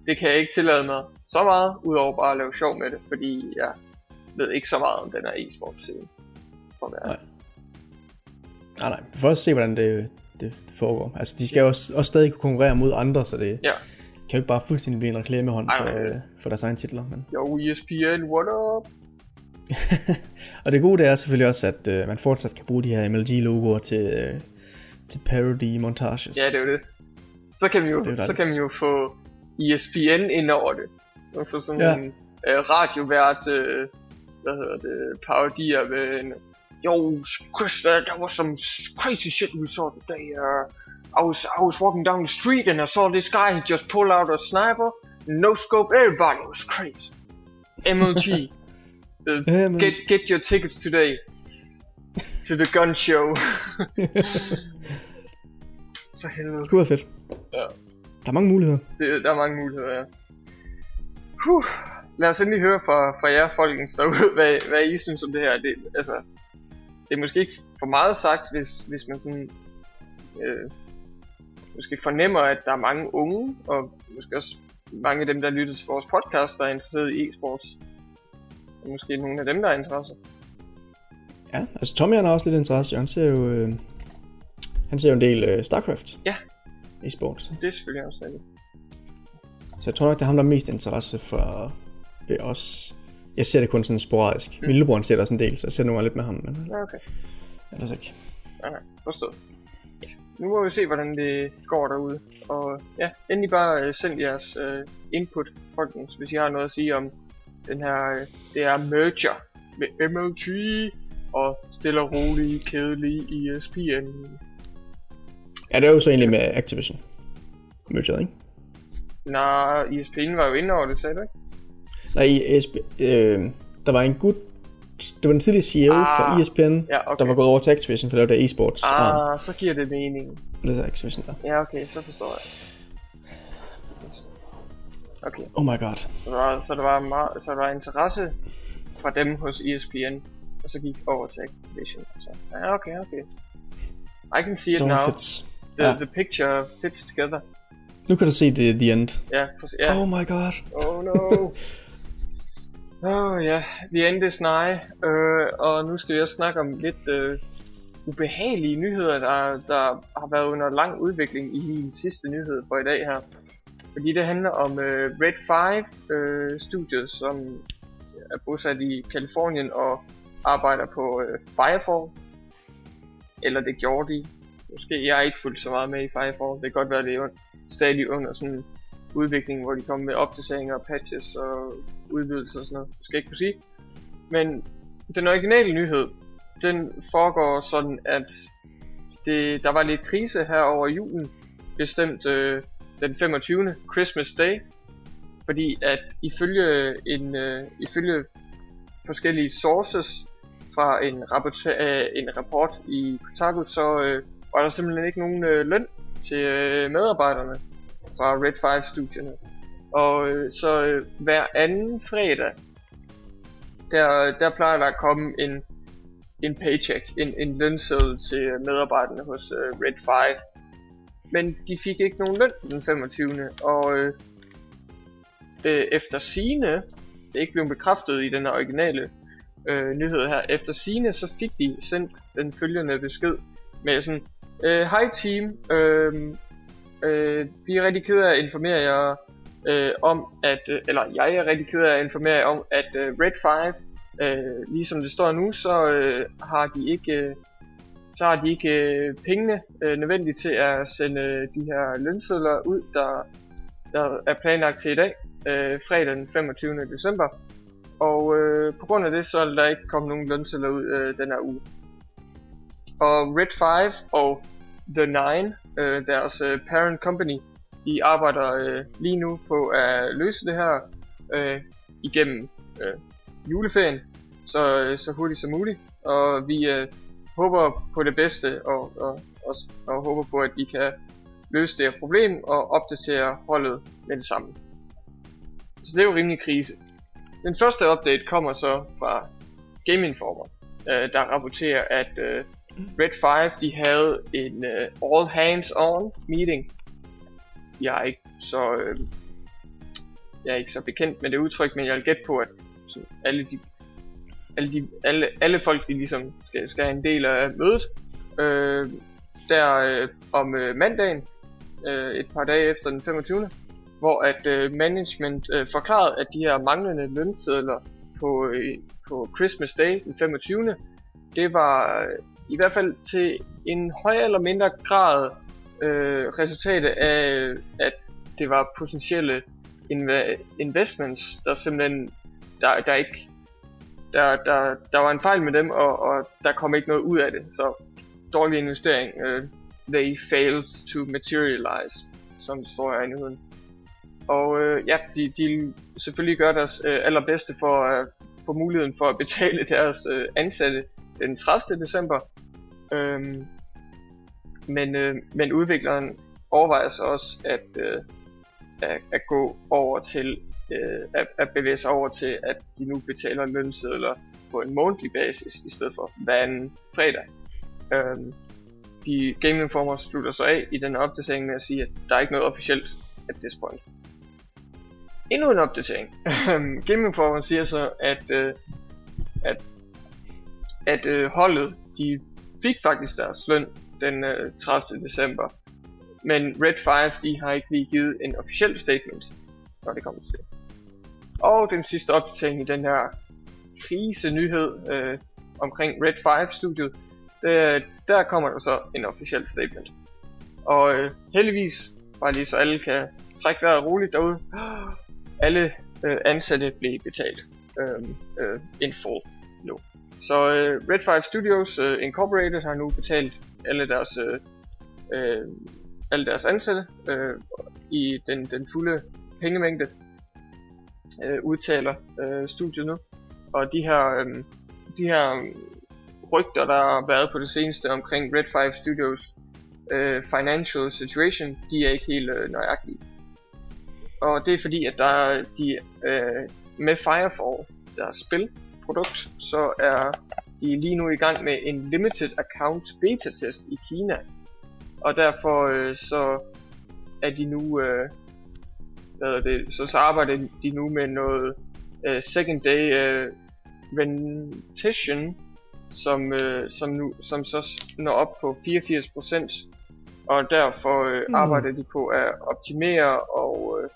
Speaker 2: det kan jeg ikke tillade mig så meget, udover bare at lave sjov med det, fordi jeg ved ikke så meget om den her e-sport scene.
Speaker 1: Nej. Nej, nej. Vi får også se, hvordan det, det, det foregår. Altså, de skal jo også, også stadig kunne konkurrere mod andre, så det
Speaker 2: ja.
Speaker 1: kan jo ikke bare fuldstændig blive en reklamehånd for, øh, for deres egne titler. Men...
Speaker 2: Jo, ESPN, what up?
Speaker 1: og det gode det er selvfølgelig også, at øh, man fortsat kan bruge de her MLG-logoer til, øh, til parody-montages.
Speaker 2: Ja, det er jo det. Så kan vi jo, så, så kan vi jo få ESPN ind over det. Og få sådan ja. en øh, radiovært, øh, hvad hedder det, parodier ved en Yo, Chris, uh, there was some crazy shit we saw today. Uh, I was I was walking down the street and I saw this guy just pull out a sniper, no scope. Everybody was crazy. MLG, uh, get get your tickets today to the gun show.
Speaker 1: For helvede. Det kunne være fedt.
Speaker 2: Ja.
Speaker 1: Der er mange muligheder.
Speaker 2: Det, der er mange muligheder, ja. Huh. Lad os endelig høre fra, fra jer folkens derude, hvad, hvad I synes om det her. Det, altså, det er måske ikke for meget sagt, hvis, hvis man sådan øh, måske fornemmer, at der er mange unge, og måske også mange af dem, der lytter til vores podcast, der er interesseret i e-sports. Måske nogle af dem, der er interesse.
Speaker 1: Ja, altså Tommy han har også lidt interesse. Han ser jo, øh, han ser jo en del øh, StarCraft.
Speaker 2: Ja.
Speaker 1: E-sports.
Speaker 2: Det er selvfølgelig også rigtigt.
Speaker 1: Så jeg tror nok, det er ham, der er mest interesse for ved os. Jeg ser det kun sådan sporadisk. Mm. Min lillebror ser der sådan en del, så jeg ser nogle lidt med ham. Men...
Speaker 2: Ja, okay.
Speaker 1: Ellers ikke.
Speaker 2: Okay, forstået. Ja, nu må vi se, hvordan det går derude. Og ja, endelig bare uh, send jeres uh, input, folkens, hvis I har noget at sige om den her, det er merger med MLG og stille og rolig, kedelig ESPN.
Speaker 1: Ja, det er jo så egentlig med Activision. Merger, ikke?
Speaker 2: Nej, ESPN var jo inde over det, sagde du ikke?
Speaker 1: Nej, ESP, øh, der var en gut, det var den tidlige CEO ah, for ESPN,
Speaker 2: ja, okay.
Speaker 1: der var gået over til Activision for at lave der e-sports.
Speaker 2: Ah, arm. så giver det mening.
Speaker 1: Det er Activision der.
Speaker 2: Ja, okay, så forstår jeg. Okay.
Speaker 1: Oh my god.
Speaker 2: Så der var, så der var, meget, så der var interesse fra dem hos ESPN, og så gik over til Activision. Så, ja, okay, okay. I can see it Don't now. Fits. The, yeah. the picture fits together.
Speaker 1: Nu kan du se det the end.
Speaker 2: Ja, præcis. Ja.
Speaker 1: Oh my god.
Speaker 2: Oh no. Åh oh, ja, the end is nigh. Uh, og nu skal jeg snakke om lidt uh, ubehagelige nyheder, der, der har været under lang udvikling i min sidste nyhed for i dag her. Fordi det handler om øh, Red 5 øh, studiet, som er bosat i Kalifornien og arbejder på øh, Firefall. Eller det gjorde de. Måske jeg er ikke fuldt så meget med i Firefall. Det kan godt være, det er stadig under sådan udvikling, hvor de kommer med opdateringer og patches og udvidelser og sådan noget. Det skal jeg ikke kunne sige. Men den originale nyhed, den foregår sådan, at det, der var lidt krise her over julen, bestemt øh, den 25. Christmas Day, fordi at ifølge en øh, ifølge forskellige sources fra en, rapport, øh, en rapport i Kotaku, så øh, var der simpelthen ikke nogen øh, løn til øh, medarbejderne fra Red 5-studierne. Og øh, så øh, hver anden fredag, der, der plejer der at komme en, en paycheck, en, en lønseddel til medarbejderne hos øh, Red 5. Men de fik ikke nogen løn den 25. Og øh, øh, efter sine, det er ikke blevet bekræftet i den originale øh, nyhed her. Efter sine så fik de sendt den følgende besked med sådan, øh, team, øh, øh, vi er rigtig ked af at informere jer øh, om, at, øh, eller jeg er rigtig ked af at informere jer om, at øh, Red 5, øh, ligesom det står nu, så øh, har de ikke... Øh, så har de ikke øh, pengene øh, nødvendigt til at sende øh, de her lønsedler ud, der, der er planlagt til i dag, øh, fredag den 25. december. Og øh, på grund af det, så er der ikke kommet nogen lønsedler ud øh, den her uge. Og Red 5 og The Nine, øh, deres øh, parent company, de arbejder øh, lige nu på at løse det her øh, igennem øh, juleferien, så, øh, så hurtigt som muligt. Og vi øh, håber på det bedste og, og, og, og håber på, at vi kan løse det her problem og opdatere holdet med det samme. Så det er jo rimelig krise. Den første update kommer så fra Game Informer, øh, der rapporterer, at øh, Red 5 de havde en øh, all hands on meeting. Jeg er ikke så øh, jeg er ikke så bekendt med det udtryk, men jeg vil gætte på, at sådan, alle de alle, de, alle, alle folk, de ligesom skal, skal have en del af mødet. Øh, der øh, om øh, mandagen, øh, et par dage efter den 25. Hvor at øh, management øh, forklarede, at de her manglende lønsedler på, øh, på Christmas Day den 25. Det var øh, i hvert fald til en højere eller mindre grad øh, resultatet af, at det var potentielle inv- investments, der simpelthen der, der ikke der, der, der var en fejl med dem, og, og der kom ikke noget ud af det. Så dårlig investering. Uh, they failed to materialize, som det står her i nyheden. Og uh, ja, de, de selvfølgelig gør deres uh, allerbedste for at uh, få muligheden for at betale deres uh, ansatte den 30. december. Um, men, uh, men udvikleren overvejer så også at, uh, at, at gå over til øh, at, at bevæge sig over til, at de nu betaler lønsedler på en månedlig basis, i stedet for hver anden fredag. Øhm, de Game Informer slutter så af i den opdatering med at sige, at der er ikke noget officielt at this point. Endnu en opdatering. Øhm, Game Informer siger så, at, øh, at, at øh, holdet de fik faktisk deres løn den øh, 30. december. Men Red 5 de har ikke lige givet en officiel statement, når det kommer til det. Og den sidste opdatering i den her krise nyhed øh, omkring Red 5 studiet, øh, der kommer der så en officiel statement. Og øh, heldigvis, bare lige så alle kan trække vejret roligt derude, alle øh, ansatte blev betalt øh, øh, in full nu. Så øh, Red 5 Studios øh, Incorporated har nu betalt alle deres øh, øh, alle deres ansatte øh, i den, den fulde pengemængde, øh, udtaler øh, studiet nu. Og de her, øh, de her rygter, der har været på det seneste omkring Red 5 Studios øh, financial situation, de er ikke helt øh, nøjagtige. Og det er fordi, at der de øh, med Firefall, deres spilprodukt, så er de lige nu i gang med en limited account beta test i Kina. Og derfor øh, så er de nu øh, hvad det, så, så arbejder de nu med noget uh, second day uh, rendition, som, uh, som, nu, som så når op på 84%, og derfor uh, mm. arbejder de på at optimere og uh,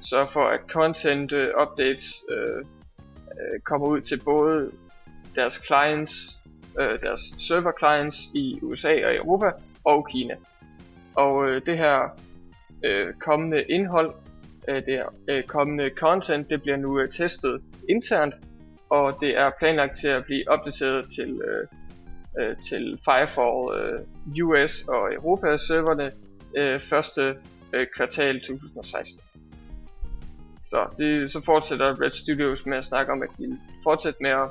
Speaker 2: sørge for, at content uh, updates uh, uh, kommer ud til både deres clients, uh, deres server clients i USA og Europa og Kina. Og øh, det her øh, kommende indhold øh, det øh, kommende content, det bliver nu øh, testet internt, og det er planlagt til at blive opdateret til, øh, øh, til Firefall øh, US og Europa serverne øh, første øh, kvartal 2016. Så, det, så fortsætter Red Studios med at snakke om, at de fortsætter med at,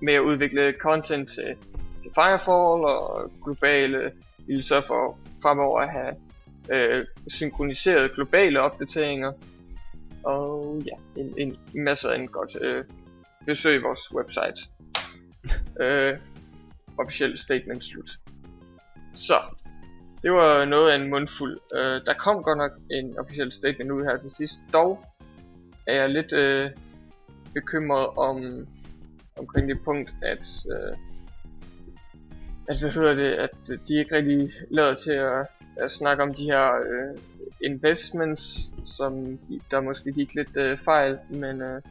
Speaker 2: med at udvikle content til Firefall og globale. Vil sørge for fremover at have øh, synkroniserede globale opdateringer. Og ja, en, en masse af en godt. Øh, besøg vores website. øh, officielle statement slut. Så, det var noget af en mundfuld. Øh, der kom godt nok en officiel statement ud her til sidst. Dog er jeg lidt øh, bekymret om omkring det punkt, at, øh, at, hvad hedder det, at de ikke rigtig lader til at, at snakke om de her øh, investments, som de, der måske gik lidt øh, fejl, men øh,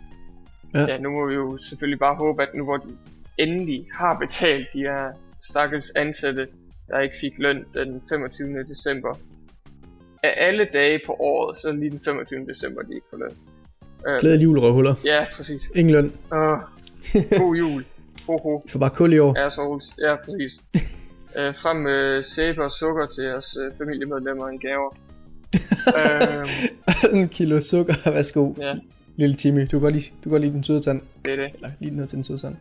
Speaker 2: ja. ja, nu må vi jo selvfølgelig bare håbe, at nu hvor de endelig har betalt de her stakkels ansatte, der ikke fik løn den 25. december. Af alle dage på året, så lige den 25. december, de ikke får løn.
Speaker 1: Øh, Glædelig jul, røvhuller.
Speaker 2: Ja, præcis.
Speaker 1: Ingen løn.
Speaker 2: Uh, god jul. Ho, ho.
Speaker 1: For bare kul i år.
Speaker 2: Assholes. Ja, præcis. uh, frem med sæbe og sukker til jeres uh, familiemedlemmer i gaver.
Speaker 1: uh, en kilo sukker, værsgo. Ja. Lille Timmy, du kan godt lide, du kan godt lide den søde tand.
Speaker 2: Det er det.
Speaker 1: Eller lige ned til den søde tand.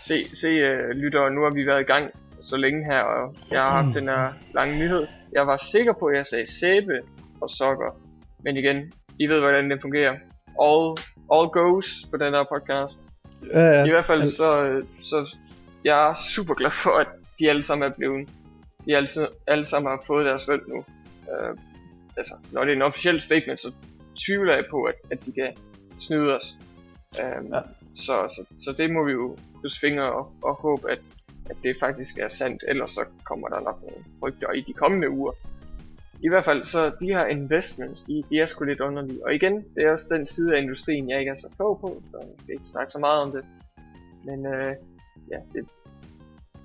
Speaker 2: Se, se uh, lytter, nu har vi været i gang så længe her, og jeg har haft den her lange nyhed. Jeg var sikker på, at jeg sagde sæbe og sokker. Men igen, I ved, hvordan det fungerer. All, all goes på den her podcast.
Speaker 1: Ja, ja.
Speaker 2: I hvert fald så, så jeg er super glad for, at de alle sammen er blevet, de alle, alle sammen har fået deres løn nu. Uh, altså, når det er en officiel statement, så tvivler jeg på, at, at de kan snyde os. Um, ja. så, så, så det må vi jo krydse fingre og, og håbe, at, at det faktisk er sandt, ellers så kommer der nok nogle rygter i de kommende uger. I hvert fald, så de her investments, de, de er sgu lidt underlige. Og igen, det er også den side af industrien, jeg ikke er så klog på, så jeg skal ikke snakke så meget om det. Men øh, ja, det,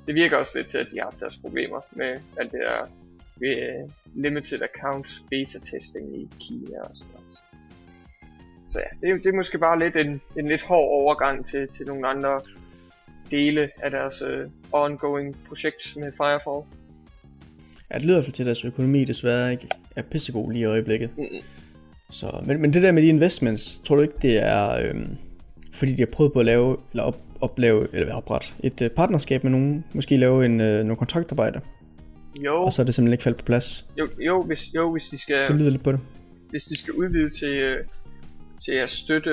Speaker 2: det virker også lidt til, at de har haft deres problemer med alt det der ved øh, limited accounts beta testing i Kina og sådan noget. Så ja, det, det er måske bare lidt en, en lidt hård overgang til, til nogle andre dele af deres uh, ongoing projekt med Firefall.
Speaker 1: Ja, det lyder i til, at deres økonomi desværre ikke er pissegod lige i øjeblikket. Mm-hmm. Så, men, men det der med de investments, tror du ikke, det er øhm, fordi de har prøvet på at lave, eller op, oplave, eller oprette et uh, partnerskab med nogen, måske lave en, uh, nogle kontraktarbejde?
Speaker 2: Jo.
Speaker 1: Og så er det simpelthen ikke faldt på plads?
Speaker 2: Jo, jo, hvis, jo, hvis de skal...
Speaker 1: Det lyder lidt på det.
Speaker 2: Hvis de skal udvide til, til at støtte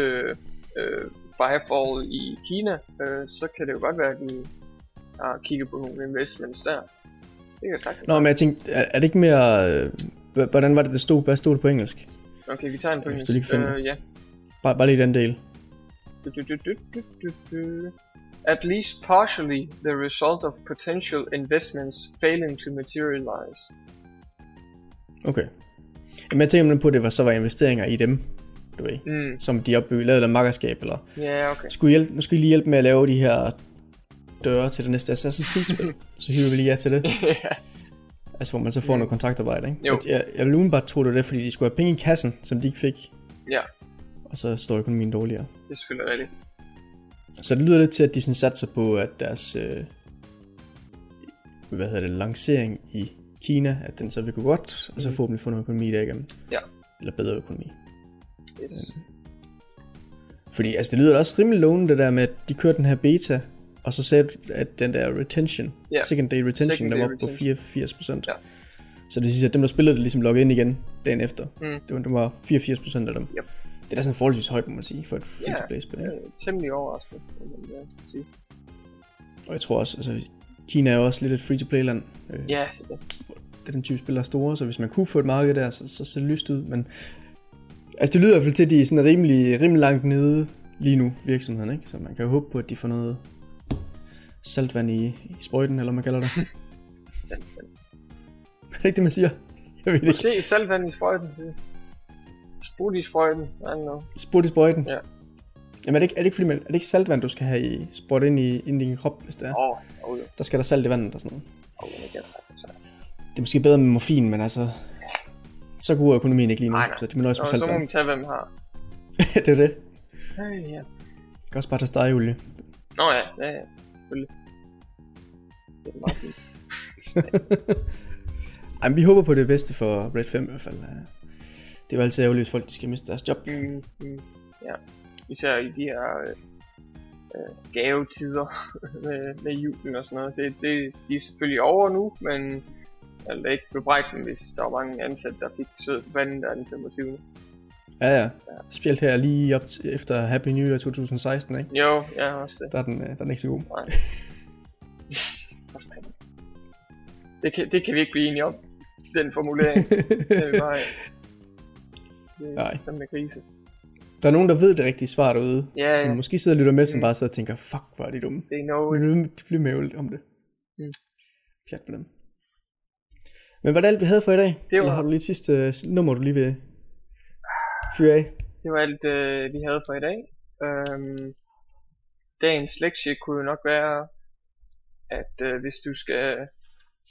Speaker 2: øh, Firefall i Kina, øh, så kan det jo godt være, at de har kigget på nogle investments der. Det kan
Speaker 1: sagtens Nå, men jeg tænkte, er, er det ikke mere... Øh, hvordan var det, det stod? Hvad stod det på engelsk?
Speaker 2: Okay, vi tager en på engelsk.
Speaker 1: Hvis du lige
Speaker 2: øh, ja.
Speaker 1: Bare, bare lige den del.
Speaker 2: Du, du, du. At least partially the result of potential investments failing to materialize.
Speaker 1: Okay. Men jeg tænker på, at det var, så var investeringer i dem, du ved, mm. som de opbyggede, lavede et makkerskab, eller
Speaker 2: ja, yeah, okay.
Speaker 1: skulle hjælpe, nu skal I lige hjælpe med at lave de her døre til det næste Assassin's Creed-spil, så hiver vi lige ja til det. yeah. Altså, hvor man så får mm. noget kontraktarbejde, ikke?
Speaker 2: Jo.
Speaker 1: Jeg, jeg vil udenbart tro det, fordi de skulle have penge i kassen, som de ikke fik.
Speaker 2: Ja.
Speaker 1: Og så står økonomien dårligere.
Speaker 2: Det er selvfølgelig rigtigt.
Speaker 1: Så det lyder lidt til, at de sådan satser på, at deres øh, hvad hedder det, lancering i Kina, at den så vil gå godt, mm. og så mhm. forhåbentlig få noget økonomi der igennem.
Speaker 2: Ja.
Speaker 1: Eller bedre økonomi.
Speaker 2: Yes.
Speaker 1: Fordi altså, det lyder også rimelig lovende, det der med, at de kørte den her beta, og så sagde at den der retention, yeah. second day retention, second day der var på 84%. Ja. Så det siger, at dem, der spillede det, ligesom logget ind igen dagen efter. Mm. Det, var, det var 84% af dem.
Speaker 2: Yep.
Speaker 1: Det er da sådan forholdsvis højt, må man sige, for et free-to-play-spil.
Speaker 2: Ja, yeah, temmelig overraskende,
Speaker 1: ja, sige. Og jeg tror også, altså, Kina er jo også lidt et free-to-play-land.
Speaker 2: Øh, ja, så det.
Speaker 1: Det er den type spil, der er store, så hvis man kunne få et marked der, så, så ser det lyst ud. Men altså, det lyder i hvert fald til, at de er sådan rimelig, rimelig langt nede lige nu, virksomheden, ikke? Så man kan jo håbe på, at de får noget saltvand i, i sprøjten, eller hvad man kalder det.
Speaker 2: saltvand.
Speaker 1: Er det ikke det, man siger?
Speaker 2: Jeg ved Måske ikke. saltvand i sprøjten. Sprut i sprøjten.
Speaker 1: Sprut i sprøjten?
Speaker 2: Ja.
Speaker 1: Jamen er det ikke, er det ikke, fordi man, er det ikke saltvand, du skal have i, sprøjt ind i, ind i din krop, hvis det er?
Speaker 2: Åh, oh, oh, ja.
Speaker 1: Der skal der salt i vandet og sådan noget.
Speaker 2: Oh, det, er
Speaker 1: det er måske bedre med morfin, men altså... Så god økonomien ikke lige nu,
Speaker 2: nej, nej.
Speaker 1: så det må nøjes
Speaker 2: med saltvand. Så må man tage, hvem har.
Speaker 1: det er det.
Speaker 2: Hey, ja.
Speaker 1: Du kan også bare tage stegeolie.
Speaker 2: Nå ja, ja, ja. Selvfølgelig. Det er meget
Speaker 1: fint. Ej, vi håber på det bedste for Red 5 i hvert fald. Det var altid ærgerligt, hvis folk de skal miste deres job.
Speaker 2: Mm, mm, ja, især i de her øh, øh gavetider med, med julen og sådan noget. Det, det, de er selvfølgelig over nu, men jeg vil ikke bebrejde dem, hvis der var mange ansatte, der fik sød der den 25.
Speaker 1: Ja, ja. Specielt her lige op til, efter Happy New Year 2016, ikke?
Speaker 2: Jo, ja, også det.
Speaker 1: Der er den, øh, der er den ikke så god.
Speaker 2: Nej. det, kan, det kan vi ikke blive enige om, den formulering. det er bare...
Speaker 1: Det er
Speaker 2: Nej. med krise.
Speaker 1: Der er nogen, der ved det rigtige svar derude,
Speaker 2: Ja,
Speaker 1: som
Speaker 2: ja.
Speaker 1: måske sidder og lytter med, som
Speaker 2: Mm.
Speaker 1: bare sidder og tænker, fuck, hvor er de dumme.
Speaker 2: They know it.
Speaker 1: De bliver- De bliver mævlet om det.
Speaker 2: Mm.
Speaker 1: Pjat med dem. Men hvad er det alt, vi havde for i dag?
Speaker 2: Det var-
Speaker 1: Eller har du lige sidste øh, nummer, du lige vil fyre af?
Speaker 2: Det var alt, øh, vi havde for i dag. Øhm, dagens lektie kunne jo nok være, at øh, hvis du skal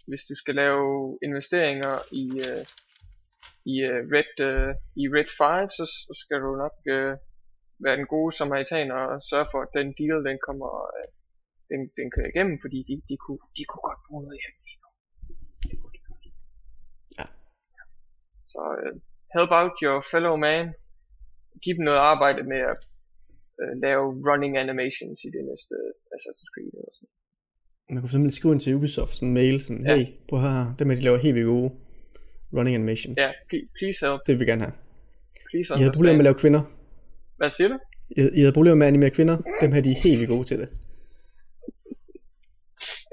Speaker 2: hvis du skal lave investeringer i øh, i øh, Red øh, i Red 5, så, så skal du nok øh, være den gode samaritaner og sørge for, at den deal den kommer øh, den, den kører igennem, fordi de, de, kunne, de kunne godt bruge noget hjælp lige nu. Det kunne de godt.
Speaker 1: Ja.
Speaker 2: Så øh, help out your fellow man. Giv dem noget arbejde med at øh, lave running animations i det næste Assassin's Creed eller sådan.
Speaker 1: Man kunne simpelthen skrive ind til Ubisoft sådan en mail, sådan,
Speaker 2: Ja.
Speaker 1: hey, prøv her, dem er de laver helt vildt gode running animations.
Speaker 2: Ja, please, help.
Speaker 1: Det vil vi gerne have.
Speaker 2: Please
Speaker 1: I havde problemer med at lave kvinder.
Speaker 2: Hvad siger du?
Speaker 1: I, I havde problemer med at animere kvinder. Dem her de er helt vildt gode til det.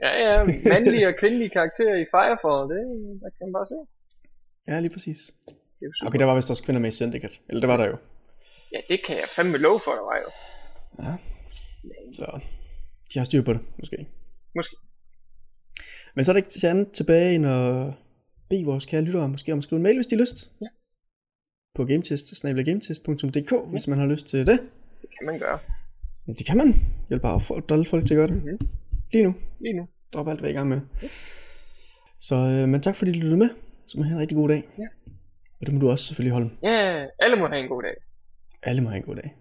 Speaker 2: Ja, ja, mandlige og kvindelige karakterer i Firefall, det der kan man bare se.
Speaker 1: Ja, lige præcis.
Speaker 2: Det er.
Speaker 1: Okay, der var vist også kvinder med i Syndicate. Eller det var der jo.
Speaker 2: Ja, det kan jeg fandme love for, der var jo.
Speaker 1: Ja. Så de har styr på det, måske.
Speaker 2: Måske.
Speaker 1: Men så er der ikke til andet tilbage end at bede vores kære lyttere måske om at skrive en mail, hvis de har lyst.
Speaker 2: Ja.
Speaker 1: På gametest, gametest.dk, hvis man har lyst til det.
Speaker 2: Det kan man gøre.
Speaker 1: Ja, det kan man. Hjælp bare at drille folk til at gøre det.
Speaker 2: Mhm.
Speaker 1: Lige nu.
Speaker 2: Lige nu.
Speaker 1: Drop alt, hvad I er i gang med. Så, øh, men tak fordi du lyttede med. Så må I have en rigtig god dag.
Speaker 2: Ja.
Speaker 1: Og det må du også selvfølgelig holde.
Speaker 2: Ja, alle må have en god dag.
Speaker 1: Alle må have en god dag.